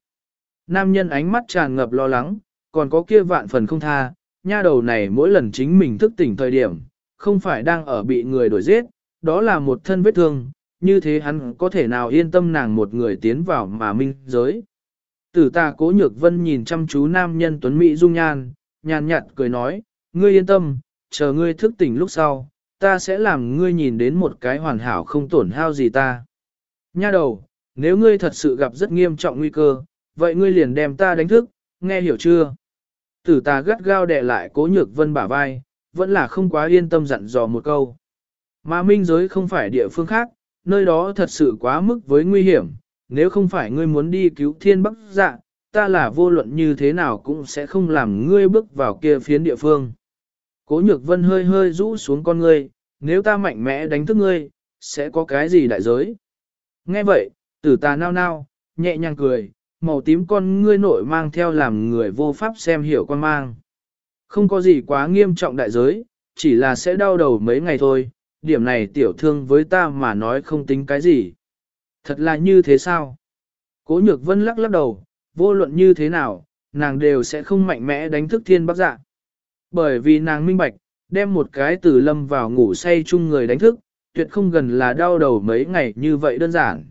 Nam nhân ánh mắt tràn ngập lo lắng, còn có kia vạn phần không tha, nha đầu này mỗi lần chính mình thức tỉnh thời điểm, không phải đang ở bị người đuổi giết, đó là một thân vết thương, như thế hắn có thể nào yên tâm nàng một người tiến vào mà minh giới. Tử ta cố nhược vân nhìn chăm chú nam nhân tuấn Mỹ dung nhan, nhàn nhạt cười nói, ngươi yên tâm, chờ ngươi thức tỉnh lúc sau, ta sẽ làm ngươi nhìn đến một cái hoàn hảo không tổn hao gì ta. Nha đầu, nếu ngươi thật sự gặp rất nghiêm trọng nguy cơ, vậy ngươi liền đem ta đánh thức, nghe hiểu chưa? Tử ta gắt gao đè lại cố nhược vân bả vai, vẫn là không quá yên tâm dặn dò một câu. Mà minh giới không phải địa phương khác, nơi đó thật sự quá mức với nguy hiểm, nếu không phải ngươi muốn đi cứu thiên bắc dạ, ta là vô luận như thế nào cũng sẽ không làm ngươi bước vào kia phiến địa phương. Cố nhược vân hơi hơi rũ xuống con ngươi, nếu ta mạnh mẽ đánh thức ngươi, sẽ có cái gì đại giới? Nghe vậy, tử tà nao nao, nhẹ nhàng cười, màu tím con ngươi nội mang theo làm người vô pháp xem hiểu quan mang. Không có gì quá nghiêm trọng đại giới, chỉ là sẽ đau đầu mấy ngày thôi, điểm này tiểu thương với ta mà nói không tính cái gì. Thật là như thế sao? Cố nhược vân lắc lắc đầu, vô luận như thế nào, nàng đều sẽ không mạnh mẽ đánh thức thiên bác dạ. Bởi vì nàng minh bạch, đem một cái tử lâm vào ngủ say chung người đánh thức, tuyệt không gần là đau đầu mấy ngày như vậy đơn giản.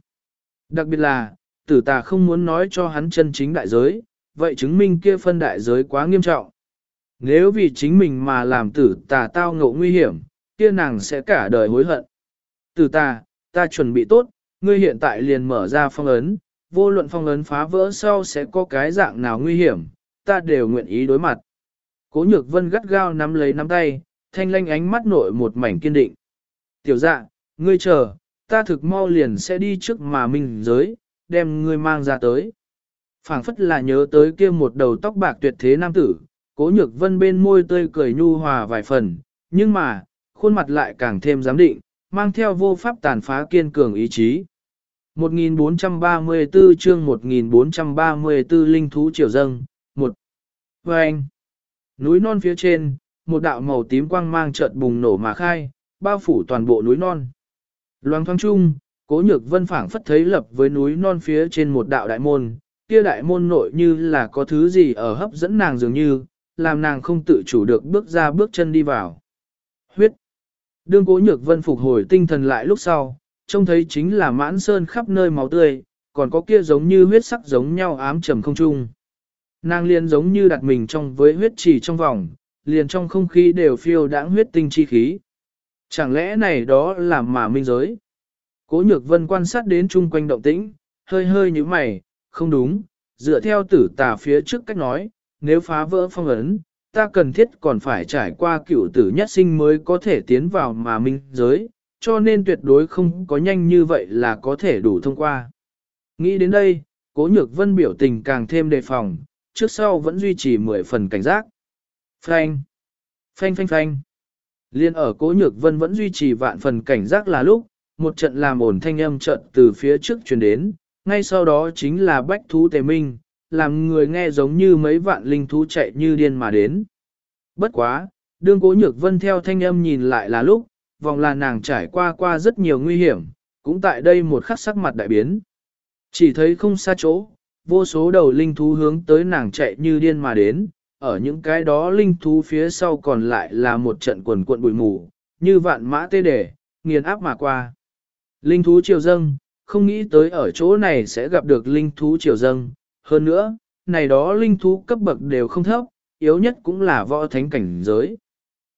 Đặc biệt là, tử tà không muốn nói cho hắn chân chính đại giới, vậy chứng minh kia phân đại giới quá nghiêm trọng. Nếu vì chính mình mà làm tử tà tao ngộ nguy hiểm, kia nàng sẽ cả đời hối hận. Tử tà, ta chuẩn bị tốt, ngươi hiện tại liền mở ra phong ấn, vô luận phong ấn phá vỡ sau sẽ có cái dạng nào nguy hiểm, ta đều nguyện ý đối mặt. Cố nhược vân gắt gao nắm lấy nắm tay, thanh lanh ánh mắt nội một mảnh kiên định. Tiểu dạ, ngươi chờ, ta thực mau liền sẽ đi trước mà mình giới, đem ngươi mang ra tới. phảng phất là nhớ tới kia một đầu tóc bạc tuyệt thế nam tử, cố nhược vân bên môi tươi cười nhu hòa vài phần, nhưng mà, khuôn mặt lại càng thêm giám định, mang theo vô pháp tàn phá kiên cường ý chí. 1434 chương 1434 linh thú triều dâng, 1. Vâng! anh, núi non phía trên, một đạo màu tím quang mang chợt bùng nổ mà khai, bao phủ toàn bộ núi non. Loang thoáng chung, cố nhược vân phảng phất thấy lập với núi non phía trên một đạo đại môn, kia đại môn nội như là có thứ gì ở hấp dẫn nàng dường như, làm nàng không tự chủ được bước ra bước chân đi vào. Huyết. Đương cố nhược vân phục hồi tinh thần lại lúc sau, trông thấy chính là mãn sơn khắp nơi máu tươi, còn có kia giống như huyết sắc giống nhau ám trầm không trung Nàng liền giống như đặt mình trong với huyết trì trong vòng, liền trong không khí đều phiêu đãng huyết tinh chi khí. Chẳng lẽ này đó là mà minh giới? Cố nhược vân quan sát đến chung quanh động tĩnh, hơi hơi như mày, không đúng, dựa theo tử tà phía trước cách nói, nếu phá vỡ phong ấn, ta cần thiết còn phải trải qua cựu tử nhất sinh mới có thể tiến vào mà minh giới, cho nên tuyệt đối không có nhanh như vậy là có thể đủ thông qua. Nghĩ đến đây, cố nhược vân biểu tình càng thêm đề phòng, trước sau vẫn duy trì 10 phần cảnh giác. Phanh, phanh phanh phanh. Liên ở cố nhược vân vẫn duy trì vạn phần cảnh giác là lúc, một trận làm ổn thanh âm trận từ phía trước truyền đến, ngay sau đó chính là bách thú tề minh, làm người nghe giống như mấy vạn linh thú chạy như điên mà đến. Bất quá, đương cố nhược vân theo thanh âm nhìn lại là lúc, vòng là nàng trải qua qua rất nhiều nguy hiểm, cũng tại đây một khắc sắc mặt đại biến. Chỉ thấy không xa chỗ, vô số đầu linh thú hướng tới nàng chạy như điên mà đến, ở những cái đó linh thú phía sau còn lại là một trận quần cuộn bụi mù, như vạn mã tê đề, nghiền áp mà qua. Linh thú triều dâng, không nghĩ tới ở chỗ này sẽ gặp được linh thú triều dâng, hơn nữa, này đó linh thú cấp bậc đều không thấp, yếu nhất cũng là võ thánh cảnh giới.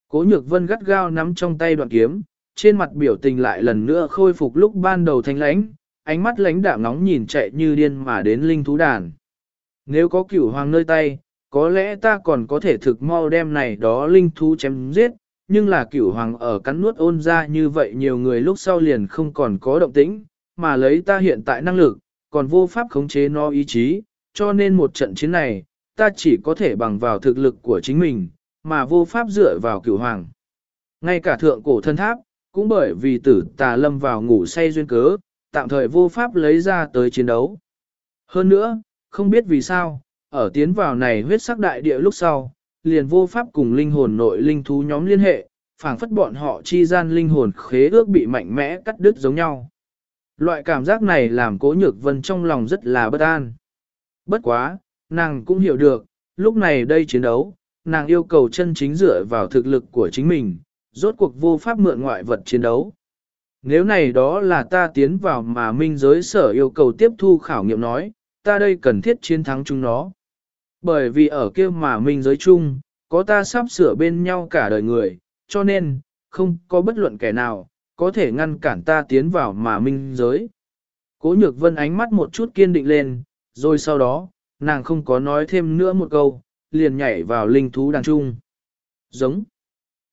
Cố nhược vân gắt gao nắm trong tay đoạn kiếm, trên mặt biểu tình lại lần nữa khôi phục lúc ban đầu thanh lãnh, ánh mắt lãnh đạm nóng nhìn chạy như điên mà đến linh thú đàn. Nếu có cửu hoàng nơi tay, có lẽ ta còn có thể thực mau đem này đó linh thú chém giết, nhưng là cửu hoàng ở cắn nuốt ôn ra như vậy nhiều người lúc sau liền không còn có động tĩnh, mà lấy ta hiện tại năng lực, còn vô pháp khống chế nó ý chí, cho nên một trận chiến này, ta chỉ có thể bằng vào thực lực của chính mình, mà vô pháp dựa vào cửu hoàng. Ngay cả thượng cổ thân tháp, cũng bởi vì tử tà lâm vào ngủ say duyên cớ, tạm thời vô pháp lấy ra tới chiến đấu. Hơn nữa, không biết vì sao, ở tiến vào này huyết sắc đại địa lúc sau, liền vô pháp cùng linh hồn nội linh thú nhóm liên hệ, phảng phất bọn họ chi gian linh hồn khế ước bị mạnh mẽ cắt đứt giống nhau. Loại cảm giác này làm cố nhược vân trong lòng rất là bất an. Bất quá, nàng cũng hiểu được, lúc này đây chiến đấu, nàng yêu cầu chân chính dựa vào thực lực của chính mình, rốt cuộc vô pháp mượn ngoại vật chiến đấu. Nếu này đó là ta tiến vào mà minh giới sở yêu cầu tiếp thu khảo nghiệm nói, ta đây cần thiết chiến thắng chúng nó. Bởi vì ở kia mà minh giới chung, có ta sắp sửa bên nhau cả đời người, cho nên, không có bất luận kẻ nào, có thể ngăn cản ta tiến vào mà minh giới. Cố nhược vân ánh mắt một chút kiên định lên, rồi sau đó, nàng không có nói thêm nữa một câu, liền nhảy vào linh thú đàn trung. Giống.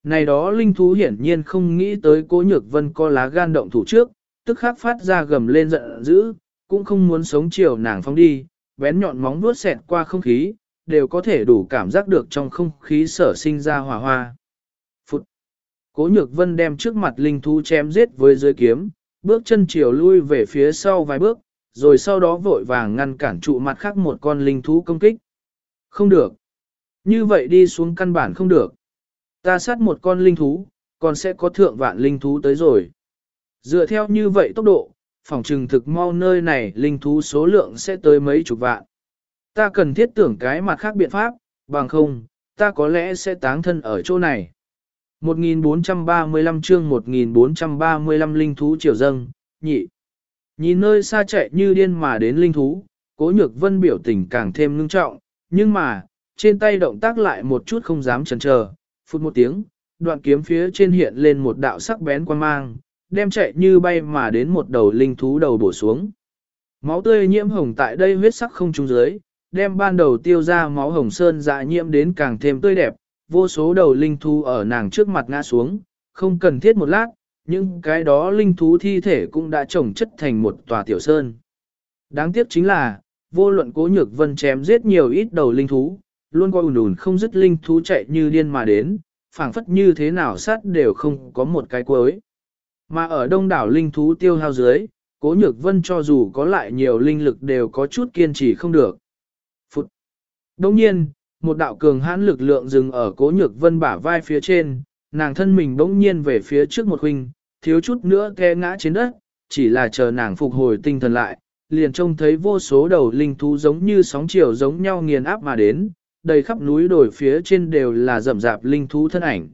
Này đó linh thú hiển nhiên không nghĩ tới cố nhược vân có lá gan động thủ trước, tức khắc phát ra gầm lên giận dữ, cũng không muốn sống chiều nàng phong đi, bén nhọn móng vuốt xẹt qua không khí, đều có thể đủ cảm giác được trong không khí sở sinh ra hỏa hoa. Phụt! Cố nhược vân đem trước mặt linh thú chém giết với dưới kiếm, bước chân chiều lui về phía sau vài bước, rồi sau đó vội vàng ngăn cản trụ mặt khác một con linh thú công kích. Không được! Như vậy đi xuống căn bản không được. Ta sát một con linh thú, còn sẽ có thượng vạn linh thú tới rồi. Dựa theo như vậy tốc độ, phòng trừng thực mau nơi này linh thú số lượng sẽ tới mấy chục vạn. Ta cần thiết tưởng cái mặt khác biện pháp, bằng không, ta có lẽ sẽ táng thân ở chỗ này. 1435 chương 1435 linh thú triều dâng, nhị. Nhìn nơi xa chạy như điên mà đến linh thú, cố nhược vân biểu tình càng thêm ngưng trọng, nhưng mà, trên tay động tác lại một chút không dám chần chờ, phút một tiếng, đoạn kiếm phía trên hiện lên một đạo sắc bén quan mang, đem chạy như bay mà đến một đầu linh thú đầu bổ xuống. Máu tươi nhiễm hồng tại đây huyết sắc không trung dưới, đem ban đầu tiêu ra máu hồng sơn dạ nhiễm đến càng thêm tươi đẹp, vô số đầu linh thú ở nàng trước mặt ngã xuống, không cần thiết một lát, nhưng cái đó linh thú thi thể cũng đã trồng chất thành một tòa tiểu sơn. Đáng tiếc chính là, vô luận cố nhược vân chém giết nhiều ít đầu linh thú, luôn coi ùn ùn không dứt linh thú chạy như điên mà đến, phảng phất như thế nào sát đều không có một cái cuối. Mà ở đông đảo linh thú tiêu hao dưới, cố nhược vân cho dù có lại nhiều linh lực đều có chút kiên trì không được. Phụt! Đông nhiên, một đạo cường hãn lực lượng dừng ở cố nhược vân bả vai phía trên, nàng thân mình bỗng nhiên về phía trước một huynh, thiếu chút nữa té ngã trên đất, chỉ là chờ nàng phục hồi tinh thần lại, liền trông thấy vô số đầu linh thú giống như sóng chiều giống nhau nghiền áp mà đến, đầy khắp núi đồi phía trên đều là rậm rạp linh thú thân ảnh.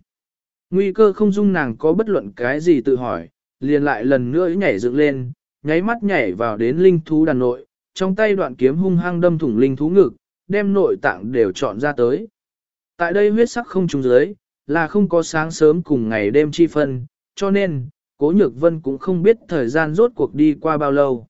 Nguy cơ không dung nàng có bất luận cái gì tự hỏi, liền lại lần nữa nhảy dựng lên, nháy mắt nhảy vào đến linh thú đàn nội, trong tay đoạn kiếm hung hăng đâm thủng linh thú ngực, đem nội tạng đều chọn ra tới. Tại đây huyết sắc không trùng dưới, là không có sáng sớm cùng ngày đêm chi phân, cho nên, cố nhược vân cũng không biết thời gian rốt cuộc đi qua bao lâu.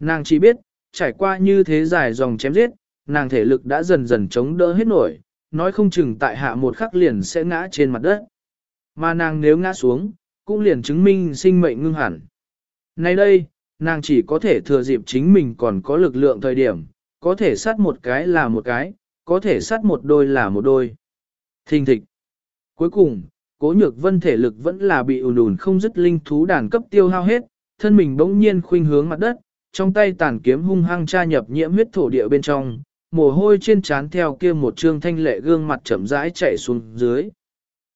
Nàng chỉ biết, trải qua như thế dài dòng chém giết, nàng thể lực đã dần dần chống đỡ hết nổi, nói không chừng tại hạ một khắc liền sẽ ngã trên mặt đất. Mà nàng nếu ngã xuống, cũng liền chứng minh sinh mệnh ngưng hẳn. Nay đây, nàng chỉ có thể thừa dịp chính mình còn có lực lượng thời điểm, có thể sát một cái là một cái, có thể sát một đôi là một đôi. Thình thịch. Cuối cùng, cố nhược vân thể lực vẫn là bị ùn ùn không dứt linh thú đàn cấp tiêu hao hết, thân mình bỗng nhiên khuynh hướng mặt đất, trong tay tàn kiếm hung hăng tra nhập nhiễm huyết thổ địa bên trong, mồ hôi trên trán theo kia một trương thanh lệ gương mặt chậm rãi chạy xuống dưới.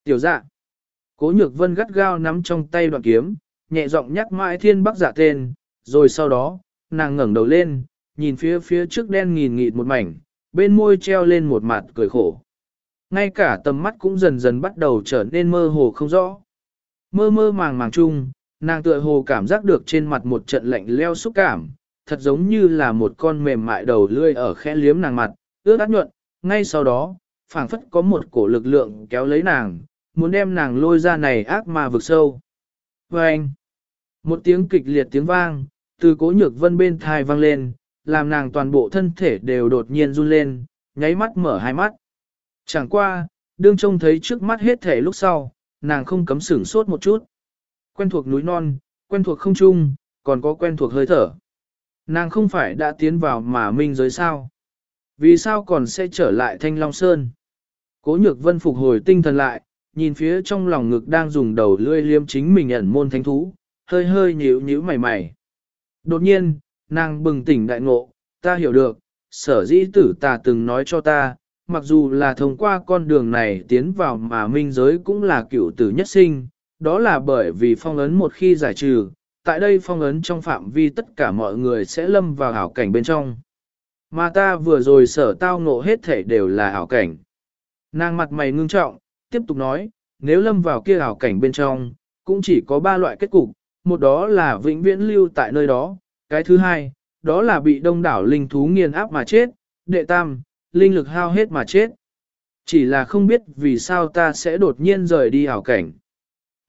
Tiểu dạ. Cố nhược vân gắt gao nắm trong tay đoạn kiếm, nhẹ giọng nhắc mãi thiên bắc giả tên, rồi sau đó, nàng ngẩng đầu lên, nhìn phía phía trước đen nghìn nghịt một mảnh, bên môi treo lên một mặt cười khổ. Ngay cả tầm mắt cũng dần dần bắt đầu trở nên mơ hồ không rõ. Mơ mơ màng màng chung, nàng tựa hồ cảm giác được trên mặt một trận lạnh leo xúc cảm, thật giống như là một con mềm mại đầu lươi ở khẽ liếm nàng mặt, ướt át nhuận, ngay sau đó, phảng phất có một cổ lực lượng kéo lấy nàng, muốn đem nàng lôi ra này ác mà vực sâu. Và anh, một tiếng kịch liệt tiếng vang, từ cố nhược vân bên thai vang lên, làm nàng toàn bộ thân thể đều đột nhiên run lên, nháy mắt mở hai mắt. Chẳng qua, đương trông thấy trước mắt hết thể lúc sau, nàng không cấm sửng sốt một chút. Quen thuộc núi non, quen thuộc không trung, còn có quen thuộc hơi thở. Nàng không phải đã tiến vào mà minh giới sao? Vì sao còn sẽ trở lại Thanh Long Sơn? Cố nhược vân phục hồi tinh thần lại, nhìn phía trong lòng ngực đang dùng đầu lươi liêm chính mình ẩn môn thánh thú, hơi hơi nhíu nhíu mày mày. Đột nhiên, nàng bừng tỉnh đại ngộ, ta hiểu được, sở dĩ tử ta từng nói cho ta, mặc dù là thông qua con đường này tiến vào mà minh giới cũng là cựu tử nhất sinh, đó là bởi vì phong ấn một khi giải trừ, tại đây phong ấn trong phạm vi tất cả mọi người sẽ lâm vào ảo cảnh bên trong. Mà ta vừa rồi sở tao ngộ hết thể đều là ảo cảnh. Nàng mặt mày ngưng trọng, tiếp tục nói, nếu lâm vào kia ảo cảnh bên trong, cũng chỉ có ba loại kết cục, một đó là vĩnh viễn lưu tại nơi đó, cái thứ hai, đó là bị đông đảo linh thú nghiền áp mà chết, đệ tam, linh lực hao hết mà chết. Chỉ là không biết vì sao ta sẽ đột nhiên rời đi ảo cảnh.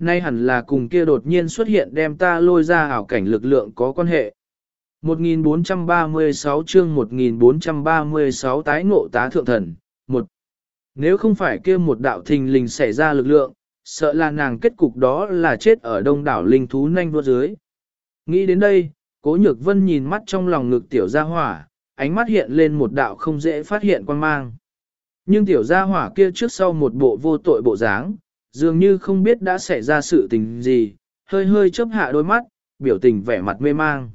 Nay hẳn là cùng kia đột nhiên xuất hiện đem ta lôi ra ảo cảnh lực lượng có quan hệ. 1436 chương 1436 tái ngộ tá thượng thần, một Nếu không phải kia một đạo thình lình xảy ra lực lượng, sợ là nàng kết cục đó là chết ở đông đảo linh thú nhanh vua dưới. Nghĩ đến đây, cố nhược vân nhìn mắt trong lòng ngực tiểu gia hỏa, ánh mắt hiện lên một đạo không dễ phát hiện quan mang. Nhưng tiểu gia hỏa kia trước sau một bộ vô tội bộ dáng, dường như không biết đã xảy ra sự tình gì, hơi hơi chớp hạ đôi mắt, biểu tình vẻ mặt mê mang.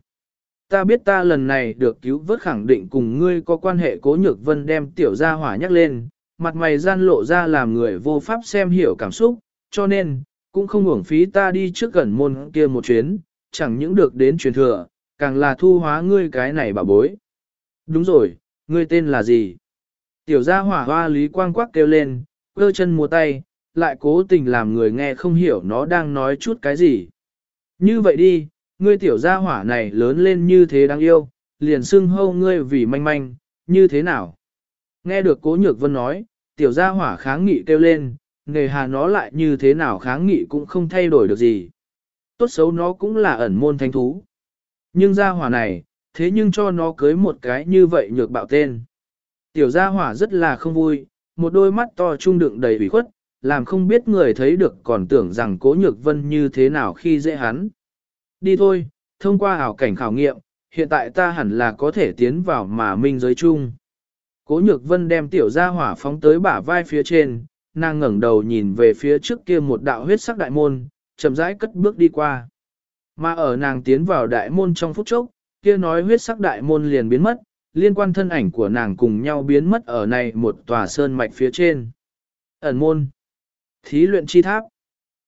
Ta biết ta lần này được cứu vớt khẳng định cùng ngươi có quan hệ cố nhược vân đem tiểu gia hỏa nhắc lên, mặt mày gian lộ ra làm người vô pháp xem hiểu cảm xúc, cho nên, cũng không uổng phí ta đi trước gần môn kia một chuyến, chẳng những được đến truyền thừa, càng là thu hóa ngươi cái này bà bối. Đúng rồi, ngươi tên là gì? Tiểu gia hỏa hoa lý quang quắc kêu lên, cơ chân múa tay, lại cố tình làm người nghe không hiểu nó đang nói chút cái gì. Như vậy đi, ngươi tiểu gia hỏa này lớn lên như thế đáng yêu, liền xưng hâu ngươi vì manh manh, như thế nào? Nghe được cố nhược vân nói, tiểu gia hỏa kháng nghị kêu lên, nghề hà nó lại như thế nào kháng nghị cũng không thay đổi được gì. Tốt xấu nó cũng là ẩn môn thánh thú. Nhưng gia hỏa này, thế nhưng cho nó cưới một cái như vậy nhược bạo tên. Tiểu gia hỏa rất là không vui, một đôi mắt to trung đựng đầy ủy khuất, làm không biết người thấy được còn tưởng rằng cố nhược vân như thế nào khi dễ hắn. Đi thôi, thông qua ảo cảnh khảo nghiệm, hiện tại ta hẳn là có thể tiến vào mà minh giới chung. Cố nhược vân đem tiểu gia hỏa phóng tới bả vai phía trên, nàng ngẩng đầu nhìn về phía trước kia một đạo huyết sắc đại môn, chậm rãi cất bước đi qua. Mà ở nàng tiến vào đại môn trong phút chốc, kia nói huyết sắc đại môn liền biến mất, liên quan thân ảnh của nàng cùng nhau biến mất ở này một tòa sơn mạch phía trên. Ẩn môn. Thí luyện chi tháp.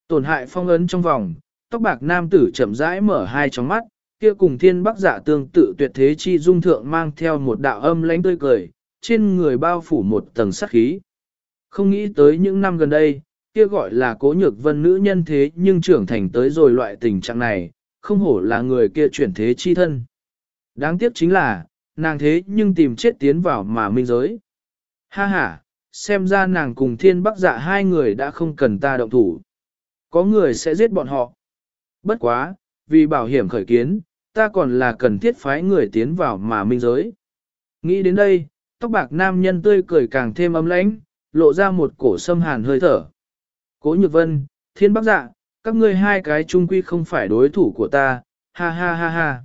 Tổn hại phong ấn trong vòng, tóc bạc nam tử chậm rãi mở hai tròng mắt, kia cùng thiên bắc giả tương tự tuyệt thế chi dung thượng mang theo một đạo âm lánh tươi cười, trên người bao phủ một tầng sắc khí. Không nghĩ tới những năm gần đây, kia gọi là cố nhược vân nữ nhân thế nhưng trưởng thành tới rồi loại tình trạng này, không hổ là người kia chuyển thế chi thân. Đáng tiếc chính là, nàng thế nhưng tìm chết tiến vào mà minh giới. Ha ha, xem ra nàng cùng thiên bắc dạ hai người đã không cần ta động thủ. Có người sẽ giết bọn họ. Bất quá, vì bảo hiểm khởi kiến, ta còn là cần thiết phái người tiến vào mà minh giới. Nghĩ đến đây, tóc bạc nam nhân tươi cười càng thêm ấm lãnh, lộ ra một cổ sâm hàn hơi thở. Cố nhược vân, thiên bắc dạ, các ngươi hai cái trung quy không phải đối thủ của ta, ha ha ha ha.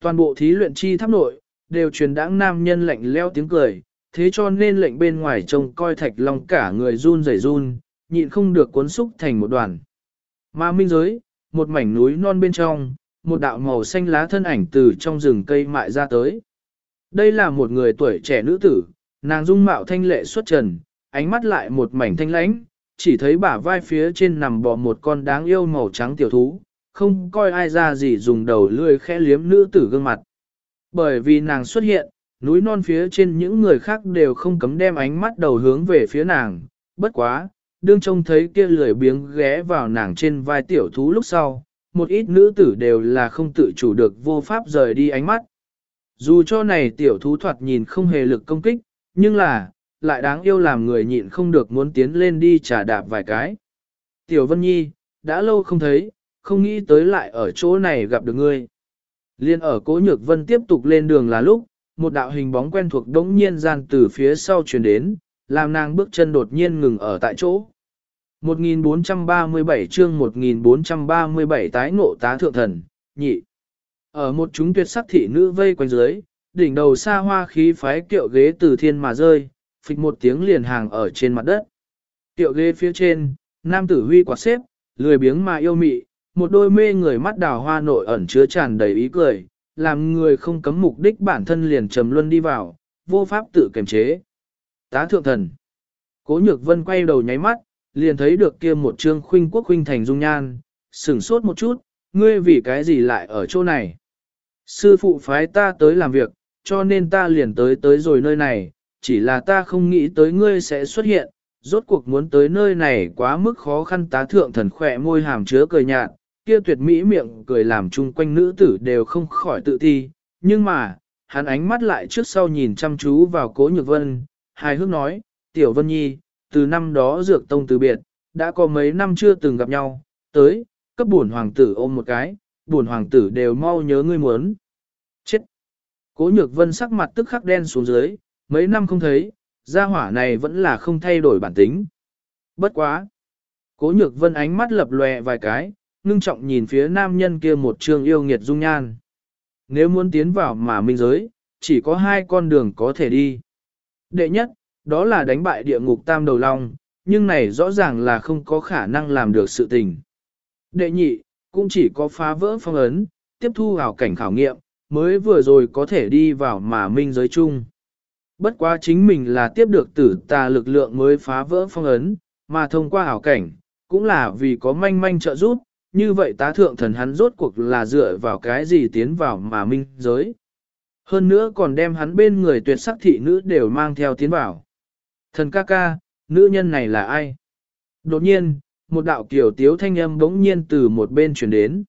Toàn bộ thí luyện chi tháp nội, đều truyền đãng nam nhân lạnh leo tiếng cười, thế cho nên lệnh bên ngoài trông coi thạch long cả người run rẩy run, nhịn không được cuốn xúc thành một đoàn. Mà minh giới, một mảnh núi non bên trong, một đạo màu xanh lá thân ảnh từ trong rừng cây mại ra tới. Đây là một người tuổi trẻ nữ tử, nàng dung mạo thanh lệ xuất trần, ánh mắt lại một mảnh thanh lãnh, chỉ thấy bả vai phía trên nằm bò một con đáng yêu màu trắng tiểu thú, không coi ai ra gì dùng đầu lươi khẽ liếm nữ tử gương mặt. Bởi vì nàng xuất hiện, núi non phía trên những người khác đều không cấm đem ánh mắt đầu hướng về phía nàng, bất quá, đương trông thấy kia lười biếng ghé vào nàng trên vai tiểu thú lúc sau, một ít nữ tử đều là không tự chủ được vô pháp rời đi ánh mắt. Dù cho này tiểu thú thoạt nhìn không hề lực công kích, nhưng là, lại đáng yêu làm người nhịn không được muốn tiến lên đi trả đạp vài cái. Tiểu Vân Nhi, đã lâu không thấy, không nghĩ tới lại ở chỗ này gặp được ngươi. Liên ở cố nhược vân tiếp tục lên đường là lúc, một đạo hình bóng quen thuộc đống nhiên gian từ phía sau truyền đến, làm nàng bước chân đột nhiên ngừng ở tại chỗ. 1437 chương 1437 tái ngộ tá thượng thần, nhị. Ở một chúng tuyệt sắc thị nữ vây quanh dưới, đỉnh đầu xa hoa khí phái kiệu ghế từ thiên mà rơi, phịch một tiếng liền hàng ở trên mặt đất. Kiệu ghế phía trên, nam tử huy quạt xếp, lười biếng mà yêu mị, một đôi mê người mắt đào hoa nội ẩn chứa tràn đầy ý cười, làm người không cấm mục đích bản thân liền trầm luân đi vào, vô pháp tự kiềm chế. Tá thượng thần. Cố nhược vân quay đầu nháy mắt, liền thấy được kia một trương khuynh quốc khuynh thành dung nhan, sửng sốt một chút, ngươi vì cái gì lại ở chỗ này. Sư phụ phái ta tới làm việc, cho nên ta liền tới tới rồi nơi này, chỉ là ta không nghĩ tới ngươi sẽ xuất hiện, rốt cuộc muốn tới nơi này quá mức khó khăn tá thượng thần khỏe môi hàm chứa cười nhạt, kia tuyệt mỹ miệng cười làm chung quanh nữ tử đều không khỏi tự ti, nhưng mà, hắn ánh mắt lại trước sau nhìn chăm chú vào cố nhược vân, hài hước nói, tiểu vân nhi, từ năm đó dược tông từ biệt, đã có mấy năm chưa từng gặp nhau, tới, cấp buồn hoàng tử ôm một cái, buồn hoàng tử đều mau nhớ ngươi muốn. Chết! Cố nhược vân sắc mặt tức khắc đen xuống dưới, mấy năm không thấy, gia hỏa này vẫn là không thay đổi bản tính. Bất quá! Cố nhược vân ánh mắt lập lòe vài cái, ngưng trọng nhìn phía nam nhân kia một trường yêu nghiệt dung nhan. Nếu muốn tiến vào mà minh giới, chỉ có hai con đường có thể đi. Đệ nhất, đó là đánh bại địa ngục tam đầu long, nhưng này rõ ràng là không có khả năng làm được sự tình. Đệ nhị, cũng chỉ có phá vỡ phong ấn, tiếp thu vào cảnh khảo nghiệm, mới vừa rồi có thể đi vào mà minh giới chung. Bất quá chính mình là tiếp được tử tà lực lượng mới phá vỡ phong ấn, mà thông qua ảo cảnh, cũng là vì có manh manh trợ giúp, như vậy tá thượng thần hắn rốt cuộc là dựa vào cái gì tiến vào mà minh giới. Hơn nữa còn đem hắn bên người tuyệt sắc thị nữ đều mang theo tiến vào. Thần ca ca, nữ nhân này là ai? Đột nhiên, một đạo kiểu tiếu thanh âm bỗng nhiên từ một bên chuyển đến.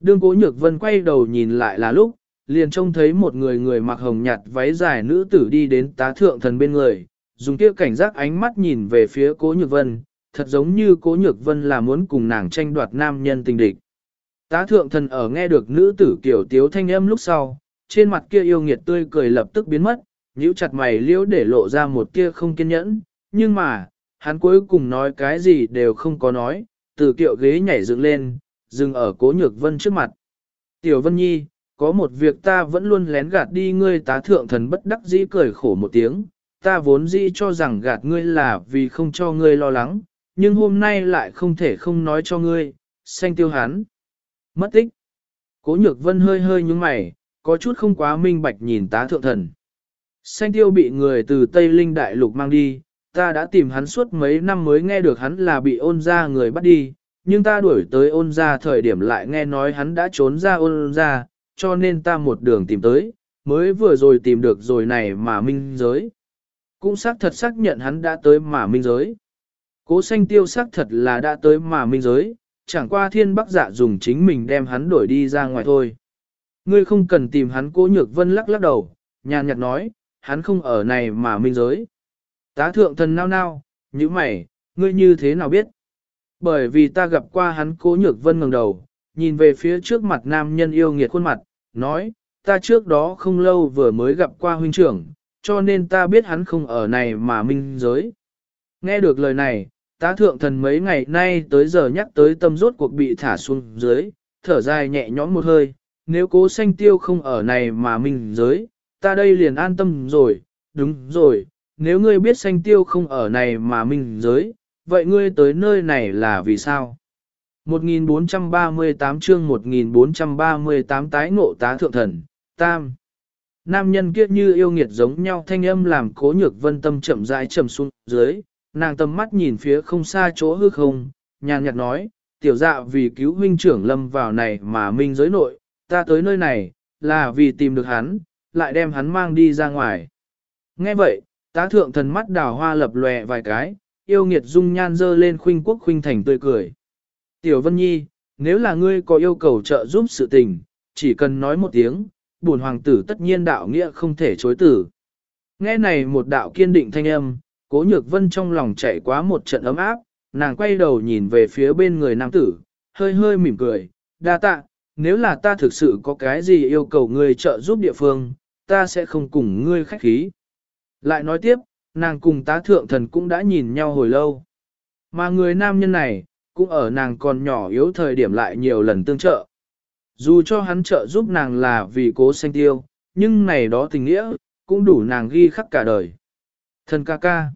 Đương cố nhược vân quay đầu nhìn lại là lúc, liền trông thấy một người người mặc hồng nhạt váy dài nữ tử đi đến tá thượng thần bên người, dùng kia cảnh giác ánh mắt nhìn về phía cố nhược vân, thật giống như cố nhược vân là muốn cùng nàng tranh đoạt nam nhân tình địch. Tá thượng thần ở nghe được nữ tử kiểu tiếu thanh âm lúc sau, trên mặt kia yêu nghiệt tươi cười lập tức biến mất, nhíu chặt mày liễu để lộ ra một kia không kiên nhẫn, nhưng mà, hắn cuối cùng nói cái gì đều không có nói, từ kiệu ghế nhảy dựng lên, dừng ở cố nhược vân trước mặt. Tiểu Vân Nhi, có một việc ta vẫn luôn lén gạt đi ngươi tá thượng thần bất đắc dĩ cười khổ một tiếng, ta vốn dĩ cho rằng gạt ngươi là vì không cho ngươi lo lắng, nhưng hôm nay lại không thể không nói cho ngươi, xanh tiêu hắn. Mất tích. Cố nhược vân hơi hơi nhúng mày, có chút không quá minh bạch nhìn tá thượng thần. Xanh tiêu bị người từ Tây Linh Đại Lục mang đi, ta đã tìm hắn suốt mấy năm mới nghe được hắn là bị ôn ra người bắt đi, nhưng ta đuổi tới ôn ra thời điểm lại nghe nói hắn đã trốn ra ôn ra, cho nên ta một đường tìm tới, mới vừa rồi tìm được rồi này mà minh giới. Cũng xác thật xác nhận hắn đã tới mà minh giới. Cố xanh tiêu xác thật là đã tới mà minh giới, chẳng qua thiên bắc dạ dùng chính mình đem hắn đổi đi ra ngoài thôi. Ngươi không cần tìm hắn cố nhược vân lắc lắc đầu, nhàn nhạt nói, hắn không ở này mà minh giới. Tá thượng thần nao nao, như mày, ngươi như thế nào biết? Bởi vì ta gặp qua hắn cố nhược vân ngẩng đầu, nhìn về phía trước mặt nam nhân yêu nghiệt khuôn mặt, nói, ta trước đó không lâu vừa mới gặp qua huynh trưởng, cho nên ta biết hắn không ở này mà minh giới. Nghe được lời này, tá thượng thần mấy ngày nay tới giờ nhắc tới tâm rốt cuộc bị thả xuống dưới, thở dài nhẹ nhõm một hơi, nếu cố sanh tiêu không ở này mà minh giới, ta đây liền an tâm rồi, đúng rồi, nếu ngươi biết sanh tiêu không ở này mà minh giới, vậy ngươi tới nơi này là vì sao? 1438 chương 1438 tái ngộ tá thượng thần, tam. Nam nhân kia như yêu nghiệt giống nhau thanh âm làm cố nhược vân tâm chậm rãi trầm xuống dưới, nàng tầm mắt nhìn phía không xa chỗ hư không, nhàn nhạt nói, tiểu dạ vì cứu huynh trưởng lâm vào này mà minh giới nội, ta tới nơi này, là vì tìm được hắn, lại đem hắn mang đi ra ngoài. Nghe vậy, tá thượng thần mắt đào hoa lập lòe vài cái, yêu nghiệt dung nhan dơ lên khuynh quốc khuynh thành tươi cười. Tiểu Vân Nhi, nếu là ngươi có yêu cầu trợ giúp sự tình, chỉ cần nói một tiếng, bổn hoàng tử tất nhiên đạo nghĩa không thể chối tử. Nghe này một đạo kiên định thanh âm, cố nhược vân trong lòng chạy quá một trận ấm áp, nàng quay đầu nhìn về phía bên người nam tử, hơi hơi mỉm cười, đa tạ, nếu là ta thực sự có cái gì yêu cầu ngươi trợ giúp địa phương, ta sẽ không cùng ngươi khách khí. Lại nói tiếp, nàng cùng tá thượng thần cũng đã nhìn nhau hồi lâu. Mà người nam nhân này, cũng ở nàng còn nhỏ yếu thời điểm lại nhiều lần tương trợ. Dù cho hắn trợ giúp nàng là vì cố sanh tiêu, nhưng này đó tình nghĩa, cũng đủ nàng ghi khắc cả đời. Thần ca ca.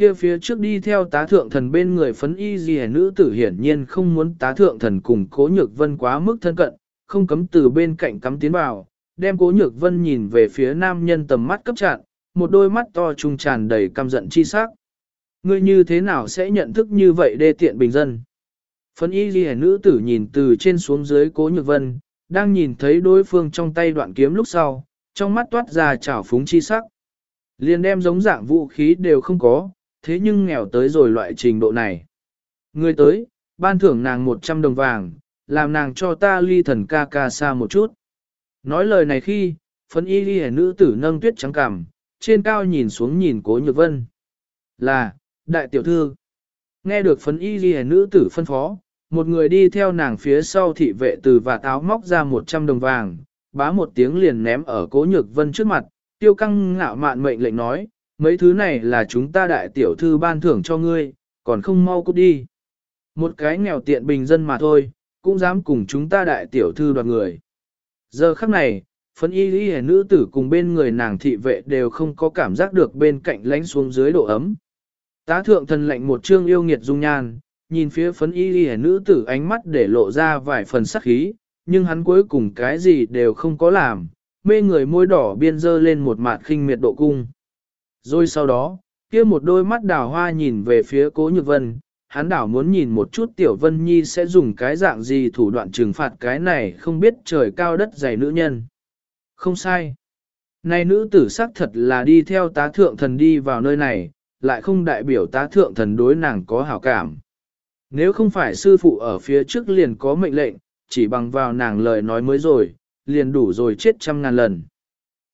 Kia phía trước đi theo tá thượng thần bên người phấn y gì nữ tử hiển nhiên không muốn tá thượng thần cùng cố nhược vân quá mức thân cận, không cấm từ bên cạnh cắm tiến vào, đem cố nhược vân nhìn về phía nam nhân tầm mắt cấp chặn, một đôi mắt to trung tràn đầy căm giận chi sắc. Ngươi như thế nào sẽ nhận thức như vậy đê tiện bình dân? phấn y gì nữ tử nhìn từ trên xuống dưới cố nhược vân, đang nhìn thấy đối phương trong tay đoạn kiếm lúc sau, trong mắt toát ra trào phúng chi sắc. Liền đem giống dạng vũ khí đều không có, thế nhưng nghèo tới rồi loại trình độ này. Người tới, ban thưởng nàng 100 đồng vàng, làm nàng cho ta ly thần ca ca xa một chút. Nói lời này khi, phân y ly nữ tử nâng tuyết trắng cằm, trên cao nhìn xuống nhìn cố nhược vân. Là, đại tiểu thư. Nghe được phấn y ly nữ tử phân phó, một người đi theo nàng phía sau thị vệ từ và táo móc ra 100 đồng vàng, bá một tiếng liền ném ở cố nhược vân trước mặt, tiêu căng ngạo mạn mệnh lệnh nói, mấy thứ này là chúng ta đại tiểu thư ban thưởng cho ngươi, còn không mau cút đi. Một cái nghèo tiện bình dân mà thôi, cũng dám cùng chúng ta đại tiểu thư đoạt người. Giờ khắc này, phấn y lý nữ tử cùng bên người nàng thị vệ đều không có cảm giác được bên cạnh lánh xuống dưới độ ấm. Tá thượng thần lệnh một trương yêu nghiệt dung nhan, nhìn phía phấn y lý nữ tử ánh mắt để lộ ra vài phần sắc khí, nhưng hắn cuối cùng cái gì đều không có làm, mê người môi đỏ biên dơ lên một mạt khinh miệt độ cung. Rồi sau đó, kia một đôi mắt đào hoa nhìn về phía cố nhược vân, hắn đảo muốn nhìn một chút tiểu vân nhi sẽ dùng cái dạng gì thủ đoạn trừng phạt cái này không biết trời cao đất dày nữ nhân. Không sai. Này nữ tử sắc thật là đi theo tá thượng thần đi vào nơi này, lại không đại biểu tá thượng thần đối nàng có hảo cảm. Nếu không phải sư phụ ở phía trước liền có mệnh lệnh, chỉ bằng vào nàng lời nói mới rồi, liền đủ rồi chết trăm ngàn lần.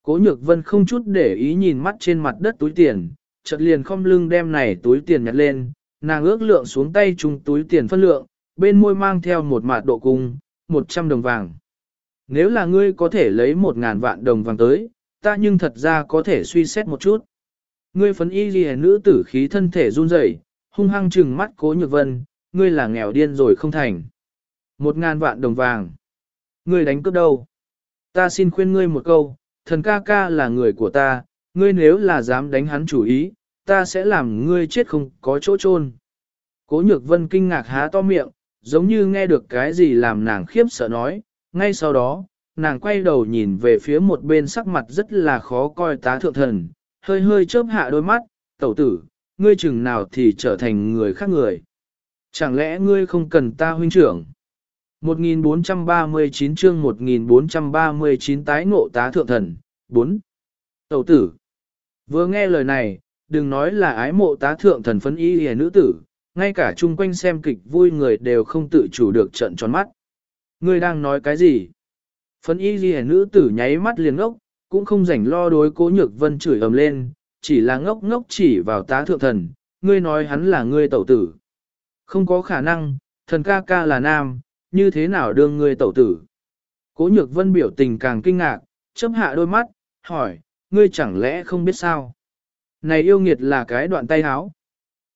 Cố nhược vân không chút để ý nhìn mắt trên mặt đất túi tiền, chợt liền không lưng đem này túi tiền nhặt lên, nàng ước lượng xuống tay chung túi tiền phân lượng, bên môi mang theo một mạt độ cung, một trăm đồng vàng. Nếu là ngươi có thể lấy một ngàn vạn đồng vàng tới, ta nhưng thật ra có thể suy xét một chút. Ngươi phấn y ghi nữ tử khí thân thể run rẩy, hung hăng trừng mắt cố nhược vân, ngươi là nghèo điên rồi không thành. Một ngàn vạn đồng vàng. Ngươi đánh cướp đâu? Ta xin khuyên ngươi một câu, thần ca ca là người của ta, ngươi nếu là dám đánh hắn chủ ý, ta sẽ làm ngươi chết không có chỗ chôn. Cố nhược vân kinh ngạc há to miệng, giống như nghe được cái gì làm nàng khiếp sợ nói, ngay sau đó, nàng quay đầu nhìn về phía một bên sắc mặt rất là khó coi tá thượng thần, hơi hơi chớp hạ đôi mắt, tẩu tử, ngươi chừng nào thì trở thành người khác người. Chẳng lẽ ngươi không cần ta huynh trưởng? 1439 chương 1439 tái ngộ tá thượng thần, 4. Tẩu tử. Vừa nghe lời này, đừng nói là ái mộ tá thượng thần phấn y hề nữ tử, ngay cả chung quanh xem kịch vui người đều không tự chủ được trận tròn mắt. Ngươi đang nói cái gì? Phấn y ghi nữ tử nháy mắt liền ngốc, cũng không rảnh lo đối cố nhược vân chửi ầm lên, chỉ là ngốc ngốc chỉ vào tá thượng thần, ngươi nói hắn là ngươi tẩu tử. Không có khả năng, thần ca ca là nam, như thế nào đương ngươi tẩu tử. Cố nhược vân biểu tình càng kinh ngạc, chớp hạ đôi mắt, hỏi, ngươi chẳng lẽ không biết sao? Này yêu nghiệt là cái đoạn tay háo.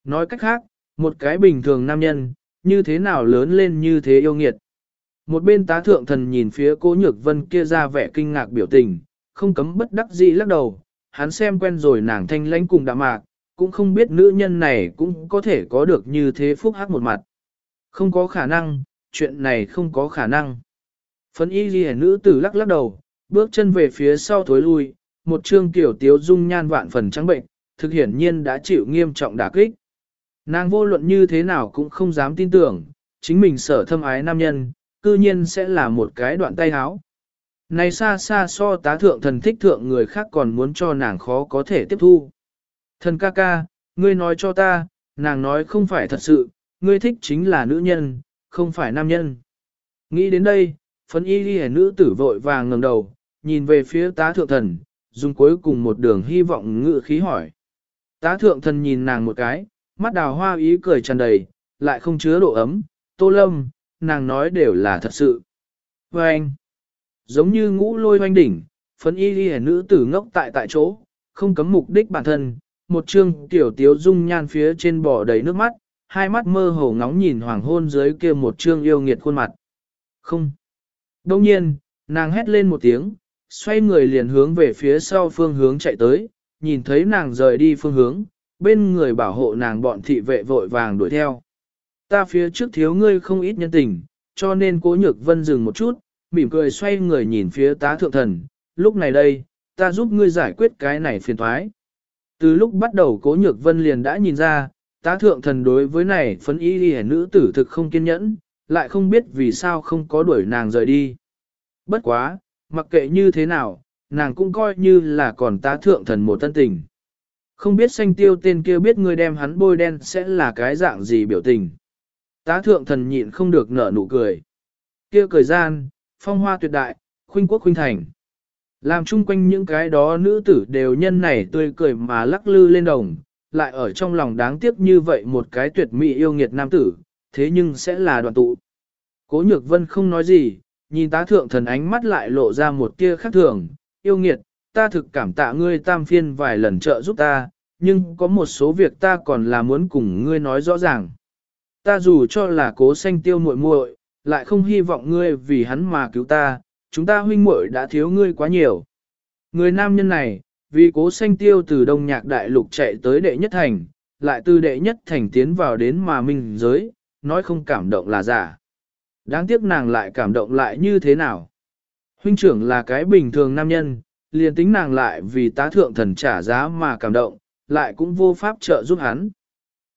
Nói cách khác, một cái bình thường nam nhân, như thế nào lớn lên như thế yêu nghiệt. Một bên tá thượng thần nhìn phía cố nhược vân kia ra vẻ kinh ngạc biểu tình, không cấm bất đắc dĩ lắc đầu, hắn xem quen rồi nàng thanh lãnh cùng đạm mạc, cũng không biết nữ nhân này cũng có thể có được như thế phúc hắc một mặt. Không có khả năng, chuyện này không có khả năng. Phấn y ghi nữ tử lắc lắc đầu, bước chân về phía sau thối lui, một trương tiểu tiếu dung nhan vạn phần trắng bệnh, thực hiển nhiên đã chịu nghiêm trọng đả kích. Nàng vô luận như thế nào cũng không dám tin tưởng, chính mình sở thâm ái nam nhân, cư nhiên sẽ là một cái đoạn tay háo. Này xa xa so tá thượng thần thích thượng người khác còn muốn cho nàng khó có thể tiếp thu. Thần ca ca, ngươi nói cho ta, nàng nói không phải thật sự, ngươi thích chính là nữ nhân, không phải nam nhân. Nghĩ đến đây, phấn y ghi nữ tử vội vàng ngẩng đầu, nhìn về phía tá thượng thần, dùng cuối cùng một đường hy vọng ngự khí hỏi. Tá thượng thần nhìn nàng một cái, mắt đào hoa ý cười tràn đầy, lại không chứa độ ấm, tô lâm, nàng nói đều là thật sự. Và anh, giống như ngũ lôi hoanh đỉnh, phấn y ghi nữ tử ngốc tại tại chỗ, không cấm mục đích bản thân, một chương tiểu tiếu dung nhan phía trên bò đầy nước mắt, hai mắt mơ hồ ngóng nhìn hoàng hôn dưới kia một trương yêu nghiệt khuôn mặt. Không. Đông nhiên, nàng hét lên một tiếng, xoay người liền hướng về phía sau phương hướng chạy tới, nhìn thấy nàng rời đi phương hướng, bên người bảo hộ nàng bọn thị vệ vội vàng đuổi theo. Ta phía trước thiếu ngươi không ít nhân tình, cho nên cố nhược vân dừng một chút, mỉm cười xoay người nhìn phía tá thượng thần, lúc này đây, ta giúp ngươi giải quyết cái này phiền thoái. Từ lúc bắt đầu cố nhược vân liền đã nhìn ra, tá thượng thần đối với này phấn y đi nữ tử thực không kiên nhẫn, lại không biết vì sao không có đuổi nàng rời đi. Bất quá, mặc kệ như thế nào, nàng cũng coi như là còn tá thượng thần một tân tình. Không biết xanh tiêu tên kia biết ngươi đem hắn bôi đen sẽ là cái dạng gì biểu tình. Tá thượng thần nhịn không được nở nụ cười. Kia cười gian, phong hoa tuyệt đại, khuynh quốc khuynh thành. Làm chung quanh những cái đó nữ tử đều nhân này tươi cười mà lắc lư lên đồng, lại ở trong lòng đáng tiếc như vậy một cái tuyệt mỹ yêu nghiệt nam tử, thế nhưng sẽ là đoạn tụ. Cố nhược vân không nói gì, nhìn tá thượng thần ánh mắt lại lộ ra một tia khác thường, yêu nghiệt, ta thực cảm tạ ngươi tam phiên vài lần trợ giúp ta, nhưng có một số việc ta còn là muốn cùng ngươi nói rõ ràng. Ta dù cho là cố sanh tiêu muội muội, lại không hy vọng ngươi vì hắn mà cứu ta, chúng ta huynh muội đã thiếu ngươi quá nhiều. Người nam nhân này, vì cố sanh tiêu từ đông nhạc đại lục chạy tới đệ nhất thành, lại từ đệ nhất thành tiến vào đến mà minh giới, nói không cảm động là giả. Đáng tiếc nàng lại cảm động lại như thế nào. Huynh trưởng là cái bình thường nam nhân, liền tính nàng lại vì tá thượng thần trả giá mà cảm động, lại cũng vô pháp trợ giúp hắn.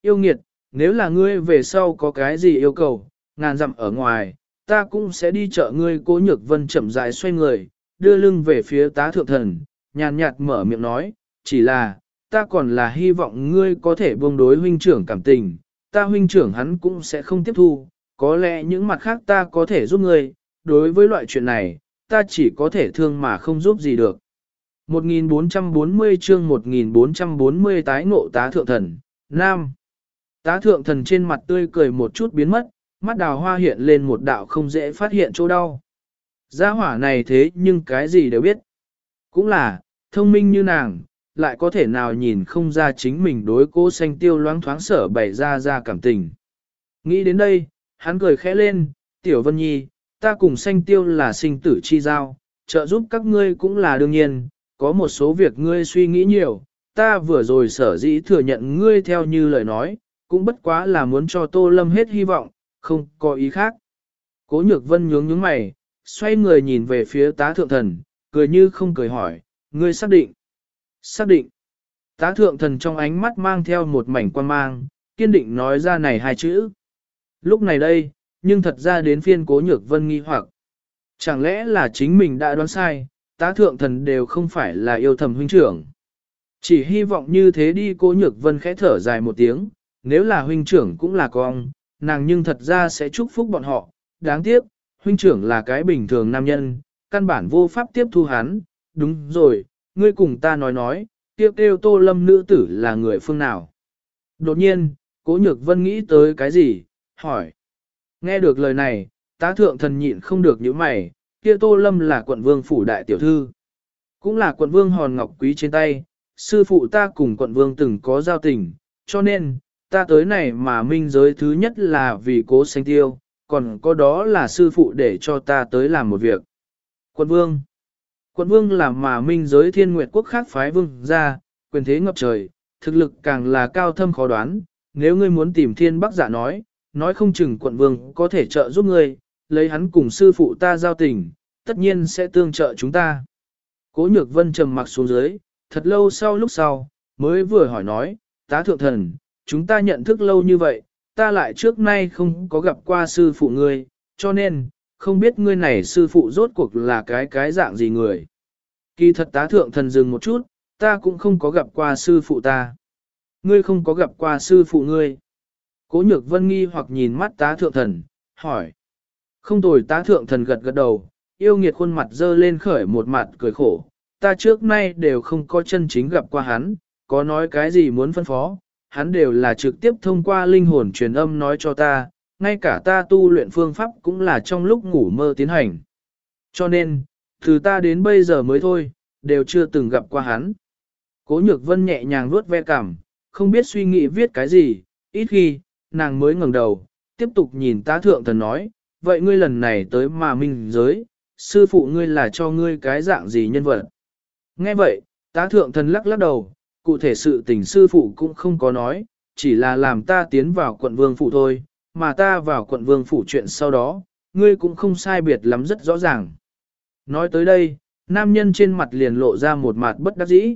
Yêu nghiệt, nếu là ngươi về sau có cái gì yêu cầu, ngàn dặm ở ngoài, ta cũng sẽ đi chợ ngươi cố nhược vân chậm rãi xoay người, đưa lưng về phía tá thượng thần, nhàn nhạt mở miệng nói, chỉ là, ta còn là hy vọng ngươi có thể buông đối huynh trưởng cảm tình, ta huynh trưởng hắn cũng sẽ không tiếp thu, có lẽ những mặt khác ta có thể giúp ngươi, đối với loại chuyện này, ta chỉ có thể thương mà không giúp gì được. 1440 chương 1440 tái ngộ tá thượng thần, Nam. Tá thượng thần trên mặt tươi cười một chút biến mất, mắt đào hoa hiện lên một đạo không dễ phát hiện chỗ đau. Gia hỏa này thế nhưng cái gì đều biết. Cũng là, thông minh như nàng, lại có thể nào nhìn không ra chính mình đối cố xanh tiêu loáng thoáng sở bày ra ra cảm tình. Nghĩ đến đây, hắn cười khẽ lên, tiểu vân nhi, ta cùng xanh tiêu là sinh tử chi giao, trợ giúp các ngươi cũng là đương nhiên, có một số việc ngươi suy nghĩ nhiều, ta vừa rồi sở dĩ thừa nhận ngươi theo như lời nói, cũng bất quá là muốn cho tô lâm hết hy vọng, không có ý khác. Cố nhược vân nhướng nhướng mày, xoay người nhìn về phía tá thượng thần, cười như không cười hỏi, ngươi xác định. Xác định. Tá thượng thần trong ánh mắt mang theo một mảnh quan mang, kiên định nói ra này hai chữ. Lúc này đây, nhưng thật ra đến phiên cố nhược vân nghi hoặc. Chẳng lẽ là chính mình đã đoán sai, tá thượng thần đều không phải là yêu thầm huynh trưởng. Chỉ hy vọng như thế đi cố nhược vân khẽ thở dài một tiếng, nếu là huynh trưởng cũng là con, nàng nhưng thật ra sẽ chúc phúc bọn họ. Đáng tiếc, huynh trưởng là cái bình thường nam nhân, căn bản vô pháp tiếp thu hắn. Đúng rồi, ngươi cùng ta nói nói, kêu kêu tô lâm nữ tử là người phương nào. Đột nhiên, cố nhược vân nghĩ tới cái gì, hỏi. Nghe được lời này, tá thượng thần nhịn không được những mày, kia tô lâm là quận vương phủ đại tiểu thư. Cũng là quận vương hòn ngọc quý trên tay, sư phụ ta cùng quận vương từng có giao tình, cho nên, ta tới này mà minh giới thứ nhất là vì cố sanh tiêu, còn có đó là sư phụ để cho ta tới làm một việc. Quận vương Quận vương là mà minh giới thiên nguyệt quốc khác phái vương ra, quyền thế ngập trời, thực lực càng là cao thâm khó đoán, nếu ngươi muốn tìm thiên bắc giả nói, nói không chừng quận vương có thể trợ giúp ngươi, lấy hắn cùng sư phụ ta giao tình, tất nhiên sẽ tương trợ chúng ta. Cố nhược vân trầm mặc xuống dưới, thật lâu sau lúc sau, mới vừa hỏi nói, tá thượng thần, chúng ta nhận thức lâu như vậy, ta lại trước nay không có gặp qua sư phụ ngươi, cho nên, không biết ngươi này sư phụ rốt cuộc là cái cái dạng gì người. Kỳ thật tá thượng thần dừng một chút, ta cũng không có gặp qua sư phụ ta. Ngươi không có gặp qua sư phụ ngươi. Cố nhược vân nghi hoặc nhìn mắt tá thượng thần, hỏi. Không tồi tá thượng thần gật gật đầu, yêu nghiệt khuôn mặt dơ lên khởi một mặt cười khổ. Ta trước nay đều không có chân chính gặp qua hắn, có nói cái gì muốn phân phó, hắn đều là trực tiếp thông qua linh hồn truyền âm nói cho ta, ngay cả ta tu luyện phương pháp cũng là trong lúc ngủ mơ tiến hành. Cho nên, từ ta đến bây giờ mới thôi, đều chưa từng gặp qua hắn. Cố nhược vân nhẹ nhàng vuốt ve cảm, không biết suy nghĩ viết cái gì, ít khi, nàng mới ngẩng đầu, tiếp tục nhìn tá thượng thần nói, vậy ngươi lần này tới mà minh giới, sư phụ ngươi là cho ngươi cái dạng gì nhân vật. Nghe vậy, tá thượng thần lắc lắc đầu, cụ thể sự tình sư phụ cũng không có nói, chỉ là làm ta tiến vào quận vương phủ thôi, mà ta vào quận vương phủ chuyện sau đó, ngươi cũng không sai biệt lắm rất rõ ràng. Nói tới đây, nam nhân trên mặt liền lộ ra một mặt bất đắc dĩ.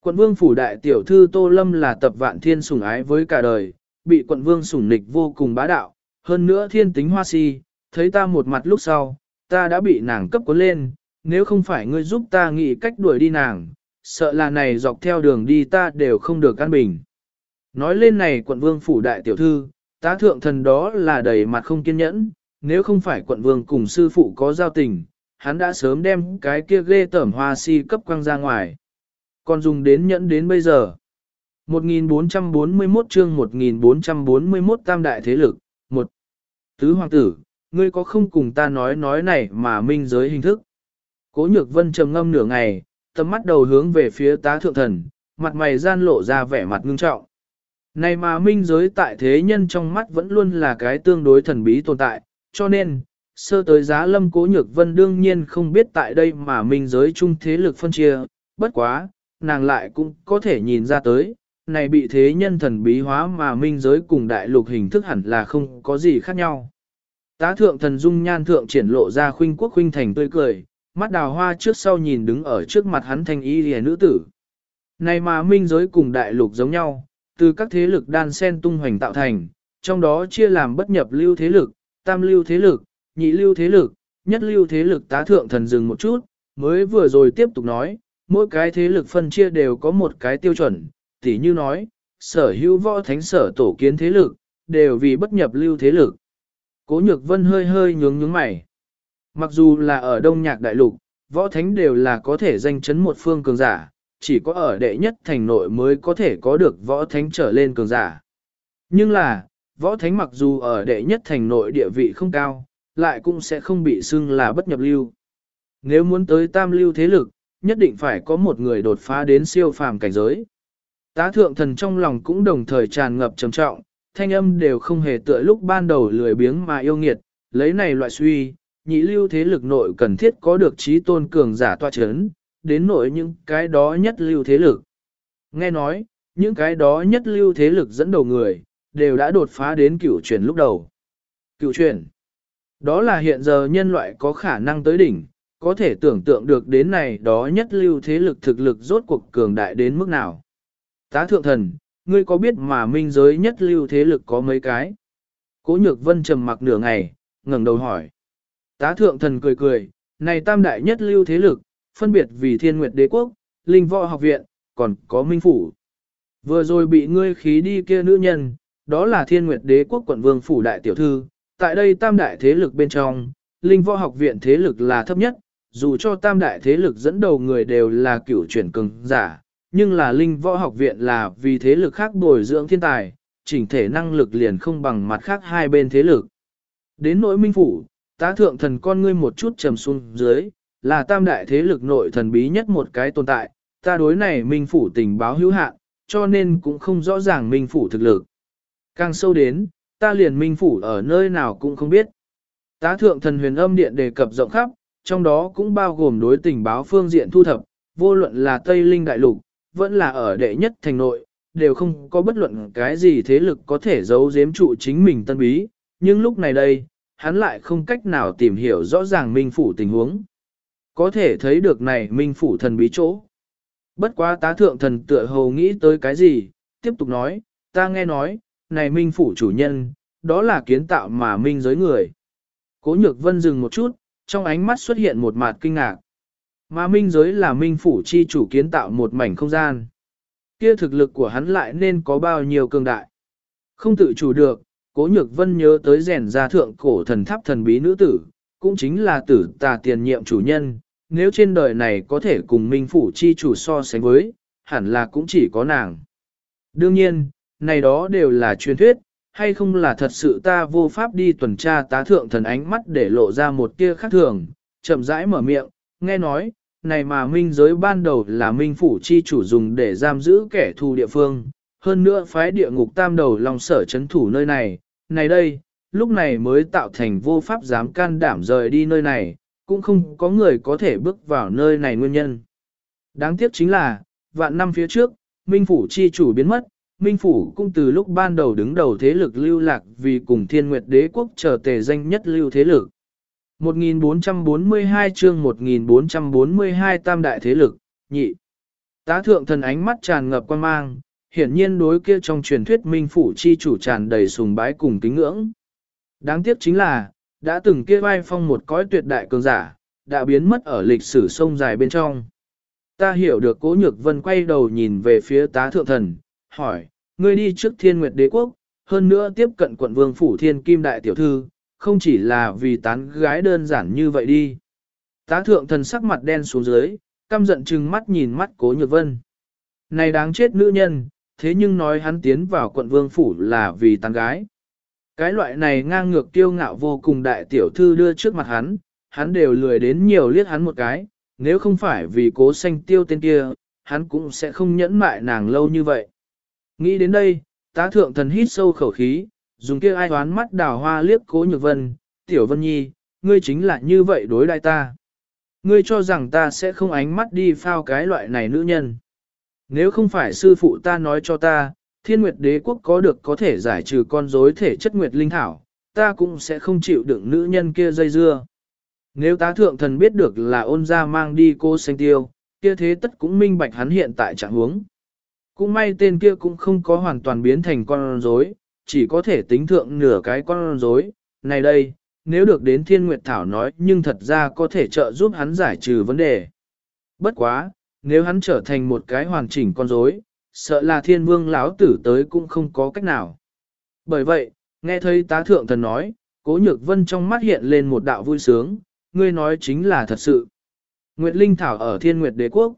Quận vương phủ đại tiểu thư Tô Lâm là tập vạn thiên sủng ái với cả đời, bị quận vương sủng nịch vô cùng bá đạo, hơn nữa thiên tính hoa si, thấy ta một mặt lúc sau, ta đã bị nàng cấp cuốn lên, nếu không phải ngươi giúp ta nghĩ cách đuổi đi nàng, sợ là này dọc theo đường đi ta đều không được căn bình. Nói lên này quận vương phủ đại tiểu thư, tá thượng thần đó là đầy mặt không kiên nhẫn, nếu không phải quận vương cùng sư phụ có giao tình, hắn đã sớm đem cái kia ghê tởm hoa si cấp quăng ra ngoài. Còn dùng đến nhẫn đến bây giờ. 1441 chương 1441 tam đại thế lực, một Tứ hoàng tử, ngươi có không cùng ta nói nói này mà minh giới hình thức. Cố nhược vân trầm ngâm nửa ngày, tầm mắt đầu hướng về phía tá thượng thần, mặt mày gian lộ ra vẻ mặt ngưng trọng. Này mà minh giới tại thế nhân trong mắt vẫn luôn là cái tương đối thần bí tồn tại, cho nên, sơ tới giá lâm cố nhược vân đương nhiên không biết tại đây mà minh giới chung thế lực phân chia, bất quá, nàng lại cũng có thể nhìn ra tới, này bị thế nhân thần bí hóa mà minh giới cùng đại lục hình thức hẳn là không có gì khác nhau. Tá thượng thần dung nhan thượng triển lộ ra khuynh quốc khuynh thành tươi cười, mắt đào hoa trước sau nhìn đứng ở trước mặt hắn thanh y lìa nữ tử. Này mà minh giới cùng đại lục giống nhau, từ các thế lực đan sen tung hoành tạo thành, trong đó chia làm bất nhập lưu thế lực, tam lưu thế lực, nhị lưu thế lực, nhất lưu thế lực tá thượng thần dừng một chút, mới vừa rồi tiếp tục nói, mỗi cái thế lực phân chia đều có một cái tiêu chuẩn, tỉ như nói, sở hữu võ thánh sở tổ kiến thế lực, đều vì bất nhập lưu thế lực. Cố nhược vân hơi hơi nhướng nhướng mày. Mặc dù là ở Đông Nhạc Đại Lục, võ thánh đều là có thể danh chấn một phương cường giả, chỉ có ở đệ nhất thành nội mới có thể có được võ thánh trở lên cường giả. Nhưng là, võ thánh mặc dù ở đệ nhất thành nội địa vị không cao, lại cũng sẽ không bị xưng là bất nhập lưu. Nếu muốn tới tam lưu thế lực, nhất định phải có một người đột phá đến siêu phàm cảnh giới. Tá thượng thần trong lòng cũng đồng thời tràn ngập trầm trọng, thanh âm đều không hề tựa lúc ban đầu lười biếng mà yêu nghiệt, lấy này loại suy, nhị lưu thế lực nội cần thiết có được trí tôn cường giả toa chấn, đến nội những cái đó nhất lưu thế lực. Nghe nói, những cái đó nhất lưu thế lực dẫn đầu người, đều đã đột phá đến cửu chuyển lúc đầu. Cửu chuyển, đó là hiện giờ nhân loại có khả năng tới đỉnh, có thể tưởng tượng được đến này đó nhất lưu thế lực thực lực rốt cuộc cường đại đến mức nào. Tá thượng thần, ngươi có biết mà minh giới nhất lưu thế lực có mấy cái? Cố nhược vân trầm mặc nửa ngày, ngẩng đầu hỏi. Tá thượng thần cười cười, này tam đại nhất lưu thế lực, phân biệt vì thiên nguyệt đế quốc, linh võ học viện, còn có minh phủ. Vừa rồi bị ngươi khí đi kia nữ nhân, đó là thiên nguyệt đế quốc quận vương phủ đại tiểu thư, tại đây tam đại thế lực bên trong, linh võ học viện thế lực là thấp nhất, dù cho tam đại thế lực dẫn đầu người đều là cửu chuyển cường giả, nhưng là linh võ học viện là vì thế lực khác bồi dưỡng thiên tài, chỉnh thể năng lực liền không bằng mặt khác hai bên thế lực. Đến nỗi minh phủ, tá thượng thần con ngươi một chút trầm xuống dưới, là tam đại thế lực nội thần bí nhất một cái tồn tại, ta đối này minh phủ tình báo hữu hạn, cho nên cũng không rõ ràng minh phủ thực lực. Càng sâu đến, ta liền minh phủ ở nơi nào cũng không biết. Tá thượng thần huyền âm điện đề cập rộng khắp, trong đó cũng bao gồm đối tình báo phương diện thu thập, vô luận là Tây Linh Đại Lục, vẫn là ở đệ nhất thành nội, đều không có bất luận cái gì thế lực có thể giấu giếm trụ chính mình tân bí, nhưng lúc này đây, hắn lại không cách nào tìm hiểu rõ ràng minh phủ tình huống. Có thể thấy được này minh phủ thần bí chỗ. Bất quá tá thượng thần tựa hồ nghĩ tới cái gì, tiếp tục nói, ta nghe nói, này minh phủ chủ nhân, đó là kiến tạo mà minh giới người. Cố nhược vân dừng một chút, trong ánh mắt xuất hiện một mặt kinh ngạc. Mà minh giới là minh phủ chi chủ kiến tạo một mảnh không gian. Kia thực lực của hắn lại nên có bao nhiêu cường đại. Không tự chủ được, cố nhược vân nhớ tới rèn ra thượng cổ thần tháp thần bí nữ tử, cũng chính là tử tà tiền nhiệm chủ nhân. Nếu trên đời này có thể cùng minh phủ chi chủ so sánh với, hẳn là cũng chỉ có nàng. Đương nhiên, này đó đều là truyền thuyết, hay không là thật sự ta vô pháp đi tuần tra tá thượng thần ánh mắt để lộ ra một tia khác thường, chậm rãi mở miệng, nghe nói, này mà minh giới ban đầu là minh phủ chi chủ dùng để giam giữ kẻ thù địa phương, hơn nữa phái địa ngục tam đầu lòng sở chấn thủ nơi này, này đây, lúc này mới tạo thành vô pháp dám can đảm rời đi nơi này, cũng không có người có thể bước vào nơi này nguyên nhân. Đáng tiếc chính là, vạn năm phía trước, minh phủ chi chủ biến mất, Minh Phủ cũng từ lúc ban đầu đứng đầu thế lực lưu lạc vì cùng thiên nguyệt đế quốc trở tề danh nhất lưu thế lực. 1442 chương 1442 tam đại thế lực, nhị. Tá thượng thần ánh mắt tràn ngập quan mang, hiển nhiên đối kia trong truyền thuyết Minh Phủ chi chủ tràn đầy sùng bái cùng kính ngưỡng. Đáng tiếc chính là, đã từng kia vai phong một cõi tuyệt đại cường giả, đã biến mất ở lịch sử sông dài bên trong. Ta hiểu được cố nhược vân quay đầu nhìn về phía tá thượng thần, hỏi, ngươi đi trước thiên nguyệt đế quốc, hơn nữa tiếp cận quận vương phủ thiên kim đại tiểu thư, không chỉ là vì tán gái đơn giản như vậy đi. Tá thượng thần sắc mặt đen xuống dưới, căm giận chừng mắt nhìn mắt cố nhược vân. Này đáng chết nữ nhân, thế nhưng nói hắn tiến vào quận vương phủ là vì tán gái. Cái loại này ngang ngược kiêu ngạo vô cùng đại tiểu thư đưa trước mặt hắn, hắn đều lười đến nhiều liếc hắn một cái, nếu không phải vì cố xanh tiêu tên kia, hắn cũng sẽ không nhẫn mại nàng lâu như vậy. Nghĩ đến đây, tá thượng thần hít sâu khẩu khí, dùng kia ai toán mắt đào hoa liếc cố nhược vân, tiểu vân nhi, ngươi chính là như vậy đối đại ta. Ngươi cho rằng ta sẽ không ánh mắt đi phao cái loại này nữ nhân. Nếu không phải sư phụ ta nói cho ta, thiên nguyệt đế quốc có được có thể giải trừ con rối thể chất nguyệt linh thảo, ta cũng sẽ không chịu đựng nữ nhân kia dây dưa. Nếu tá thượng thần biết được là ôn ra mang đi cô xanh tiêu, kia thế tất cũng minh bạch hắn hiện tại trạng huống. Cũng may tên kia cũng không có hoàn toàn biến thành con rối, chỉ có thể tính thượng nửa cái con rối. Này đây, nếu được đến Thiên Nguyệt Thảo nói nhưng thật ra có thể trợ giúp hắn giải trừ vấn đề. Bất quá, nếu hắn trở thành một cái hoàn chỉnh con rối, sợ là thiên vương lão tử tới cũng không có cách nào. Bởi vậy, nghe thấy tá thượng thần nói, cố nhược vân trong mắt hiện lên một đạo vui sướng, ngươi nói chính là thật sự. Nguyệt Linh Thảo ở thiên nguyệt đế quốc.